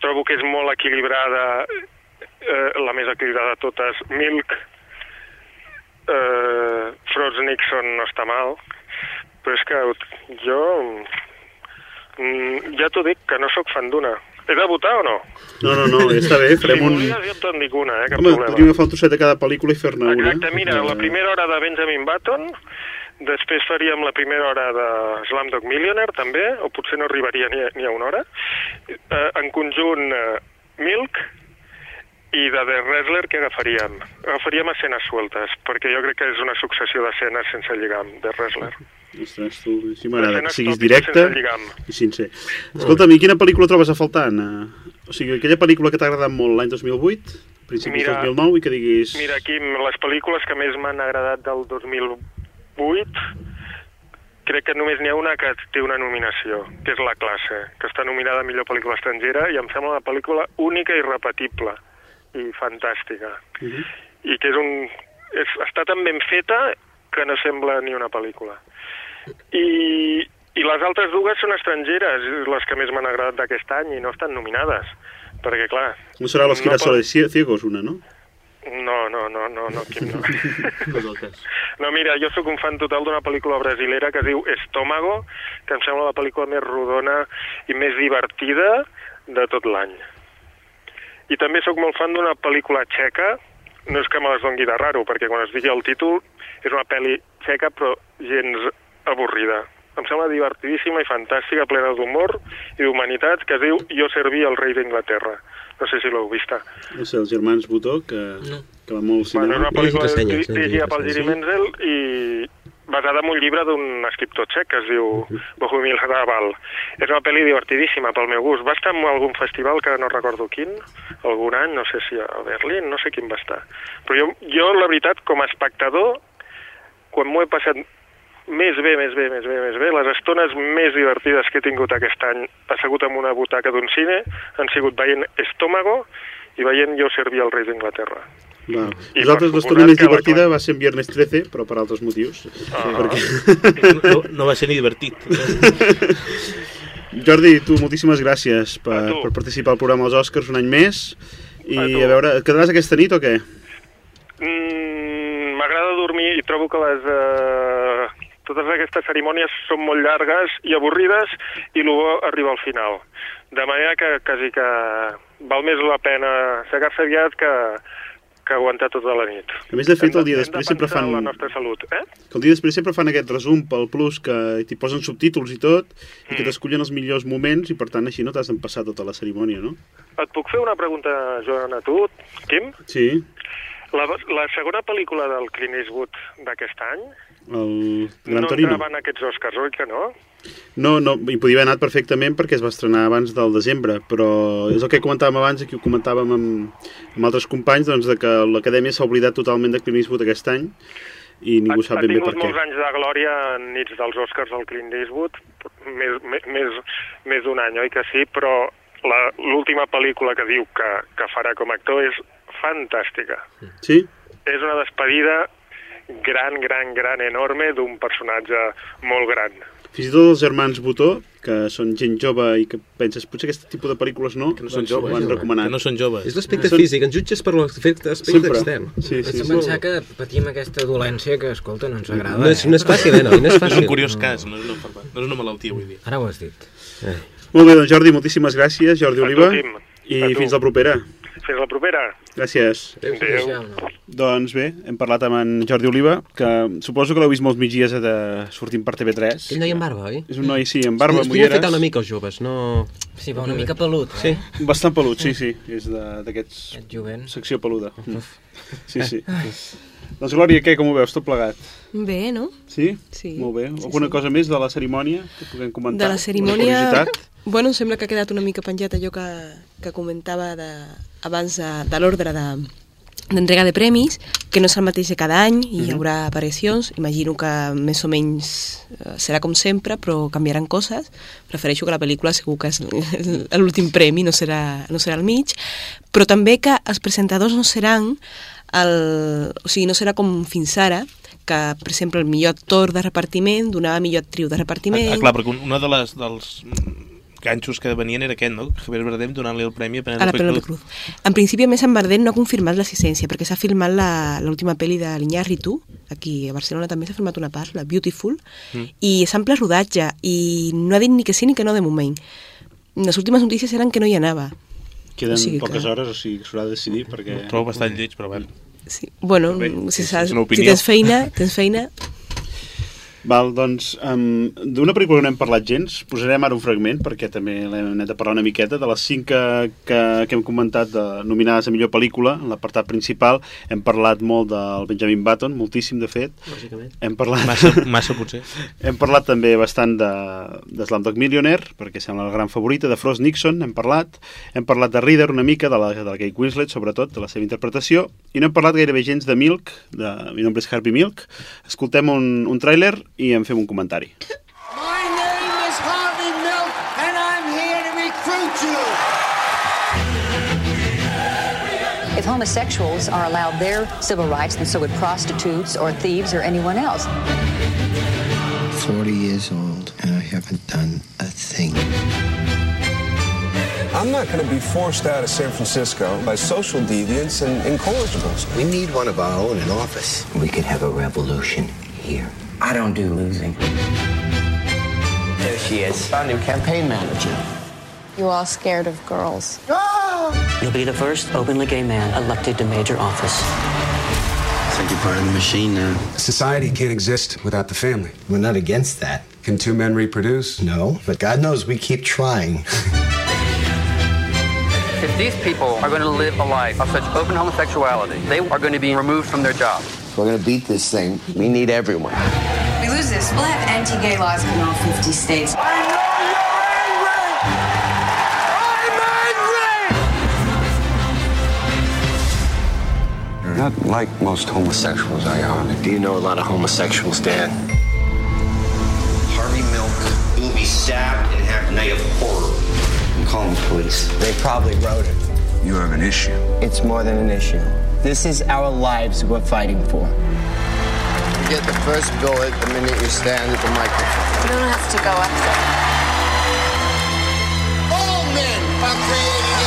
trobo que és molt equilibrada, eh, la més equilibrada de totes, Milk, eh, Frost Nixon no està mal, però és que jo mm, ja t'ho dic, que no sóc fan d'una. He de votar o no? No, no, no, està bé, farem si un... volgués, jo te'n dic una, eh, cap Home, problema. podríem agafar un trosset de cada pel·lícula i fer-ne una. Exacte, mira, la primera hora de Benjamin Button, després faríem la primera hora de Slamdog Millionaire, també, o potser no arribaria ni a, ni a una hora. Eh, en conjunt, eh, Milk, i de The Wrestler, què agafaríem? Agafaríem escenes sueltes, perquè jo crec que és una successió d'escenes sense lligam, The Wrestler. Ostres, tu, així m'agrada, que siguis directe i sincer. Escolta'm, i quina pel·lícula trobes a faltar, Anna? O sigui, aquella pel·lícula que t'ha agradat molt l'any 2008, principis Mira- 2009, i que diguis... Mira, aquí, les pel·lícules que més m'han agradat del 2008, crec que només n'hi ha una que té una nominació, que és La classe, que està nominada a millor pel·lícula estrangera i em sembla una pel·lícula única i repetible i fantàstica. I que és un... És, està tan ben feta que no sembla ni una pel·lícula. I, i les altres dues són estrangeres, les que més m'han agradat d'aquest any i no estan nominades. Perquè, clar... No serà Los no Girasoles Ciegos, una, no? No, no, no, no, no, Quim, no. [laughs] No, mira, jo sóc un fan total d'una pel·lícula brasilera que es diu Estómago, que em sembla la pel·lícula més rodona i més divertida de tot l'any. I també sóc molt fan d'una pel·lícula txeca, no és que me les dongui de raro, perquè quan es digui el títol és una pel·li txeca però gens avorrida. Em sembla divertidíssima i fantàstica, plena d'humor i d'humanitat, que es diu Jo serví el rei d'Inglaterra. No sé si l'heu vista. No sé, els germans Butó, que, no. que va molt al Bueno, és cinema. una pel·lícula di- dirigida pel Giri Menzel i basada en un llibre d'un escriptor txec que es diu Bohumil Hrabal. És una pel·li divertidíssima pel meu gust. Va estar en algun festival que no recordo quin, algun any, no sé si a Berlín, no sé quin va estar. Però jo, jo la veritat, com a espectador, quan m'ho he passat més bé, més bé, més bé, més bé, les estones més divertides que he tingut aquest any assegut en una butaca d'un cine han sigut veient Estómago i veient Jo serví el rei d'Inglaterra. Va. I Nosaltres per l'estona més la divertida va ser en Viernes 13, però per altres motius. Ah. Perquè... No, no va ser ni divertit. [laughs] Jordi, tu, moltíssimes gràcies per, per participar al programa dels Oscars un any més. I a, veure, et quedaràs aquesta nit o què? Mm, M'agrada dormir i trobo que les... Eh, totes aquestes cerimònies són molt llargues i avorrides i el bo arriba al final. De manera que quasi que val més la pena segar-se aviat que, que aguantar tota la nit. A més, de fet, el dia després de sempre fan... la nostra salut, eh? Que el dia després sempre fan aquest resum pel Plus que t'hi posen subtítols i tot i Mm. que t'escullen els millors moments i per tant així no t'has d'empassar tota la cerimònia, no? Et puc fer una pregunta, Joan, a tu, Quim? Sí, La, la segona pel·lícula del Clint Eastwood d'aquest any el Gran no Torino. entrava en aquests Oscars, oi que no? No, no, hi podia haver anat perfectament perquè es va estrenar abans del desembre, però és el que comentàvem abans, aquí ho comentàvem amb, amb altres companys, doncs, de que l'Acadèmia s'ha oblidat totalment de Clint Eastwood aquest any i ningú sap ha ben bé tingut per què. molts anys de glòria en nits dels Oscars del Clint Eastwood, més, més, més, d'un any, oi que sí? Però l'última pel·lícula que diu que, que farà com a actor és fantàstica. Sí? És una despedida gran, gran, gran, enorme d'un personatge molt gran. Fins i tot els germans Butó, que són gent jove i que penses, potser aquest tipus de pel·lícules no, que no són joves, ho han que recomanat. no són joves. És l'aspecte Són- físic, ens jutges per l'aspecte Sempre. extern. Sí, sí, Vaig sí. pensar que patim aquesta dolència que, escolta, no ens agrada. No és- no és fàcil, eh, noi? No és [laughs] És fàcil. un curiós cas, no és una, no és una malaltia, vull dir. Ara ho has dit. Molt bé, doncs Jordi, moltíssimes gràcies, Jordi A tu, Oliva, i fins la propera. Fins la propera. Gràcies. Adéu. Adéu. Doncs bé, hem parlat amb en Jordi Oliva, que suposo que l'heu vist molts migdies de... sortint per TV3. Aquell noi amb barba, oi? És un noi, sí, amb barba, Es amb ulleres. afectar una mica els joves, no... Sí, va una mica pelut, Sí. eh? Bastant pelut, sí, sí. És de- d'aquests... Aquest jovent. Secció peluda. Mm. Sí, sí. doncs Glòria, què, com ho veus, tot plegat? Bé, no? Sí? Sí. Molt bé. Sí, Alguna sí. cosa més de la cerimònia que puguem comentar? De la cerimònia... Bueno, em sembla que ha quedat una mica penjat allò que, que comentava de, abans de, de l'ordre de d'entrega de premis, que no és el mateix de cada any i hi Mhm. haurà aparicions. Imagino que més o menys eh, serà com sempre, però canviaran coses. Prefereixo que la pel·lícula segur que és l'últim premi, no serà, no serà al mig. Però també que els presentadors no seran el, o sigui, no serà com fins ara, que, per exemple, el millor actor de repartiment donava millor actriu de repartiment. Ah, clar, perquè un- una de les, dels ganxos que venien era aquest, no? Javier Bardem donant-li el premi a a la Penélope Penélope Cruz. Cruz. En principi, a més, en Bardem no ha confirmat l'assistència, perquè s'ha filmat la- l'última pel·li de l'Iñárritu, aquí a Barcelona també s'ha filmat una part, la Beautiful, Mm. i en ple rodatge, i no ha dit ni que sí ni que no de moment. Les últimes notícies eren que no hi anava. Queden O sigui poques que- hores, o sigui, s'haurà de decidir perquè... Ho trobo bastant lleig, però bueno. Sí. Bueno, Bé, si, saps, si tens feina, tens feina, Val, doncs, um, d'una pel·lícula que no hem parlat gens, posarem ara un fragment, perquè també l'hem anat a parlar una miqueta, de les cinc que, que, que hem comentat de, nominades a millor pel·lícula, en l'apartat principal, hem parlat molt del Benjamin Button, moltíssim, de fet. Lògicament. Hem parlat... Massa, [laughs] massa potser. Hem parlat també bastant de, de Slumdog Millionaire, perquè sembla la gran favorita, de Frost Nixon, hem parlat. Hem parlat de Reader una mica, de la, de la Kate Winslet, sobretot, de la seva interpretació. I no hem parlat gairebé gens de Milk, de Mi nombre és Harvey Milk. Escoltem un, un tràiler i en fem un comentari. My name is Harvey Milk, and I'm here to recruit you. If homosexuals are allowed their civil rights, then so would prostitutes or thieves or anyone else. 40 years old, and I haven't done a thing. I'm not going to be forced out of San Francisco by social deviants and incorrigibles. We need one of our own in office. We could have a revolution here. I don't do losing. There she is, our new campaign manager. You all scared of girls. You'll be the first openly gay man elected to major office. It's like you're part of the machine now. Society can't exist without the family. We're not against that. Can two men reproduce? No, but God knows we keep trying. If these people are going to live a life of such open homosexuality, they are going to be removed from their jobs. If we're gonna beat this thing, we need everyone. We lose this. We'll have anti-gay laws in all 50 states. I know you're not like most homosexuals, Ayana. Do you know a lot of homosexuals, Dan? Harvey Milk will be stabbed and have a night of horror. Call the police. They probably wrote it. You have an issue. It's more than an issue. This is our lives we're fighting for. You get the first bullet the minute you stand at the microphone. You don't have to go up there. All men are created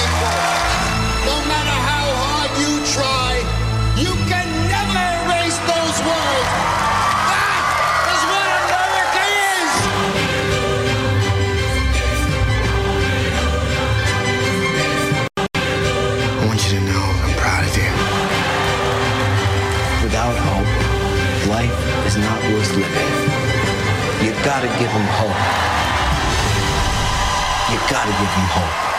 is living. You gotta give them hope. You gotta give them hope.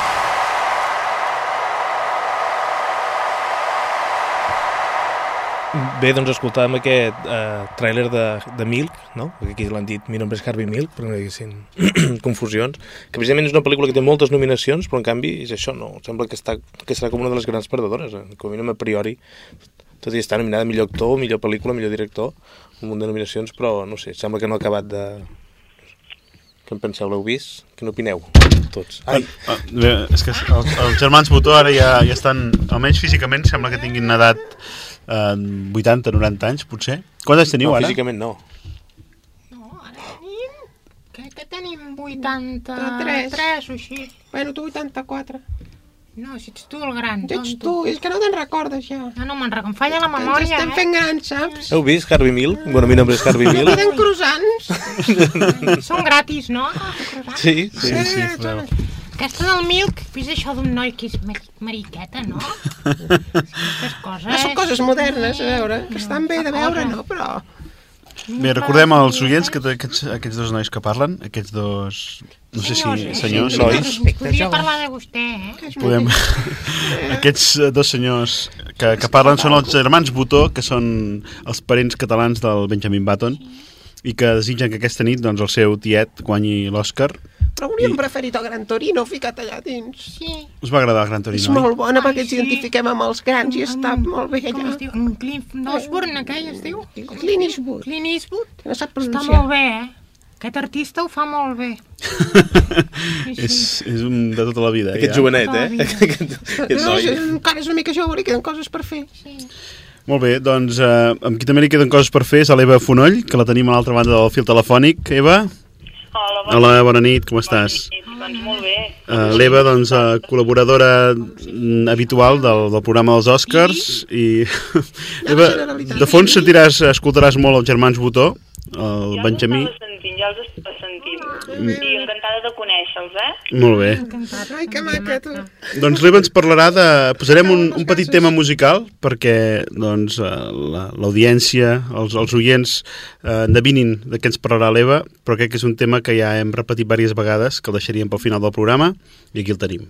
Bé, doncs escoltàvem aquest uh, tràiler de, de Milk, no? Aquí l'han dit Mi nombre és Harvey Milk, per no hi haguessin [clears throat] confusions, que precisament és una pel·lícula que té moltes nominacions, però en canvi és això, no? Sembla que, està, que serà com una de les grans perdedores, eh? com a mínim a priori. Tot i estar nominada millor actor, millor pel·lícula, millor director, un munt de nominacions, però no sé, sembla que no ha acabat de... Què en penseu? L'heu vist? Què n'opineu? Tots. Ai, Ah, bé, és que els, els germans Botó ara ja, ja estan, almenys físicament, sembla que tinguin una edat eh, 80-90 anys, potser. Quants anys teniu no, ara? físicament no. Crec que tenim 83 o així. Bueno, tu 84. No, si ets tu el gran, Ets tonto. tu, és que no te'n recordes ja. No, no me'n recordo, em falla la Ens memòria, estem eh? fent grans, saps? Heu vist Harvey Milk? Bueno, mi nombre és Harvey No Milk. queden croissants. [laughs] Són gratis, no? Sí, sí, sí. Eh, sí són- Aquesta del Milk, fes això d'un noi que és mar- mariqueta, no? [laughs] Aquestes coses... Ah, són coses modernes, a veure, que estan bé de veure, no? Però... Bé, recordem als oients que aquests, aquests dos nois que parlen, aquests dos... No sé si senyors, nois, Podria parlar de vostè, eh? podem... [laughs] aquests eh, dos senyors que, que parlen són els germans Botó, que són els parents catalans del Benjamin Button, i que desitgen que aquesta nit doncs, el seu tiet guanyi l'Oscar. Però hauríem preferit el Gran Torino ficat allà dins. Sí. Us va agradar el Gran És Torino, oi? molt bona perquè ens identifiquem amb els grans i està molt bé Com allà. es diu? En Clint Osborne, aquell es diu? Clint Eastwood. Clint Eastwood. No sap Està pronunciar. molt bé, eh? Aquest artista ho fa molt bé. [laughs] És, és un de tota la vida. Aquest ja. jovenet, Tota eh? [laughs] Aquest, aquest No, noi. és, encara és una mica jove, li queden coses per fer. Molt bé, doncs eh, amb qui també li queden coses per fer és a l'Eva Fonoll, que la tenim a l'altra banda del fil telefònic. Eva? Hola, Hola, bona nit, com estàs? Doncs molt bé. Uh, L'Eva, doncs, uh, col·laboradora mm, habitual del, del programa dels Oscars i... [laughs] Eva, de fons sentiràs, escoltaràs molt els germans Botó, el Benjamí. Els estava sentint, ja els. Mm. I encantada de conèixer-los, eh? Molt bé. Ai, que maca, tu. Doncs l'Eva ens parlarà de... Posarem un, un petit tema musical perquè doncs, eh, la- l'audiència, els, els oients eh, endevinin de què ens parlarà l'Eva, però crec que és un tema que ja hem repetit diverses vegades, que el deixaríem pel final del programa, i aquí el tenim.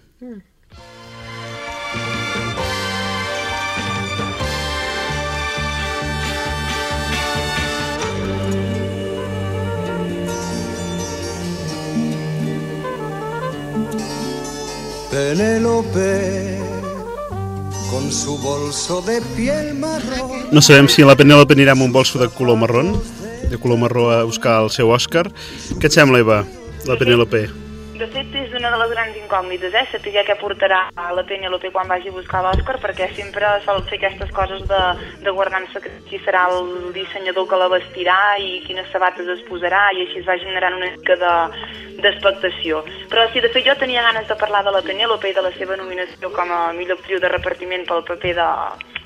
Penélope con su bolso de piel marrón. No sabem si la Penélope anirà amb un bolso de color marrón, de color marró a buscar el seu Òscar. Què et sembla, Eva, la Penélope? De una de les grans incògnites, eh? Saber què portarà la Penélope quan vagi a buscar l'Òscar, perquè sempre sol fer aquestes coses de, de guardar en secret qui serà el dissenyador que la vestirà i quines sabates es posarà, i així es va generant una mica de d'expectació. Però sí, de fet, jo tenia ganes de parlar de la Penélope i de la seva nominació com a millor actriu de repartiment pel paper de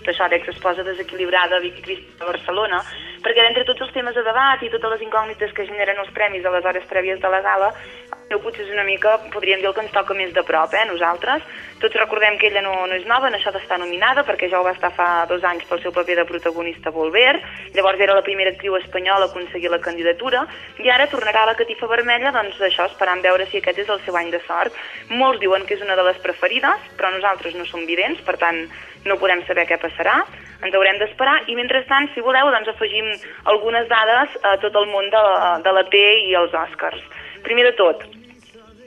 d'això, d'exesposa desequilibrada Vicky Cristina de Barcelona, perquè d'entre tots els temes de debat i totes les incògnites que generen els premis a les hores prèvies de la gala, jo potser és una mica, podríem dir, el que ens toca més de prop, eh, nosaltres. Tots recordem que ella no, no és nova en això d'estar nominada, perquè ja ho va estar fa dos anys pel seu paper de protagonista a Volver, llavors era la primera actriu espanyola a aconseguir la candidatura, i ara tornarà a la catifa vermella, doncs això, esperant veure si aquest és el seu any de sort. Molts diuen que és una de les preferides, però nosaltres no som vidents, per tant no podem saber què passarà, ens haurem d'esperar, i mentrestant, si voleu, doncs afegim algunes dades a tot el món de, de la P i els Oscars. Primer de tot,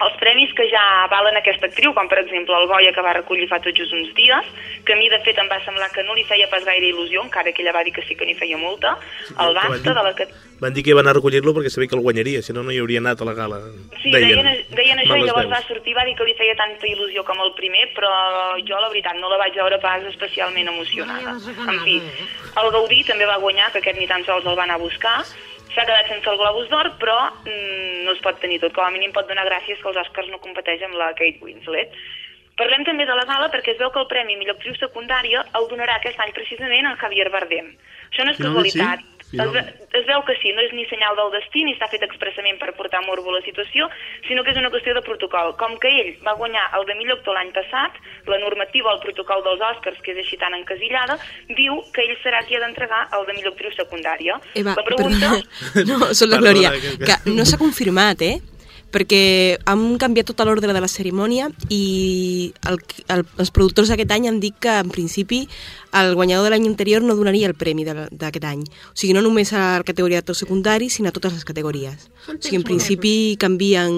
els premis que ja valen aquesta actriu, com per exemple el Goya que va recollir fa tot just uns dies, que a mi de fet em va semblar que no li feia pas gaire il·lusió, encara que ella va dir que sí que n'hi feia molta, el BAFTA, de la que... Van dir que van a recollir-lo perquè sabia que el guanyaria, si no, no hi hauria anat a la gala. Sí, deien, deien això i llavors veus. va sortir va dir que li feia tanta il·lusió com el primer, però jo la veritat no la vaig veure pas especialment emocionada. En fi, el Gaudí també va guanyar, que aquest ni tan sols el va anar a buscar, s'ha quedat sense el Globus d'Or, però mm, no es pot tenir tot. Com a mínim pot donar gràcies que els Oscars no competeix amb la Kate Winslet. Parlem també de la gala perquè es veu que el Premi Millor Actriu Secundària el donarà aquest any precisament en Javier Bardem. Això no és Finalment sí? Casualitat. Es, es veu que sí, no és ni senyal del destí ni està fet expressament per portar morbo a la situació, sinó que és una qüestió de protocol. Com que ell va guanyar el de millor actor l'any passat, la normativa al protocol dels Oscars, que és així tan encasillada, diu que ell serà qui ha d'entregar el de millor actriu secundària. Eva, la pregunta... perdona. [laughs] No, soc la Glòria. Que no s'ha confirmat, eh? Perquè han canviat tot l'ordre de la cerimònia i el, el, els productors d'aquest any han dit que, en principi, el guanyador de l'any anterior no donaria el premi de- d'aquest any. O sigui, no només a la categoria d'actor secundari, sinó a totes les categories. O sigui, en principi canvien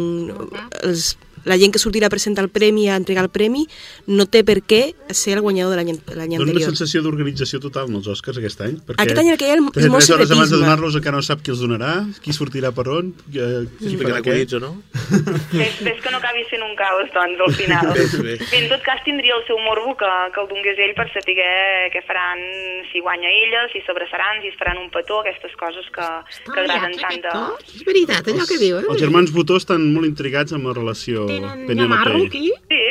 els, la gent que sortirà a presentar el premi, a entregar el premi, no té per què ser el guanyador de l'any l'any Dóna una anterior. sensació d'organització total en els Oscars aquest any. Perquè Aquest any el que hi ha és molt 33 hores abans de secretisme. donar-los encara no sap qui els donarà, qui sortirà per on, qui, qui perquè farà què. o no? [laughs] Ves, ves que no acabi sent un caos, doncs, al final. Bé, bé. Bé, en tot cas tindria el seu morbo que, que el donés ell per saber què faran, si guanya ella, si s'abraçaran, si es faran un petó, aquestes coses que, que agraden tant de... És veritat, allò que diu, eh? Els germans Botó estan molt intrigats amb la relació Tenen aquí? Sí.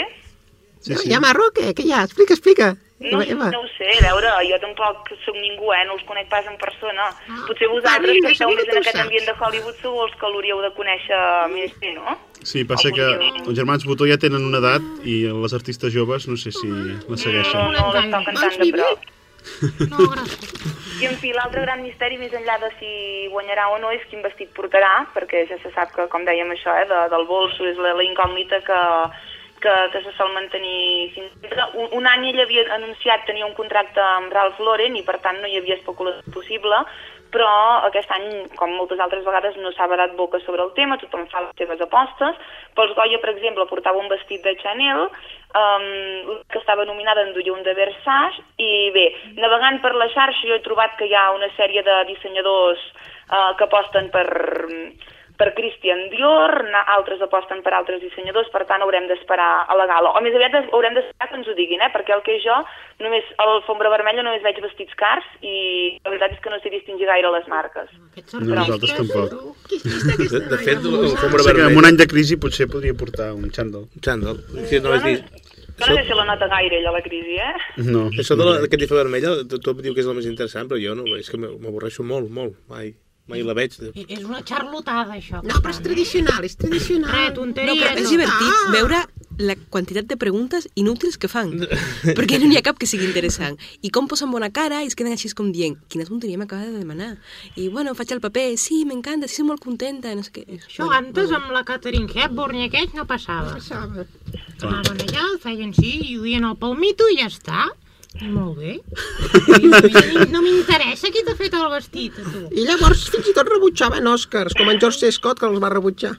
Sí, no, sí. Hi ha marro, què? Què hi ha? Explica, explica. No, Eva, no ho sé, a veure, jo tampoc sóc ningú, eh? No els conec pas en persona. Potser vosaltres, que esteu més en aquest saps. ambient de Hollywood, sou els que l'hauríeu de conèixer més bé, no? Sí, passa que els germans Botó ja tenen una edat i les artistes joves no sé si la segueixen. No, no les toquen tant de prop. No, gràcies. I en fi, l'altre gran misteri, més enllà de si guanyarà o no, és quin vestit portarà, perquè ja se sap que, com dèiem això, eh, de, del bolso és la, la incògnita que, que, que se sol mantenir sempre. Un, un any ell havia anunciat tenir un contracte amb Ralph Lauren i per tant no hi havia especulació possible, però aquest any, com moltes altres vegades, no s'ha badat boca sobre el tema, tothom fa les seves apostes. Pels Goya, per exemple, portava un vestit de Chanel, um, que estava nominada en duia de Versace, i bé, navegant per la xarxa jo he trobat que hi ha una sèrie de dissenyadors uh, que aposten per, per Christian Dior, altres aposten per altres dissenyadors, per tant haurem d'esperar a la gala. O més aviat haurem d'esperar que ens ho diguin, eh? perquè el que jo, només a l'alfombra vermella només veig vestits cars i la veritat és que no sé distingir gaire les marques. No, nosaltres tampoc. De, de fet, l'alfombra vermella... en un any de crisi potser podria portar un xandall. Xandall. Sí, no, és dir, No sé si la nota gaire, ella, la crisi, eh? No. Això de la- disfressa vermella, tothom diu que és el més interessant, però jo no, és que m'avorreixo molt, molt, mai. Mai la veig. I- És una xarlotada, això. No, però és tradicional, és tradicional. No, tonteria. però és divertit veure la quantitat de preguntes inútils que fan, [laughs] perquè no n'hi ha cap que sigui interessant. I com posen bona cara i es queden així com dient quina tonteria m'acaba de demanar. I bueno, faig el paper, sí, m'encanta, sí, molt contenta, no sé què. Això antes amb la Catherine Hepburn i aquells no passava. Passava. Anaven allà, el feien sí, i duien el palmito i ja està. Molt bé. [laughs] No- m'interessa qui t'ha fet el vestit, a tu. I llavors fins i tot rebutjaven Oscars, com en George C. Scott, que els va rebutjar.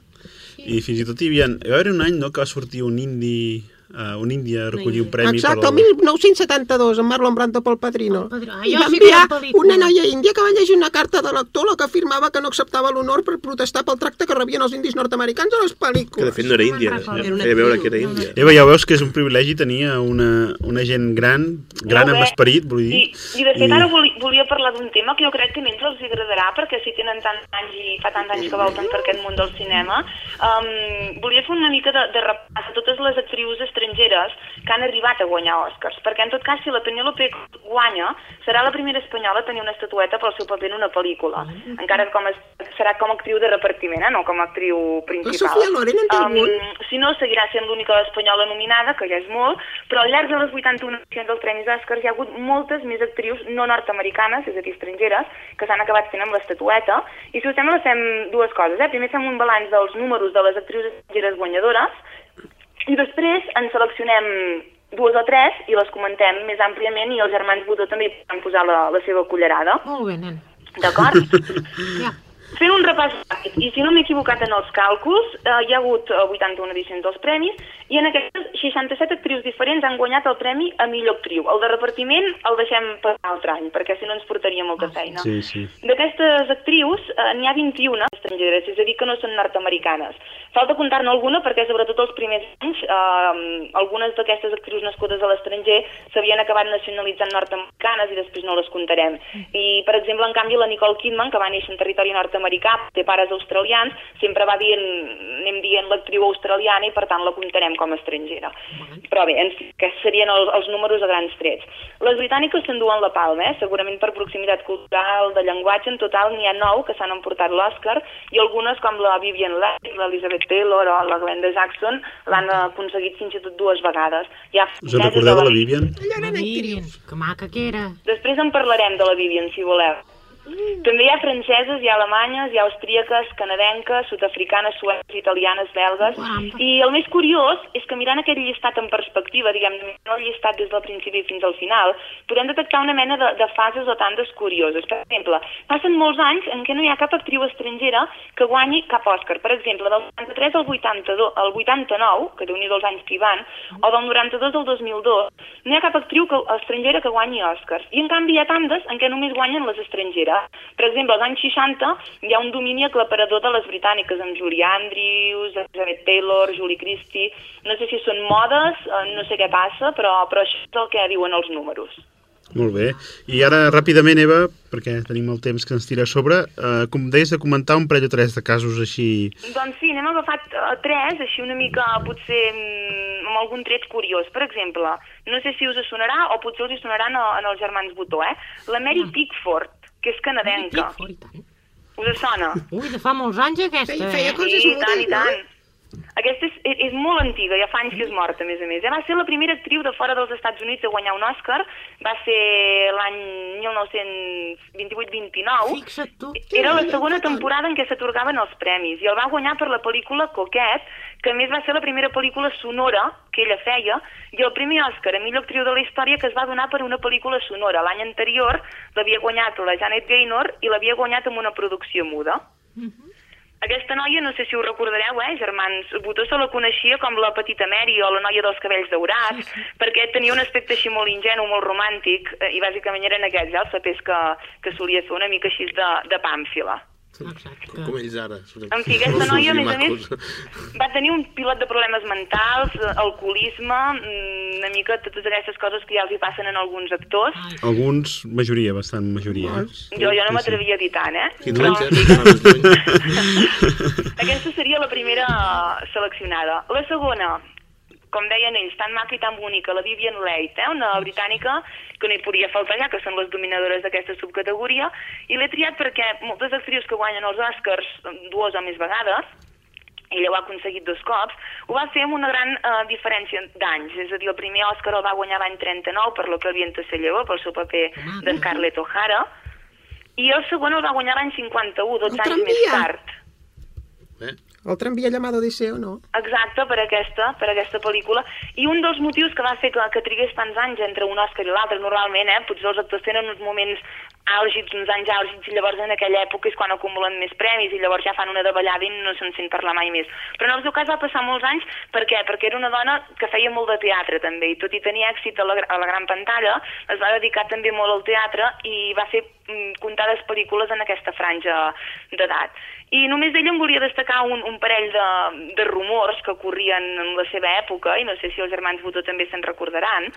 I fins i tot hi havia... Hi va haver un any no, que va sortir un indi, uh, un indi a recollir un premi Exacte, el per al... 1972, amb Marlon Brando pel Padrino. Ah, I va enviar una noia índia que va llegir una carta de lector la que afirmava que no acceptava l'honor per protestar pel tracte que rebien els indis nord-americans a les Que de pel·lícules. fet no era índia, Era una feia veure que era índia. Eva, ja veus que és un privilegi tenir una, una gent gran, gran amb esperit, vull dir. I, I de fet ara volia, volia parlar d'un tema que jo crec que a ells els agradarà perquè si tenen tants anys i fa tants anys que volten per aquest món del cinema um, volia fer una mica de, de repàs a totes les actrius estrangeres que han arribat a guanyar Oscars perquè en tot cas si la Penélope guanya serà la primera espanyola a tenir una estatueta pel seu paper en una pel·lícula encara com a, serà com a actriu de repartiment eh? no com a actriu principal Sofia Loren en té algun? si no, seguirà sent l'única espanyola nominada, que ja és molt, però al llarg de les 81 edicions dels Premis Oscars hi ha hagut moltes més actrius no nord-americanes, és a dir, estrangeres, que s'han acabat fent amb l'estatueta. I si us sembla, fem dues coses. Eh? Primer fem un balanç dels números de les actrius estrangeres guanyadores i després en seleccionem dues o tres i les comentem més àmpliament i els germans Botó també hi poden posar la, la seva cullerada. Molt bé, nen. D'acord? [laughs] Ja. Fent un repàs ràpid, i si no m'he equivocat en els càlculs, eh, hi ha hagut eh, 81 edicions dels premis, i en aquestes 67 actrius diferents han guanyat el premi a millor actriu. El de repartiment el deixem per un altre any, perquè si no ens portaria molta feina. Sí, sí. D'aquestes actrius, eh, n'hi ha 21 estrangeres, és a dir, que no són nord-americanes. Falta comptar-ne alguna perquè, sobretot els primers anys, eh, algunes d'aquestes actrius nascudes a l'estranger s'havien acabat nacionalitzant nord-americanes i després no les comptarem. I, per exemple, en canvi, la Nicole Kidman, que va néixer en territori nord-americà, té pares australians, sempre va dient, anem dient l'actriu australiana i, per tant, la comptarem com a estrangera. Però bé, en fi, aquests serien els, els números a grans trets. Les britàniques s'enduen la palma, eh? segurament per proximitat cultural, de llenguatge, en total n'hi ha nou que s'han emportat l'Oscar i algunes com la Vivian Leigh, l'Elizabeth Taylor o la Glenda Jackson l'han aconseguit fins i tot dues vegades. Ha Us en recordeu de la Vivian? La Vivian, que maca que era. Després en parlarem de la Vivian, si voleu. També hi ha franceses, hi ha alemanyes, hi ha austríaques, canadenques, sud-africanes, sueces, italianes, belgues... I el més curiós és que mirant aquest llistat en perspectiva, diguem, no el llistat des del principi fins al final, podem detectar una mena de, de fases o tantes curioses. Per exemple, passen molts anys en què no hi ha cap actriu estrangera que guanyi cap Òscar. Per exemple, del 93 al 82, al 89, que déu nhi els anys que hi van, o del 92 al 2002, no hi ha cap actriu que, estrangera que guanyi Oscars. I en canvi hi ha tantes en què només guanyen les estrangeres. Per exemple, als anys 60 hi ha un domini aclaparador de les britàniques, amb Julie Andrews, Elizabeth Taylor, Julie Christie... No sé si són modes, eh, no sé què passa, però, però això és el que diuen els números. Molt bé. I ara, ràpidament, Eva, perquè tenim el temps que ens tira a sobre, eh, com deies de comentar un parell o tres de casos així... Doncs sí, n'hem agafat uh, tres, així una mica potser mm, amb algun tret curiós. Per exemple, no sé si us sonarà o potser us sonaran a, en els germans Botó, eh? La Mary Pickford, que és canadenca. Us sona? Ui, de fa molts anys aquesta, Feia- feia eh? coses Sí, molt tant i no? tant. Aquesta és, és, molt antiga, ja fa anys que és morta, a més a més. Eh? Va ser la primera actriu de fora dels Estats Units a guanyar un Oscar. Va ser l'any 1928-29. Fixa't tu. Era la segona temporada en què s'atorgaven els premis i el va guanyar per la pel·lícula Coquet, que més va ser la primera pel·lícula sonora que ella feia i el primer Oscar a millor actriu de la història que es va donar per una pel·lícula sonora. L'any anterior l'havia guanyat la Janet Gaynor i l'havia guanyat amb una producció muda. Aquesta noia, no sé si ho recordareu, eh, germans, Botó se la coneixia com la petita Mary o la noia dels cabells daurats, perquè tenia un aspecte així molt ingenu, molt romàntic, eh, i bàsicament eren aquells, eh, els papers que, que solia fer una mica així de, de pàmfila. Com ells ara. En fi, aquesta [laughs] noia, a més a més, va tenir un pilot de problemes mentals, alcoholisme, una mica totes aquestes coses que ja els hi passen en alguns actors. Alguns, majoria, bastant majoria. Jo, jo no m'atrevia a dir tant, eh? Quins Però, fi, [laughs] aquesta seria la primera seleccionada. La segona, com deien ells, tan maca i tan bonica, la Vivian Leigh, eh? una britànica que no hi podia faltar ja, que són les dominadores d'aquesta subcategoria, i l'he triat perquè moltes actrius que guanyen els Oscars dues o més vegades, ella ho ha aconseguit dos cops, ho va fer amb una gran eh, diferència d'anys. És a dir, el primer Òscar el va guanyar l'any 39 per lo que el viento se llevó, pel seu paper de Scarlett O'Hara, i el segon el va guanyar l'any 51, 12 El anys més tard. El tramvia llamado Odisseo, no? Exacte, per aquesta, per aquesta pel·lícula. I un dels motius que va fer que, que trigués tants anys entre un Òscar i l'altre, normalment, eh, potser els actors tenen uns moments àlgids, uns anys àlgids, i llavors en aquella època és quan acumulen més premis, i llavors ja fan una davallada i no se'n sent parlar mai més. Però en el seu cas va passar molts anys, per què? Perquè era una dona que feia molt de teatre també, i tot i tenir èxit a la, a la gran pantalla, es va dedicar també molt al teatre i va fer mm, comptades pel·lícules en aquesta franja d'edat. I només d'ella em volia destacar un, un parell de, de rumors que corrien en la seva època, i no sé si els germans Botó també se'n recordaran.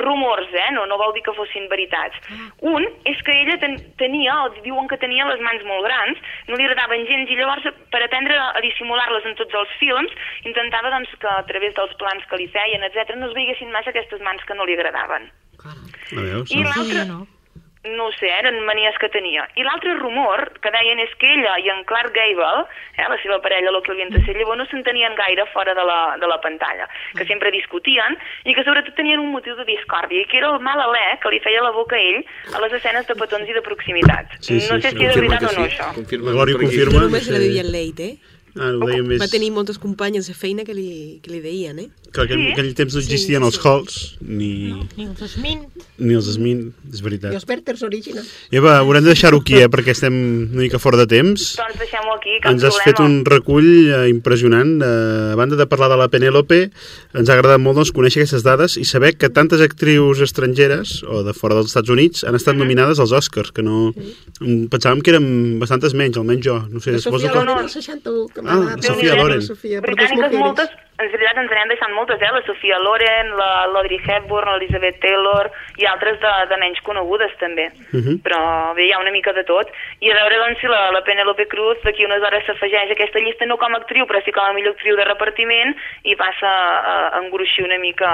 Rumors, eh? No, no vol dir que fossin veritats. Un és que ella ten, tenia, o diuen que tenia les mans molt grans, no li agradaven gens, i llavors per aprendre a dissimular-les en tots els films, intentava doncs, que a través dels plans que li feien, etc no es veiessin massa aquestes mans que no li agradaven. A veure, I l'altre... No ho sé, eren manies que tenia. I l'altre rumor que deien és que ella i en Clark Gable, eh, la seva parella, lo que el viento se llevó, no s'entenien gaire fora de la, de la pantalla, que sempre discutien i que sobretot tenien un motiu de discòrdia, i que era el mal alè que li feia la boca a ell a les escenes de petons i de proximitat. Sí, sí, no sé sí, si és de veritat que o no, sí. això. Confirma. La Glòria confirma. No només sí. la Vivian Leigh, eh? Ah, ho deia més... Va tenir moltes companyes de feina que li, que li deien, eh? Que en aquell, aquell temps no Sí, existien sí, els sí. halls, ni, Ni els Esmint. ni els Esmin, és veritat. I els Werthers Original. Eva, haurem de deixar-ho aquí, eh, perquè estem una mica fora de temps. Doncs deixem-ho aquí, cap Ens has problema. fet un recull eh, impressionant. Eh, a banda de parlar de la Penélope, ens ha agradat molt doncs, conèixer aquestes dades i saber que tantes actrius estrangeres o de fora dels Estats Units han estat nominades als Oscars, que no... Pensàvem que eren bastantes menys, almenys jo. No sé, La suposo Sofia que... Loren, el 61, que m'ha Ah, agradat. Sofia Loren. Britàniques moltes, en veritat ens n'hem deixat moltes, eh? La Sofia Loren, la l'Audrey Hepburn, l'Elizabeth Taylor i altres de, de menys conegudes també. Mhm. Però bé, hi ha una mica de tot. I a veure doncs, si la, la Penelope Cruz d'aquí unes hores s'afegeix a aquesta llista no com a actriu, però sí com a millor actriu de repartiment i passa a, a engruixir una mica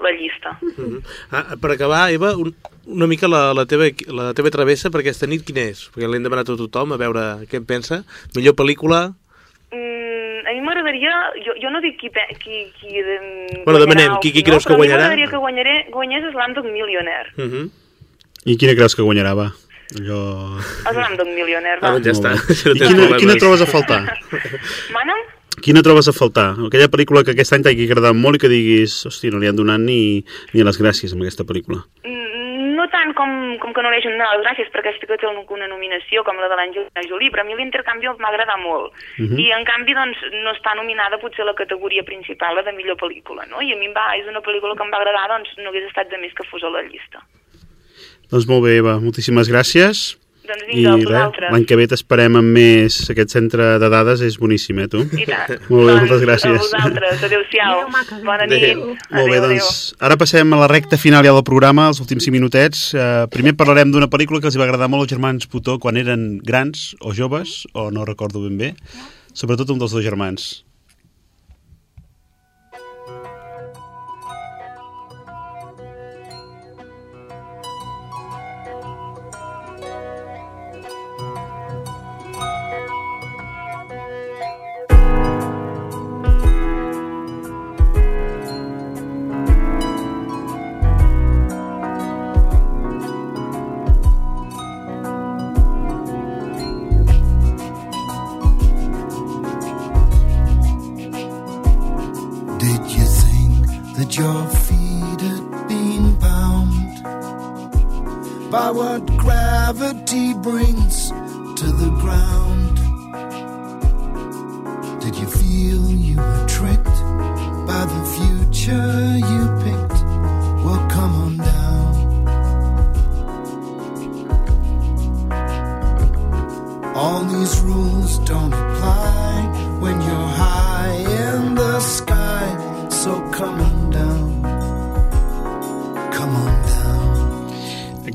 la llista. Mhm. Ah, per acabar, Eva, un, una mica la, la, teva, la teva travessa per aquesta nit quina és? Perquè l'hem demanat a tothom a veure què en pensa. Millor pel·lícula? Mm, a mi m'agradaria, jo, jo no dic qui, qui, qui de, Bueno, demanem, qui- qui no, creus que però a mi guanyarà? m'agradaria que guanyaré, guanyés Slamdog Millionaire. Uh -huh. I quina creus que guanyarà, va? Allò... Slamdog Millionaire, va. Ah, doncs ja està. [laughs] No I quina, quina trobes a faltar? [laughs] Mana'm? Quina trobes a faltar? Aquella pel·lícula que aquest any t'hagi agradat molt i que diguis, hòstia, no li han donat ni, ni les gràcies amb aquesta pel·lícula. Mm, No tant com, com que no hagin donat les gràcies perquè sí que té una nominació com la de l'Angelina Jolie, però a mi l'intercanvi m'ha agradat molt. Mhm. I en canvi doncs, no està nominada potser la categoria principal, la de millor pel·lícula, no? I a mi em va, és una pel·lícula que em va agradar, doncs no hagués estat de més que fos a la llista. Doncs molt bé, Eva, moltíssimes gràcies. Doncs vinga, a vosaltres. l'any que ve t'esperem amb més. Aquest centre de dades és boníssim, eh, tu? I tant. [laughs] Molt bé, Doncs, moltes gràcies. A vosaltres, adéu-siau. Bona nit. Adéu. Molt bé, doncs ara passem a la recta final ja del programa, els últims 5 minutets. Uh, primer parlarem d'una pel·lícula que els va agradar molt als germans Putó quan eren grans o joves, o no recordo ben bé, sobretot un dels dos germans.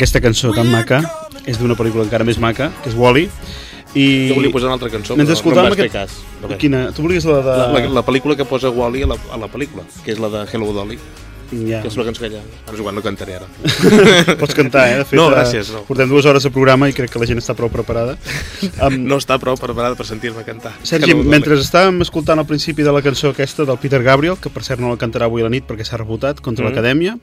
Aquesta cançó tan maca és d'una pel·lícula encara més maca, que és Wall-E. I... Jo volia posar una altra cançó, Mentre però no em vas fer aquest- cas. Quina? Tu volies la de... La, la, la pel·lícula que posa Wall-E a, la, a la pel·lícula, que és la de Hello Dolly. Ja. Que és cançó que ja... Ara igual no cantaré ara. [laughs] Pots cantar, eh? De fet, no, eh, gràcies. No. Portem dues hores de programa i crec que la gent està prou preparada. Um, no està prou preparada per sentir-me cantar. Sergi, Dolly. mentre estàvem escoltant al principi de la cançó aquesta del Peter Gabriel, que per cert no la cantarà avui a la nit perquè s'ha rebotat contra Mhm. l'Acadèmia,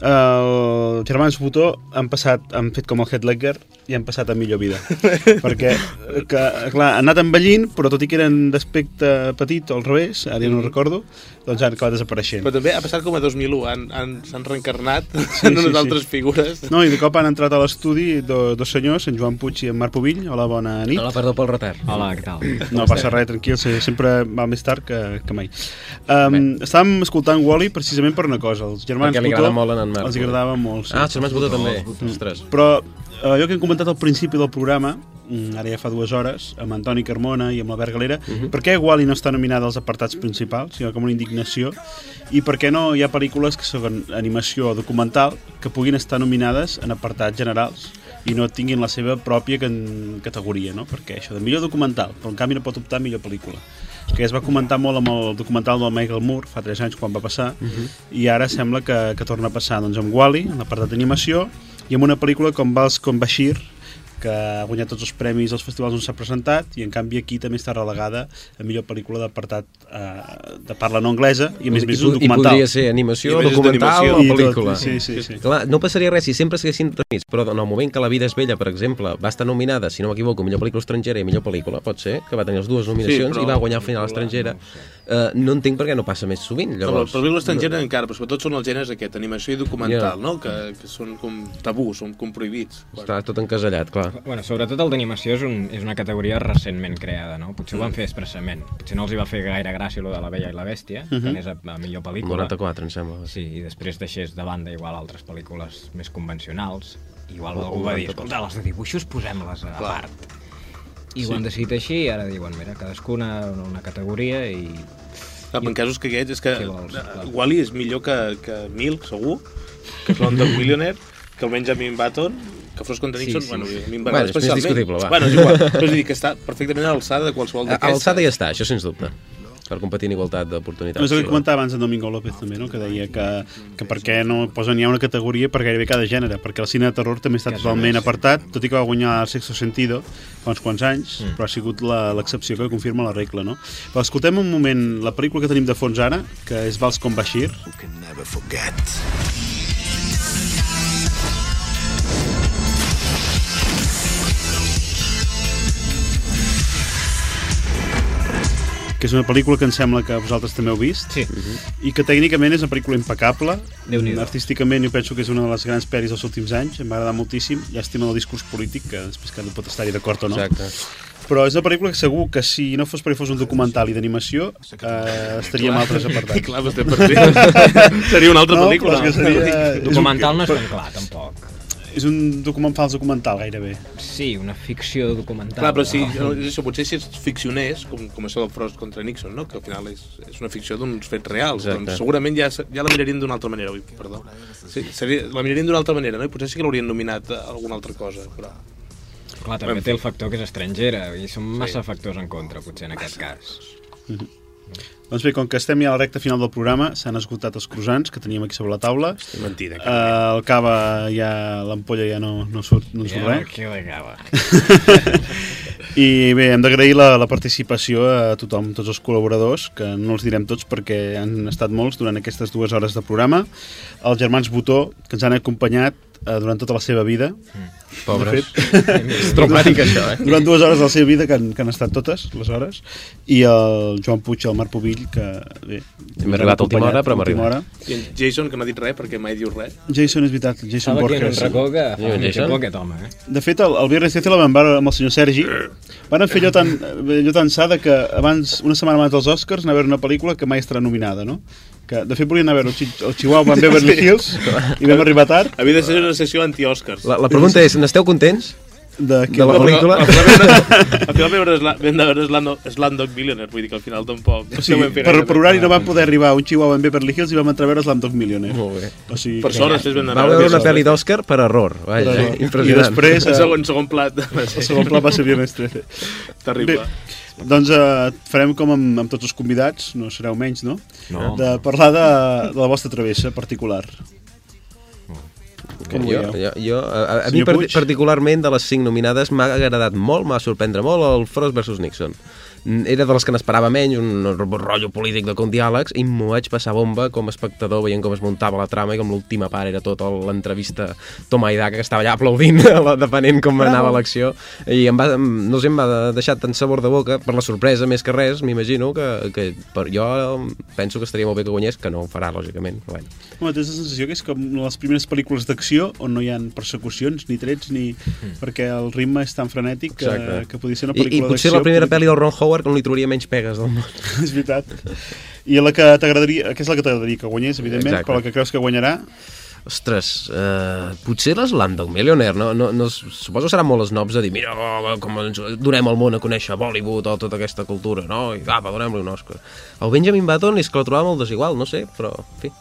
eh, els germans Botó han passat, han fet com el Heath Ledger i han passat a millor vida. [laughs] perquè, que, clar, han anat envellint, però tot i que eren d'aspecte petit o al revés, ara ja no recordo, doncs han acabat desapareixent. Però també ha passat com a 2001, han, han, s'han reencarnat Sí, [laughs] en sí, unes sí. altres figures. No, i de cop han entrat a l'estudi do, dos senyors, en Joan Puig i en Marc Pubill. Hola, bona nit. Hola, perdó pel retard. Hola, què tal? No passa res, tranquil, se- sempre va més tard que, que mai. Um, estàvem escoltant Wally precisament per una cosa. Els germans Perquè li Botó agrada molt en Marc. Els agradava molt. Ah, els germans Botó també. Ostres. Però allò que hem comentat al principi del programa, mm, ara ja fa dues hores, amb Antoni Carmona i amb l'Albert Galera, Mhm. per què Wally no està nominada als apartats principals, sinó com una indignació, i per què no hi ha pel·lícules que són animació o documental que puguin estar nominades en apartats generals i no tinguin la seva pròpia categoria, no? Perquè això de millor documental, però en canvi no pot optar millor pel·lícula que es va comentar molt amb el documental del Michael Moore fa 3 anys quan va passar Mhm. i ara sembla que, que torna a passar doncs, amb Wall-E, en l'apartat d'animació i amb una pel·lícula com Vals com Bashir que ha guanyat tots els premis als festivals on s'ha presentat i en canvi aquí també està relegada a millor pel·lícula d'apartat eh, de parla no anglesa i a més a més és un I documental podria ser animació, I documental o. I tot, pel·lícula. sí, sí, sí. Clar, no passaria res si sempre s'haguessin remits, però en el moment que La vida és bella, per exemple, va estar nominada, si no m'equivoco, millor pel·lícula estrangera i millor pel·lícula, pot ser, que va tenir les dues nominacions Sí, però- i va guanyar al final estrangera. Uh, no entenc per què no passa més sovint, No, llavors. però pel·lícula estrangera encara, però sobretot són els gèneres aquest, animació i documental, Ja. no? Que, que són com tabús, són com prohibits. Està tot encasellat, clar. Bueno, sobretot el d'animació és, un, és una categoria recentment creada, no? Potser ho Mm. van fer expressament. Potser no els hi va fer gaire gràcia lo de La Bella i la Bèstia, Mhm. que anés a, a millor pel·lícula. 94, em sembla. Sí, i després deixés de banda igual altres pel·lícules més convencionals. Igual O- algú va dir, 94. escolta, les de dibuixos posem-les a Clar. part. I Sí. ho han decidit així, i ara diuen, mira, cadascuna una, una categoria i... Clar, en casos que aquests és que Què vols, uh, Wall-E és millor que, que Milk, segur, que és l'On Millionaire, que el Benjamin Button, que Frost contra Sí, Nixon, sí, bueno, sí. a mi em Bueno, va és més especialment. discutible, va. Bueno, és igual, però és a dir, que està perfectament a l'alçada de qualsevol A d'aquestes. alçada ja està, això sens dubte. Per competir en igualtat d'oportunitats. No és el que comentava abans en Domingo López també, no? que deia que, que per què no posen ja una categoria per gairebé cada gènere, perquè el cine de terror també està totalment apartat, tot i que va guanyar el Sexto Sentido fa uns quants anys, Mm. però ha sigut l'excepció que confirma la regla. No? Però escoltem un moment la pel·lícula que tenim de fons ara, que és Vals com Bashir. Never forget. Que és una pel·lícula que em sembla que vosaltres també heu vist sí. i que tècnicament és una pel·lícula impecable artísticament jo penso que és una de les grans pel·lis dels últims anys em va agradar moltíssim, llàstima del discurs polític que després cada un pot estar-hi d'acord o no Exacte. però és una pel·lícula que segur que si no fos perquè fos un documental i d'animació eh, estaríem Clar. altres apartats [laughs] Clar, per [laughs] Seria una altra no, pel·lícula. que seria, Documental no és tan clar, tampoc. És un document fals documental gairebé Sí, una ficció documental. Clar, però si, no? això, potser si es ficcionés, com, com això del Frost contra Nixon, no? que al final és, és una ficció d'uns fets reals, Exacte. doncs segurament ja, ja la mirarien d'una altra manera. Ui, perdó. Sí, seria, la mirarien d'una altra manera, no? i potser sí que l'haurien nominat alguna altra cosa. Però... Clar, també té el factor que és estrangera, i són massa factors en contra, potser, en aquest cas. Doncs bé, com que estem ja a la recta final del programa, s'han esgotat els croissants que teníem aquí sobre la taula. Mentida. Uh, el cava ja, l'ampolla ja no, no surt, no surt Ja, res. que de cava. [laughs] I bé, hem d'agrair la, la participació a tothom, tots els col·laboradors, que no els direm tots perquè han estat molts durant aquestes dues hores de programa. Els germans Botó, que ens han acompanyat eh, durant tota la seva vida. Pobres. De fet, [laughs] És traumàtic, això, eh? Durant dues hores de la seva vida, que han, que han estat totes, les hores, i el Joan Puig i el Marc Pubill, que bé... Hem arribat a última hora, però hem arribat. hora. I en Jason, que no ha dit res, perquè mai diu res. Jason és veritat, Jason Estava aquí en un Borges. racó que Diu, una mica Jason? por aquest home, eh? De fet, el, el Viernes 13 la vam veure amb el senyor Sergi. Van fer allò tan, allò tan sa de que abans, una setmana abans dels Oscars, anar a veure una pel·lícula que mai estarà nominada, no? Que, de fet, volien anar a veure el, Chi- el Chihuahua en Beverly Sí. Hills i vam arribar tard. Havia de ser una sessió anti-Oscars. La, la pregunta és, n'esteu contents? De, de la pel·lícula? Al final vam veure Sla- vam de veure Slumdog Slumdog Millionaire, vull dir que al final tampoc... O sigui, per, per horari no vam poder arribar a un Chihuahua en Beverly Hills i vam entrar a veure Slumdog Millionaire. Molt bé. O sigui, Per sort, després vam anar a veure una pel·li d'Òscar per error. Vaja, Per error. impressionant. I després, El eh, segon, segon plat. El segon pla va ser Viernes 13. Terrible. Bé, doncs eh, farem com amb, amb tots els convidats, no sereu menys, no? No. De parlar de, de la vostra travessa particular. Que jo, jo, jo, a, a, mi Puig? particularment de les cinc nominades m'ha agradat molt, m'ha sorprendre molt el Frost versus Nixon. Mm, Era de les que n'esperava menys, un rotllo polític de com diàlegs, i m'ho vaig passar bomba com a espectador veient com es muntava la trama i com l'última part era tota l'entrevista Toma Hidaka, que estava allà aplaudint [laughs] la- depenent com Bravo. anava l'acció i em va, no sé, em va deixar tant sabor de boca per la sorpresa més que res, m'imagino que, que per, jo penso que estaria molt bé que guanyés, que no ho farà, lògicament. Bueno. Home, tens la sensació que és com les primeres pel·lícules d'acció on no hi ha persecucions, ni trets, ni... perquè el ritme és tan frenètic que, Exacte. que podria ser una I, I pel·lícula potser la primera pel·li del Ron Howard que no li trobaria menys pegues del món. [laughs] és veritat. I la que t'agradaria, que és la que t'agradaria que guanyés, evidentment, Exacte. però la que creus que guanyarà, Ostres, eh, potser l'Slumdog Millionaire, no, no, no, suposo que seran molt snobs a dir, mira, oh, com ens donem al món a conèixer Bollywood o tota aquesta cultura, no? I apa, donem-li un Oscar. El Benjamin Button és que la trobava molt desigual, no sé, però, en fi.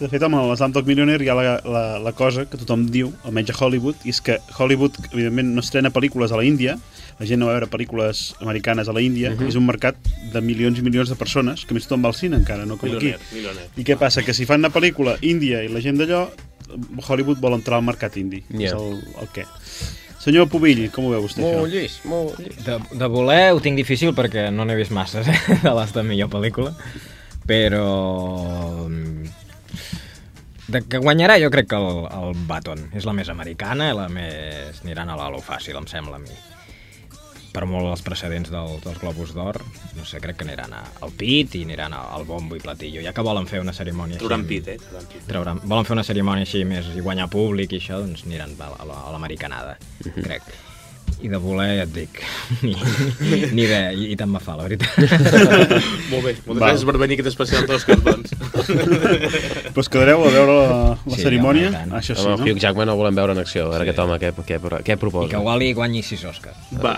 De fet, amb l'Slumdog Millionaire hi ha la, la, la cosa que tothom diu, almenys a Hollywood, i és que Hollywood, evidentment, no estrena pel·lícules a la Índia, la gent no va veure pel·lícules americanes a la Índia, Mhm. és un mercat de milions i milions de persones, que més tothom va al cine encara, no com aquí. Milioner, milioner. I què passa? Que si fan una pel·lícula índia i la gent d'allò, Hollywood vol entrar al mercat indi. Ja. És el, el què. Senyor Pubill, com ho veu vostè Molt això? llis, molt llis. De, de voler ho tinc difícil perquè no n'he vist masses eh, [laughs] de les de millor pel·lícula, però... De que guanyarà jo crec que el, el Baton és la més americana i la més... aniran a l'alo fàcil, em sembla a mi. Per molt els precedents del, dels Globus d'Or, no sé, crec que aniran a, al pit i aniran a- al bombo i platillo, ja que volen fer una cerimònia Trauran pit, eh? Trauran pit. Trauran, volen fer una cerimònia així més i guanyar públic i això, doncs aniran a, a, la- a l'americanada, Mhm. crec. I de voler, ja et dic, [laughs] ni, ni, bé, i, i tant me fa, la veritat. [laughs] Molt bé, moltes gràcies per venir aquest especial d'Òscar, doncs. [laughs] Però us quedareu a veure la, la Sí, cerimònia? home, i. Això sí, Home, no? Hugh Jackman no volem veure en acció, a veure aquest home què, què, què I proposa. que Wally guanyi sis Oscars. Va.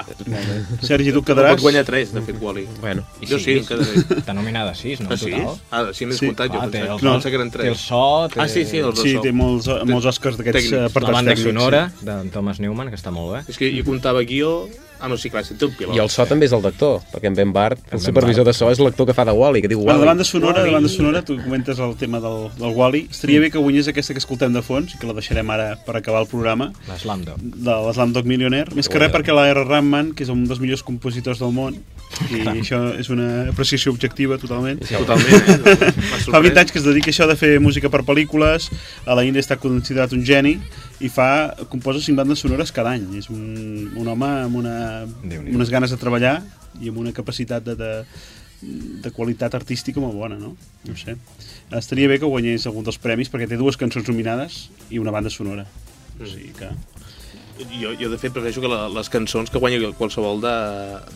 Sergi, tu No quedaràs? pots guanyar tres, de fet, Wally. Bueno. I Jo sí, em quedaré. Està nominada a sis, no? Ah, en sí? total. Ah, sí, m'he Sí. escoltat, jo Ah, té els No, que eren tres. té el so, té- Ah, sí, sí, dos Sí, so. té molts, molts Oscars d'aquests Tècnics. eh, La apartats banda sonora d'en Thomas Newman, que està molt bé. És que jo comptava guió... Ah, no, sí, clar, té un pilot. I el so també és el d'actor, perquè en Ben Bart, el Ben supervisor de so, és l'actor que fa de Wally, que diu Bueno, Wally. de banda sonora, de banda sonora, tu comentes el tema del, del Wally. Estaria bé que guanyés aquesta que escoltem de fons, i que la deixarem ara per acabar el programa, L'Slamdog. de l'Slamdog Millionaire. Més que res perquè la R. Rahman, que és un dels millors compositors del món, i això és una apreciació objectiva totalment. Sí, totalment, [laughs] eh? Fa sorprès. 20 anys que es dedica a això de fer música per pel·lícules, a la Índia està considerat un geni, i fa, composa cinc bandes sonores cada any. És un, un home amb, una, unes ganes de treballar i amb una capacitat de, de, de qualitat artística molt bona, no? No sé. Estaria bé que guanyés algun dels premis perquè té dues cançons nominades i una banda sonora. O sigui que... Jo, jo de fet, prefereixo que la, les cançons que guanyi qualsevol de,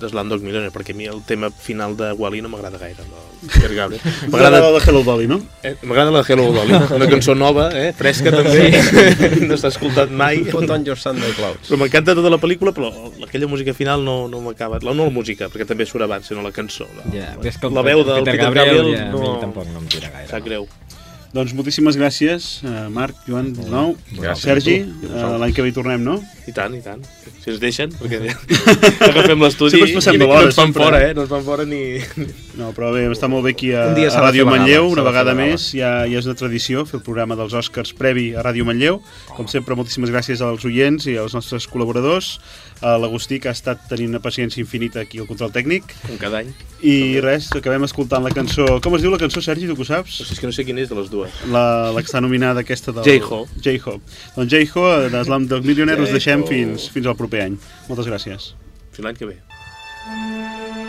de Slumdog Millionaire, perquè a mi el tema final de Wally no m'agrada gaire, Gabriel. [laughs] M'agrada la de Hello Dolly, no? Eh, M'agrada la de Hello Dolly, [laughs] una cançó nova, eh, fresca també, [laughs] no s'ha escoltat mai. Put on your Sunday clothes. Però m'encanta tota la pel·lícula, però aquella música final no, no m'acaba. La, no la música, perquè també surt abans, sinó la cançó. La, que el la veu del Peter Peter, Gabriel Gabriel, ja no... tampoc no em tira gaire. Sap greu. Doncs moltíssimes gràcies, eh, Marc, Joan, de nou. Gràcies Sergi, eh, l'any que ve hi tornem, no? I tant, i tant. Si ens deixen, perquè [laughs] agafem l'estudi i de no ens fan sempre. fora, eh? No ens fan fora ni... No, però bé, està molt bé aquí a, Un dia a de Ràdio Manlleu, una de vegada més, ja, ja és una tradició fer el programa dels Oscars previ a Ràdio Manlleu. Com sempre, moltíssimes gràcies als oients i als nostres col·laboradors. a l'Agustí, que ha estat tenint una paciència infinita aquí al control tècnic. Com cada any. I res, acabem escoltant la cançó... Com es diu la cançó, Sergi, tu que ho saps? O sigui, és que no sé quina és de les dues. La, la que està nominada aquesta del... J-Ho. J-Ho. Doncs J-Ho, de Slam Dog Millionaire, us deixem fins, fins al proper any. Moltes gràcies. Fins l'any que ve.